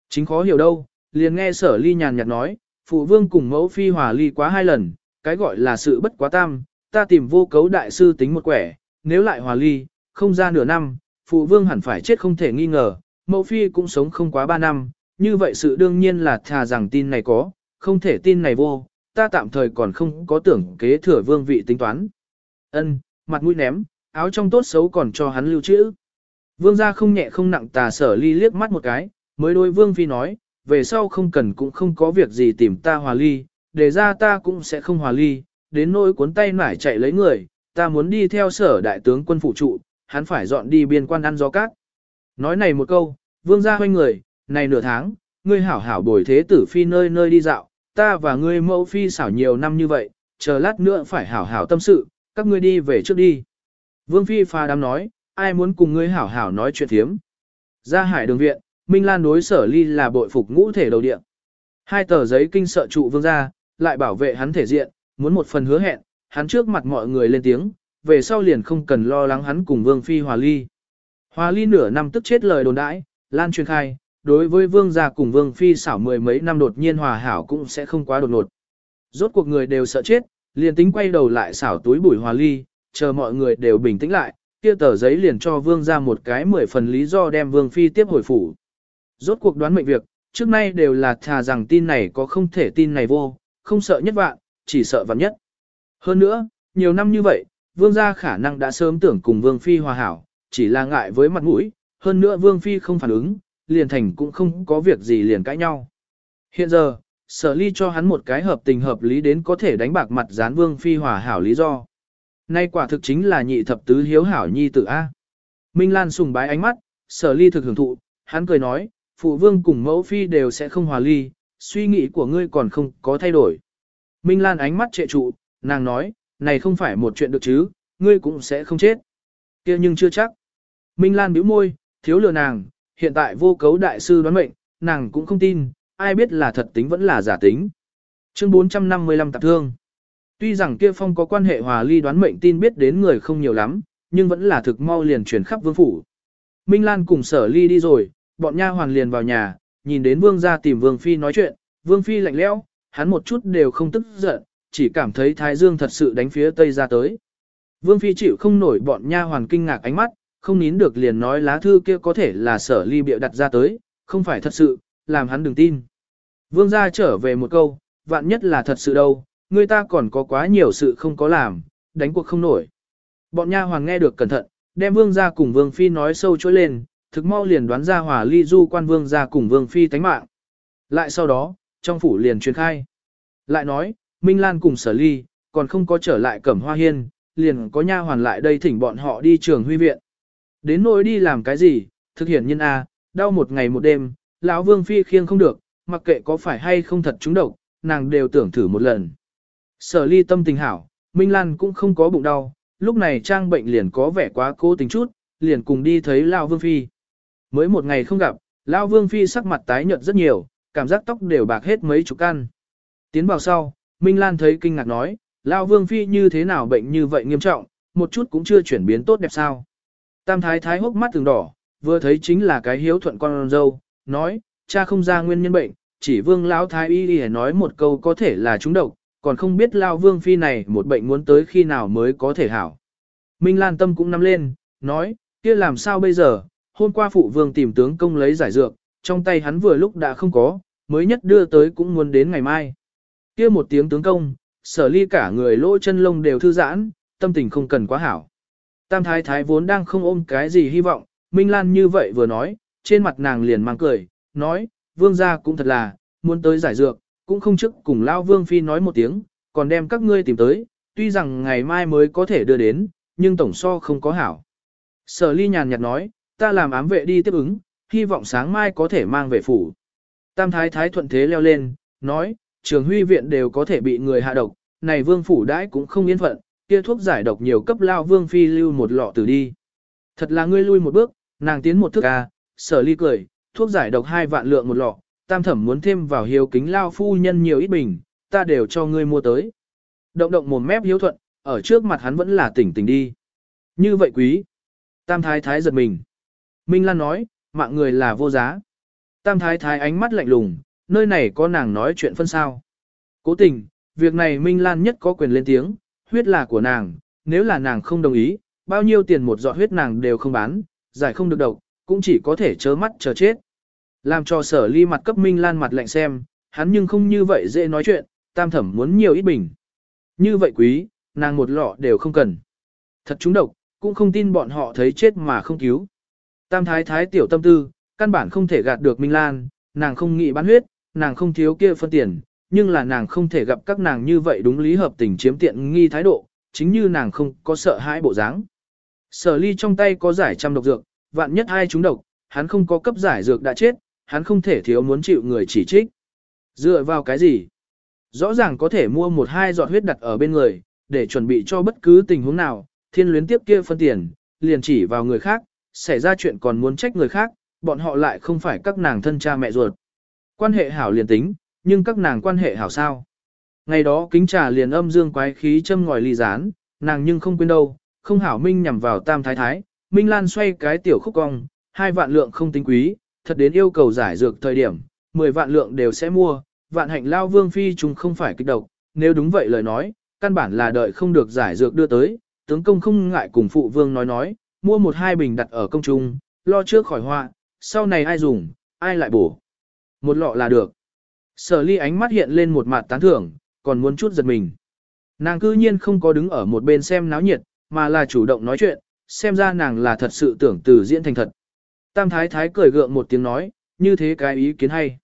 Chính khó hiểu đâu, liền nghe sở ly nhàn nhạt nói, phụ vương cùng mẫu phi hòa ly quá hai lần, cái gọi là sự bất quá tam, ta tìm vô cấu đại sư tính một quẻ, nếu lại hòa ly, không ra nửa năm, phụ vương hẳn phải chết không thể nghi ngờ, mẫu phi cũng sống không quá ba năm, như vậy sự đương nhiên là thà rằng tin này có, không thể tin này vô, ta tạm thời còn không có tưởng kế thừa vương vị tính toán. Ân, mặt mũi ném, áo trong tốt xấu còn cho hắn lưu trữ. Vương gia không nhẹ không nặng tà sở ly liếc mắt một cái, mới đôi vương phi nói, về sau không cần cũng không có việc gì tìm ta hòa ly, để ra ta cũng sẽ không hòa ly, đến nỗi cuốn tay nải chạy lấy người, ta muốn đi theo sở đại tướng quân phụ trụ, hắn phải dọn đi biên quan ăn gió cát. Nói này một câu, vương gia hoanh người, này nửa tháng, ngươi hảo hảo bồi thế tử phi nơi nơi đi dạo, ta và ngươi mẫu phi xảo nhiều năm như vậy, chờ lát nữa phải hảo hảo tâm sự, các ngươi đi về trước đi. Vương phi pha đám nói, ai muốn cùng ngươi hảo hảo nói chuyện thiếm. Ra hải đường viện, Minh Lan đối sở ly là bội phục ngũ thể đầu điện. Hai tờ giấy kinh sợ trụ vương ra, lại bảo vệ hắn thể diện, muốn một phần hứa hẹn, hắn trước mặt mọi người lên tiếng, về sau liền không cần lo lắng hắn cùng vương phi hòa ly. Hòa ly nửa năm tức chết lời đồn đãi, Lan truyền khai, đối với vương gia cùng vương phi xảo mười mấy năm đột nhiên hòa hảo cũng sẽ không quá đột ngột. Rốt cuộc người đều sợ chết, liền tính quay đầu lại xảo túi bụi hòa ly, chờ mọi người đều bình tĩnh lại, kia tờ giấy liền cho vương ra một cái mười phần lý do đem vương phi tiếp hồi phủ. Rốt cuộc đoán mệnh việc, trước nay đều là thà rằng tin này có không thể tin này vô, không sợ nhất vạn, chỉ sợ vạn nhất. Hơn nữa, nhiều năm như vậy, vương gia khả năng đã sớm tưởng cùng vương phi hòa hảo, chỉ là ngại với mặt mũi, hơn nữa vương phi không phản ứng, liền thành cũng không có việc gì liền cãi nhau. Hiện giờ, sở ly cho hắn một cái hợp tình hợp lý đến có thể đánh bạc mặt gián vương phi hòa hảo lý do. Nay quả thực chính là nhị thập tứ hiếu hảo nhi tử A. Minh Lan sùng bái ánh mắt, sở ly thực hưởng thụ, hắn cười nói, phụ vương cùng mẫu phi đều sẽ không hòa ly, suy nghĩ của ngươi còn không có thay đổi. Minh Lan ánh mắt trệ trụ, nàng nói, này không phải một chuyện được chứ, ngươi cũng sẽ không chết. kia nhưng chưa chắc. Minh Lan bĩu môi, thiếu lừa nàng, hiện tại vô cấu đại sư đoán mệnh, nàng cũng không tin, ai biết là thật tính vẫn là giả tính. Chương 455 tạp thương. Tuy rằng kia phong có quan hệ hòa ly đoán mệnh tin biết đến người không nhiều lắm, nhưng vẫn là thực mau liền truyền khắp vương phủ. Minh Lan cùng sở ly đi rồi, bọn nha hoàn liền vào nhà, nhìn đến vương gia tìm vương phi nói chuyện, vương phi lạnh lẽo, hắn một chút đều không tức giận, chỉ cảm thấy thái dương thật sự đánh phía tây ra tới. Vương phi chịu không nổi bọn nha hoàn kinh ngạc ánh mắt, không nín được liền nói lá thư kia có thể là sở ly bịa đặt ra tới, không phải thật sự, làm hắn đừng tin. Vương gia trở về một câu, vạn nhất là thật sự đâu, người ta còn có quá nhiều sự không có làm, đánh cuộc không nổi. Bọn nha hoàng nghe được cẩn thận, đem vương gia cùng vương phi nói sâu chối lên, thực mau liền đoán ra hòa ly du quan vương gia cùng vương phi tánh mạng. Lại sau đó, trong phủ liền truyền khai. Lại nói, Minh Lan cùng sở ly, còn không có trở lại cẩm hoa hiên, liền có nha hoàn lại đây thỉnh bọn họ đi trường huy viện. Đến nỗi đi làm cái gì, thực hiện nhân A, à, đau một ngày một đêm, lão vương phi khiêng không được, mặc kệ có phải hay không thật trúng độc, nàng đều tưởng thử một lần. Sở ly tâm tình hảo, Minh Lan cũng không có bụng đau, lúc này trang bệnh liền có vẻ quá cố tình chút, liền cùng đi thấy lão vương phi. Mới một ngày không gặp, lão vương phi sắc mặt tái nhợt rất nhiều, cảm giác tóc đều bạc hết mấy chục căn. Tiến vào sau, Minh Lan thấy kinh ngạc nói, lão vương phi như thế nào bệnh như vậy nghiêm trọng, một chút cũng chưa chuyển biến tốt đẹp sao. Tam thái thái hốc mắt từng đỏ, vừa thấy chính là cái hiếu thuận con dâu, nói, cha không ra nguyên nhân bệnh, chỉ vương lão thái y y nói một câu có thể là trúng độc, còn không biết lao vương phi này một bệnh muốn tới khi nào mới có thể hảo. Minh Lan tâm cũng nắm lên, nói, kia làm sao bây giờ, hôm qua phụ vương tìm tướng công lấy giải dược, trong tay hắn vừa lúc đã không có, mới nhất đưa tới cũng muốn đến ngày mai. Kia một tiếng tướng công, sở ly cả người lỗ chân lông đều thư giãn, tâm tình không cần quá hảo. Tam thái thái vốn đang không ôm cái gì hy vọng, Minh Lan như vậy vừa nói, trên mặt nàng liền mang cười, nói, vương gia cũng thật là, muốn tới giải dược, cũng không chức cùng lao vương phi nói một tiếng, còn đem các ngươi tìm tới, tuy rằng ngày mai mới có thể đưa đến, nhưng tổng so không có hảo. Sở ly nhàn nhạt nói, ta làm ám vệ đi tiếp ứng, hy vọng sáng mai có thể mang về phủ. Tam thái thái thuận thế leo lên, nói, trường huy viện đều có thể bị người hạ độc, này vương phủ đãi cũng không yên phận, kia thuốc giải độc nhiều cấp lao vương phi lưu một lọ từ đi. Thật là ngươi lui một bước, nàng tiến một thước ca, sở ly cười, thuốc giải độc hai vạn lượng một lọ, tam thẩm muốn thêm vào hiếu kính lao phu nhân nhiều ít bình, ta đều cho ngươi mua tới. Động động một mép hiếu thuận, ở trước mặt hắn vẫn là tỉnh tỉnh đi. Như vậy quý. Tam thái thái giật mình. Minh Lan nói, mạng người là vô giá. Tam thái thái ánh mắt lạnh lùng, nơi này có nàng nói chuyện phân sao. Cố tình, việc này Minh Lan nhất có quyền lên tiếng, huyết là của nàng, nếu là nàng không đồng ý, bao nhiêu tiền một giọt huyết nàng đều không bán, giải không được độc, cũng chỉ có thể chớ mắt chờ chết. Làm cho sở ly mặt cấp Minh Lan mặt lạnh xem, hắn nhưng không như vậy dễ nói chuyện, tam thẩm muốn nhiều ít bình. Như vậy quý, nàng một lọ đều không cần. Thật chúng độc, cũng không tin bọn họ thấy chết mà không cứu. Tam thái thái tiểu tâm tư, căn bản không thể gạt được Minh Lan, nàng không nghĩ bán huyết, nàng không thiếu kia phân tiền, nhưng là nàng không thể gặp các nàng như vậy đúng lý hợp tình chiếm tiện nghi thái độ, chính như nàng không có sợ hãi bộ dáng. Sở ly trong tay có giải trăm độc dược, vạn nhất hai chúng độc, hắn không có cấp giải dược đã chết, hắn không thể thiếu muốn chịu người chỉ trích. Dựa vào cái gì? Rõ ràng có thể mua một hai giọt huyết đặt ở bên người, để chuẩn bị cho bất cứ tình huống nào, thiên luyến tiếp kia phân tiền, liền chỉ vào người khác, xảy ra chuyện còn muốn trách người khác, bọn họ lại không phải các nàng thân cha mẹ ruột. Quan hệ hảo liền tính, nhưng các nàng quan hệ hảo sao. Ngày đó kính trà liền âm dương quái khí châm ngòi ly rán, nàng nhưng không quên đâu, không hảo minh nhằm vào tam thái thái, minh lan xoay cái tiểu khúc cong, hai vạn lượng không tính quý, thật đến yêu cầu giải dược thời điểm, 10 vạn lượng đều sẽ mua, vạn hạnh lao vương phi chúng không phải kích độc, nếu đúng vậy lời nói, căn bản là đợi không được giải dược đưa tới, tướng công không ngại cùng phụ vương nói nói, mua một hai bình đặt ở công trung, lo trước khỏi họa, sau này ai dùng, ai lại bổ. Một lọ là được. Sở ly ánh mắt hiện lên một mặt tán thưởng, còn muốn chút giật mình. Nàng cư nhiên không có đứng ở một bên xem náo nhiệt, mà là chủ động nói chuyện, xem ra nàng là thật sự tưởng từ diễn thành thật. Tam thái thái cười gượng một tiếng nói, như thế cái ý kiến hay.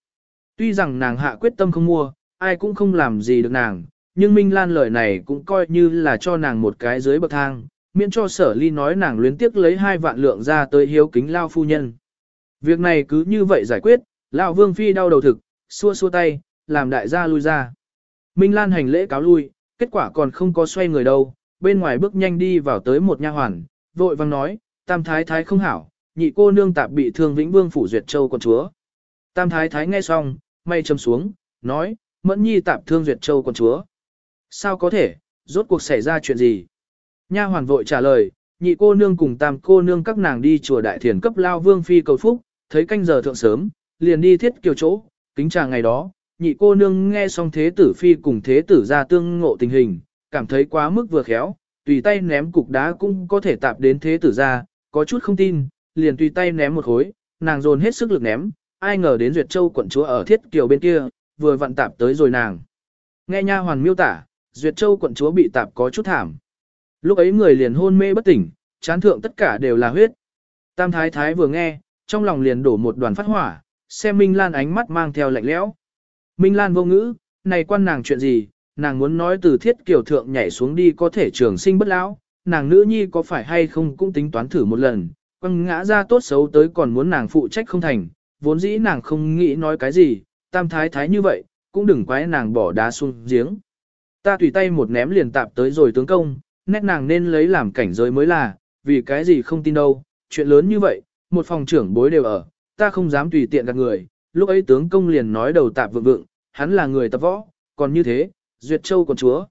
Tuy rằng nàng hạ quyết tâm không mua, ai cũng không làm gì được nàng, nhưng Minh Lan lời này cũng coi như là cho nàng một cái dưới bậc thang, miễn cho sở ly nói nàng luyến tiếc lấy hai vạn lượng ra tới hiếu kính lao phu nhân. Việc này cứ như vậy giải quyết, lão vương phi đau đầu thực, xua xua tay, làm đại gia lui ra. Minh Lan hành lễ cáo lui, kết quả còn không có xoay người đâu, bên ngoài bước nhanh đi vào tới một nha hoàn, vội vang nói, tam thái thái không hảo, nhị cô nương tạp bị thương vĩnh vương phủ duyệt châu con chúa. Tam thái thái nghe xong, mây châm xuống, nói, mẫn nhi tạp thương duyệt châu con chúa. Sao có thể, rốt cuộc xảy ra chuyện gì? Nha hoàn vội trả lời, nhị cô nương cùng tam cô nương các nàng đi chùa đại thiền cấp lao vương phi cầu phúc, thấy canh giờ thượng sớm, liền đi thiết kiều chỗ, kính trà ngày đó, nhị cô nương nghe xong thế tử phi cùng thế tử ra tương ngộ tình hình, cảm thấy quá mức vừa khéo, tùy tay ném cục đá cũng có thể tạp đến thế tử ra, có chút không tin, liền tùy tay ném một khối, nàng dồn hết sức lực ném, ai ngờ đến Duyệt Châu quận chúa ở thiết kiều bên kia, vừa vặn tạp tới rồi nàng. Nghe nha hoàn miêu tả, Duyệt Châu quận chúa bị tạp có chút thảm. Lúc ấy người liền hôn mê bất tỉnh, chán thượng tất cả đều là huyết. Tam thái thái vừa nghe, trong lòng liền đổ một đoàn phát hỏa, xem Minh Lan ánh mắt mang theo lạnh lẽo. Minh Lan vô ngữ, này quan nàng chuyện gì, nàng muốn nói từ thiết kiểu thượng nhảy xuống đi có thể trường sinh bất lão, nàng nữ nhi có phải hay không cũng tính toán thử một lần, quăng ngã ra tốt xấu tới còn muốn nàng phụ trách không thành, vốn dĩ nàng không nghĩ nói cái gì, tam thái thái như vậy, cũng đừng quái nàng bỏ đá xuống giếng. Ta tùy tay một ném liền tạp tới rồi tướng công, nét nàng nên lấy làm cảnh giới mới là, vì cái gì không tin đâu, chuyện lớn như vậy, một phòng trưởng bối đều ở, ta không dám tùy tiện gạt người, lúc ấy tướng công liền nói đầu tạp vượng vượng, hắn là người tập võ, còn như thế, duyệt châu còn chúa.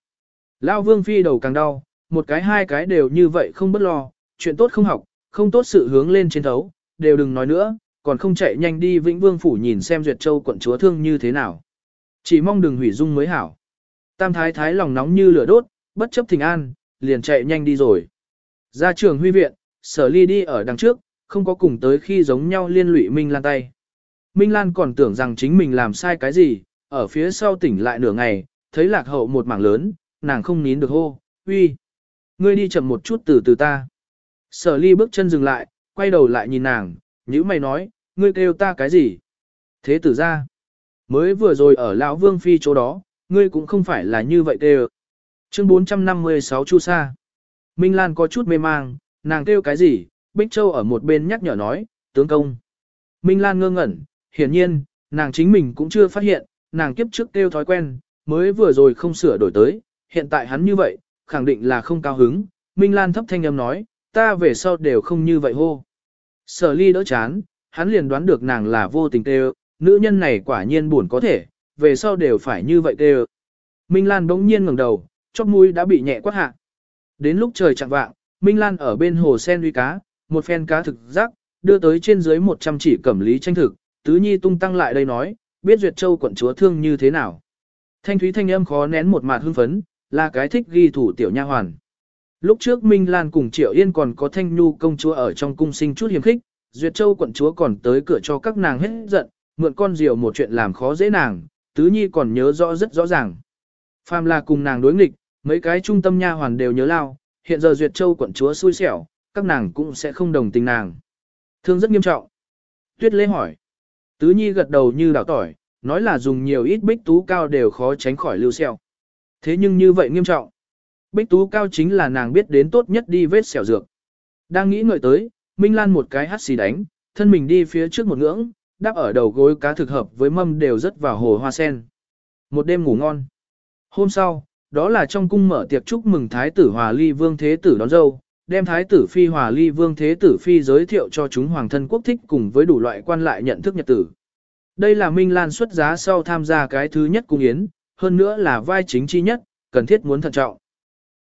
Lao vương phi đầu càng đau, một cái hai cái đều như vậy không bất lo, chuyện tốt không học, không tốt sự hướng lên trên thấu, đều đừng nói nữa, còn không chạy nhanh đi Vĩnh Vương phủ nhìn xem Duyệt Châu quận chúa thương như thế nào. Chỉ mong đừng hủy dung mới hảo. Tam thái thái lòng nóng như lửa đốt, bất chấp thình an, liền chạy nhanh đi rồi. Ra trường huy viện, sở ly đi ở đằng trước, không có cùng tới khi giống nhau liên lụy Minh Lan tay. Minh Lan còn tưởng rằng chính mình làm sai cái gì, ở phía sau tỉnh lại nửa ngày, thấy lạc hậu một mảng lớn, nàng không nín được hô, uy. Ngươi đi chậm một chút từ từ ta. Sở ly bước chân dừng lại, quay đầu lại nhìn nàng, nhữ mày nói, ngươi kêu ta cái gì? Thế tử ra, mới vừa rồi ở lão vương phi chỗ đó, ngươi cũng không phải là như vậy kêu. Chương 456 Chu Sa. Minh Lan có chút mê mang, nàng kêu cái gì? Bích Châu ở một bên nhắc nhở nói, tướng công. Minh Lan ngơ ngẩn, hiển nhiên, nàng chính mình cũng chưa phát hiện, nàng kiếp trước kêu thói quen, mới vừa rồi không sửa đổi tới, hiện tại hắn như vậy, khẳng định là không cao hứng. Minh Lan thấp thanh âm nói, ta về sau đều không như vậy hô. Sở ly đỡ chán, hắn liền đoán được nàng là vô tình kêu, nữ nhân này quả nhiên buồn có thể, về sau đều phải như vậy kêu. Minh Lan bỗng nhiên ngừng đầu, chóp mũi đã bị nhẹ quát hạ. Đến lúc trời chạng vạng, Minh Lan ở bên hồ sen uy cá, một phen cá thực rắc, đưa tới trên dưới 100 chỉ cẩm lý tranh thực, tứ nhi tung tăng lại đây nói, biết Duyệt Châu quận chúa thương như thế nào. Thanh thúy thanh âm khó nén một mặt hưng phấn, là cái thích ghi thủ tiểu nha hoàn. Lúc trước Minh Lan cùng Triệu Yên còn có Thanh Nhu công chúa ở trong cung sinh chút hiểm khích, Duyệt Châu quận chúa còn tới cửa cho các nàng hết giận, mượn con diều một chuyện làm khó dễ nàng, Tứ Nhi còn nhớ rõ rất rõ ràng. Phàm là cùng nàng đối nghịch, mấy cái trung tâm nha hoàn đều nhớ lao, hiện giờ Duyệt Châu quận chúa xui xẻo, các nàng cũng sẽ không đồng tình nàng. Thương rất nghiêm trọng. Tuyết Lễ hỏi. Tứ Nhi gật đầu như đảo tỏi, nói là dùng nhiều ít bích tú cao đều khó tránh khỏi lưu xẻo. Thế nhưng như vậy nghiêm trọng. Bích tú cao chính là nàng biết đến tốt nhất đi vết xẻo dược. Đang nghĩ ngợi tới, Minh Lan một cái hắt xì đánh, thân mình đi phía trước một ngưỡng, đáp ở đầu gối cá thực hợp với mâm đều rất vào hồ hoa sen. Một đêm ngủ ngon. Hôm sau, đó là trong cung mở tiệc chúc mừng Thái tử Hòa Ly Vương Thế Tử đón dâu, đem Thái tử Phi Hòa Ly Vương Thế Tử Phi giới thiệu cho chúng hoàng thân quốc thích cùng với đủ loại quan lại nhận thức nhật tử. Đây là Minh Lan xuất giá sau tham gia cái thứ nhất cung yến, hơn nữa là vai chính chi nhất, cần thiết muốn thận trọng.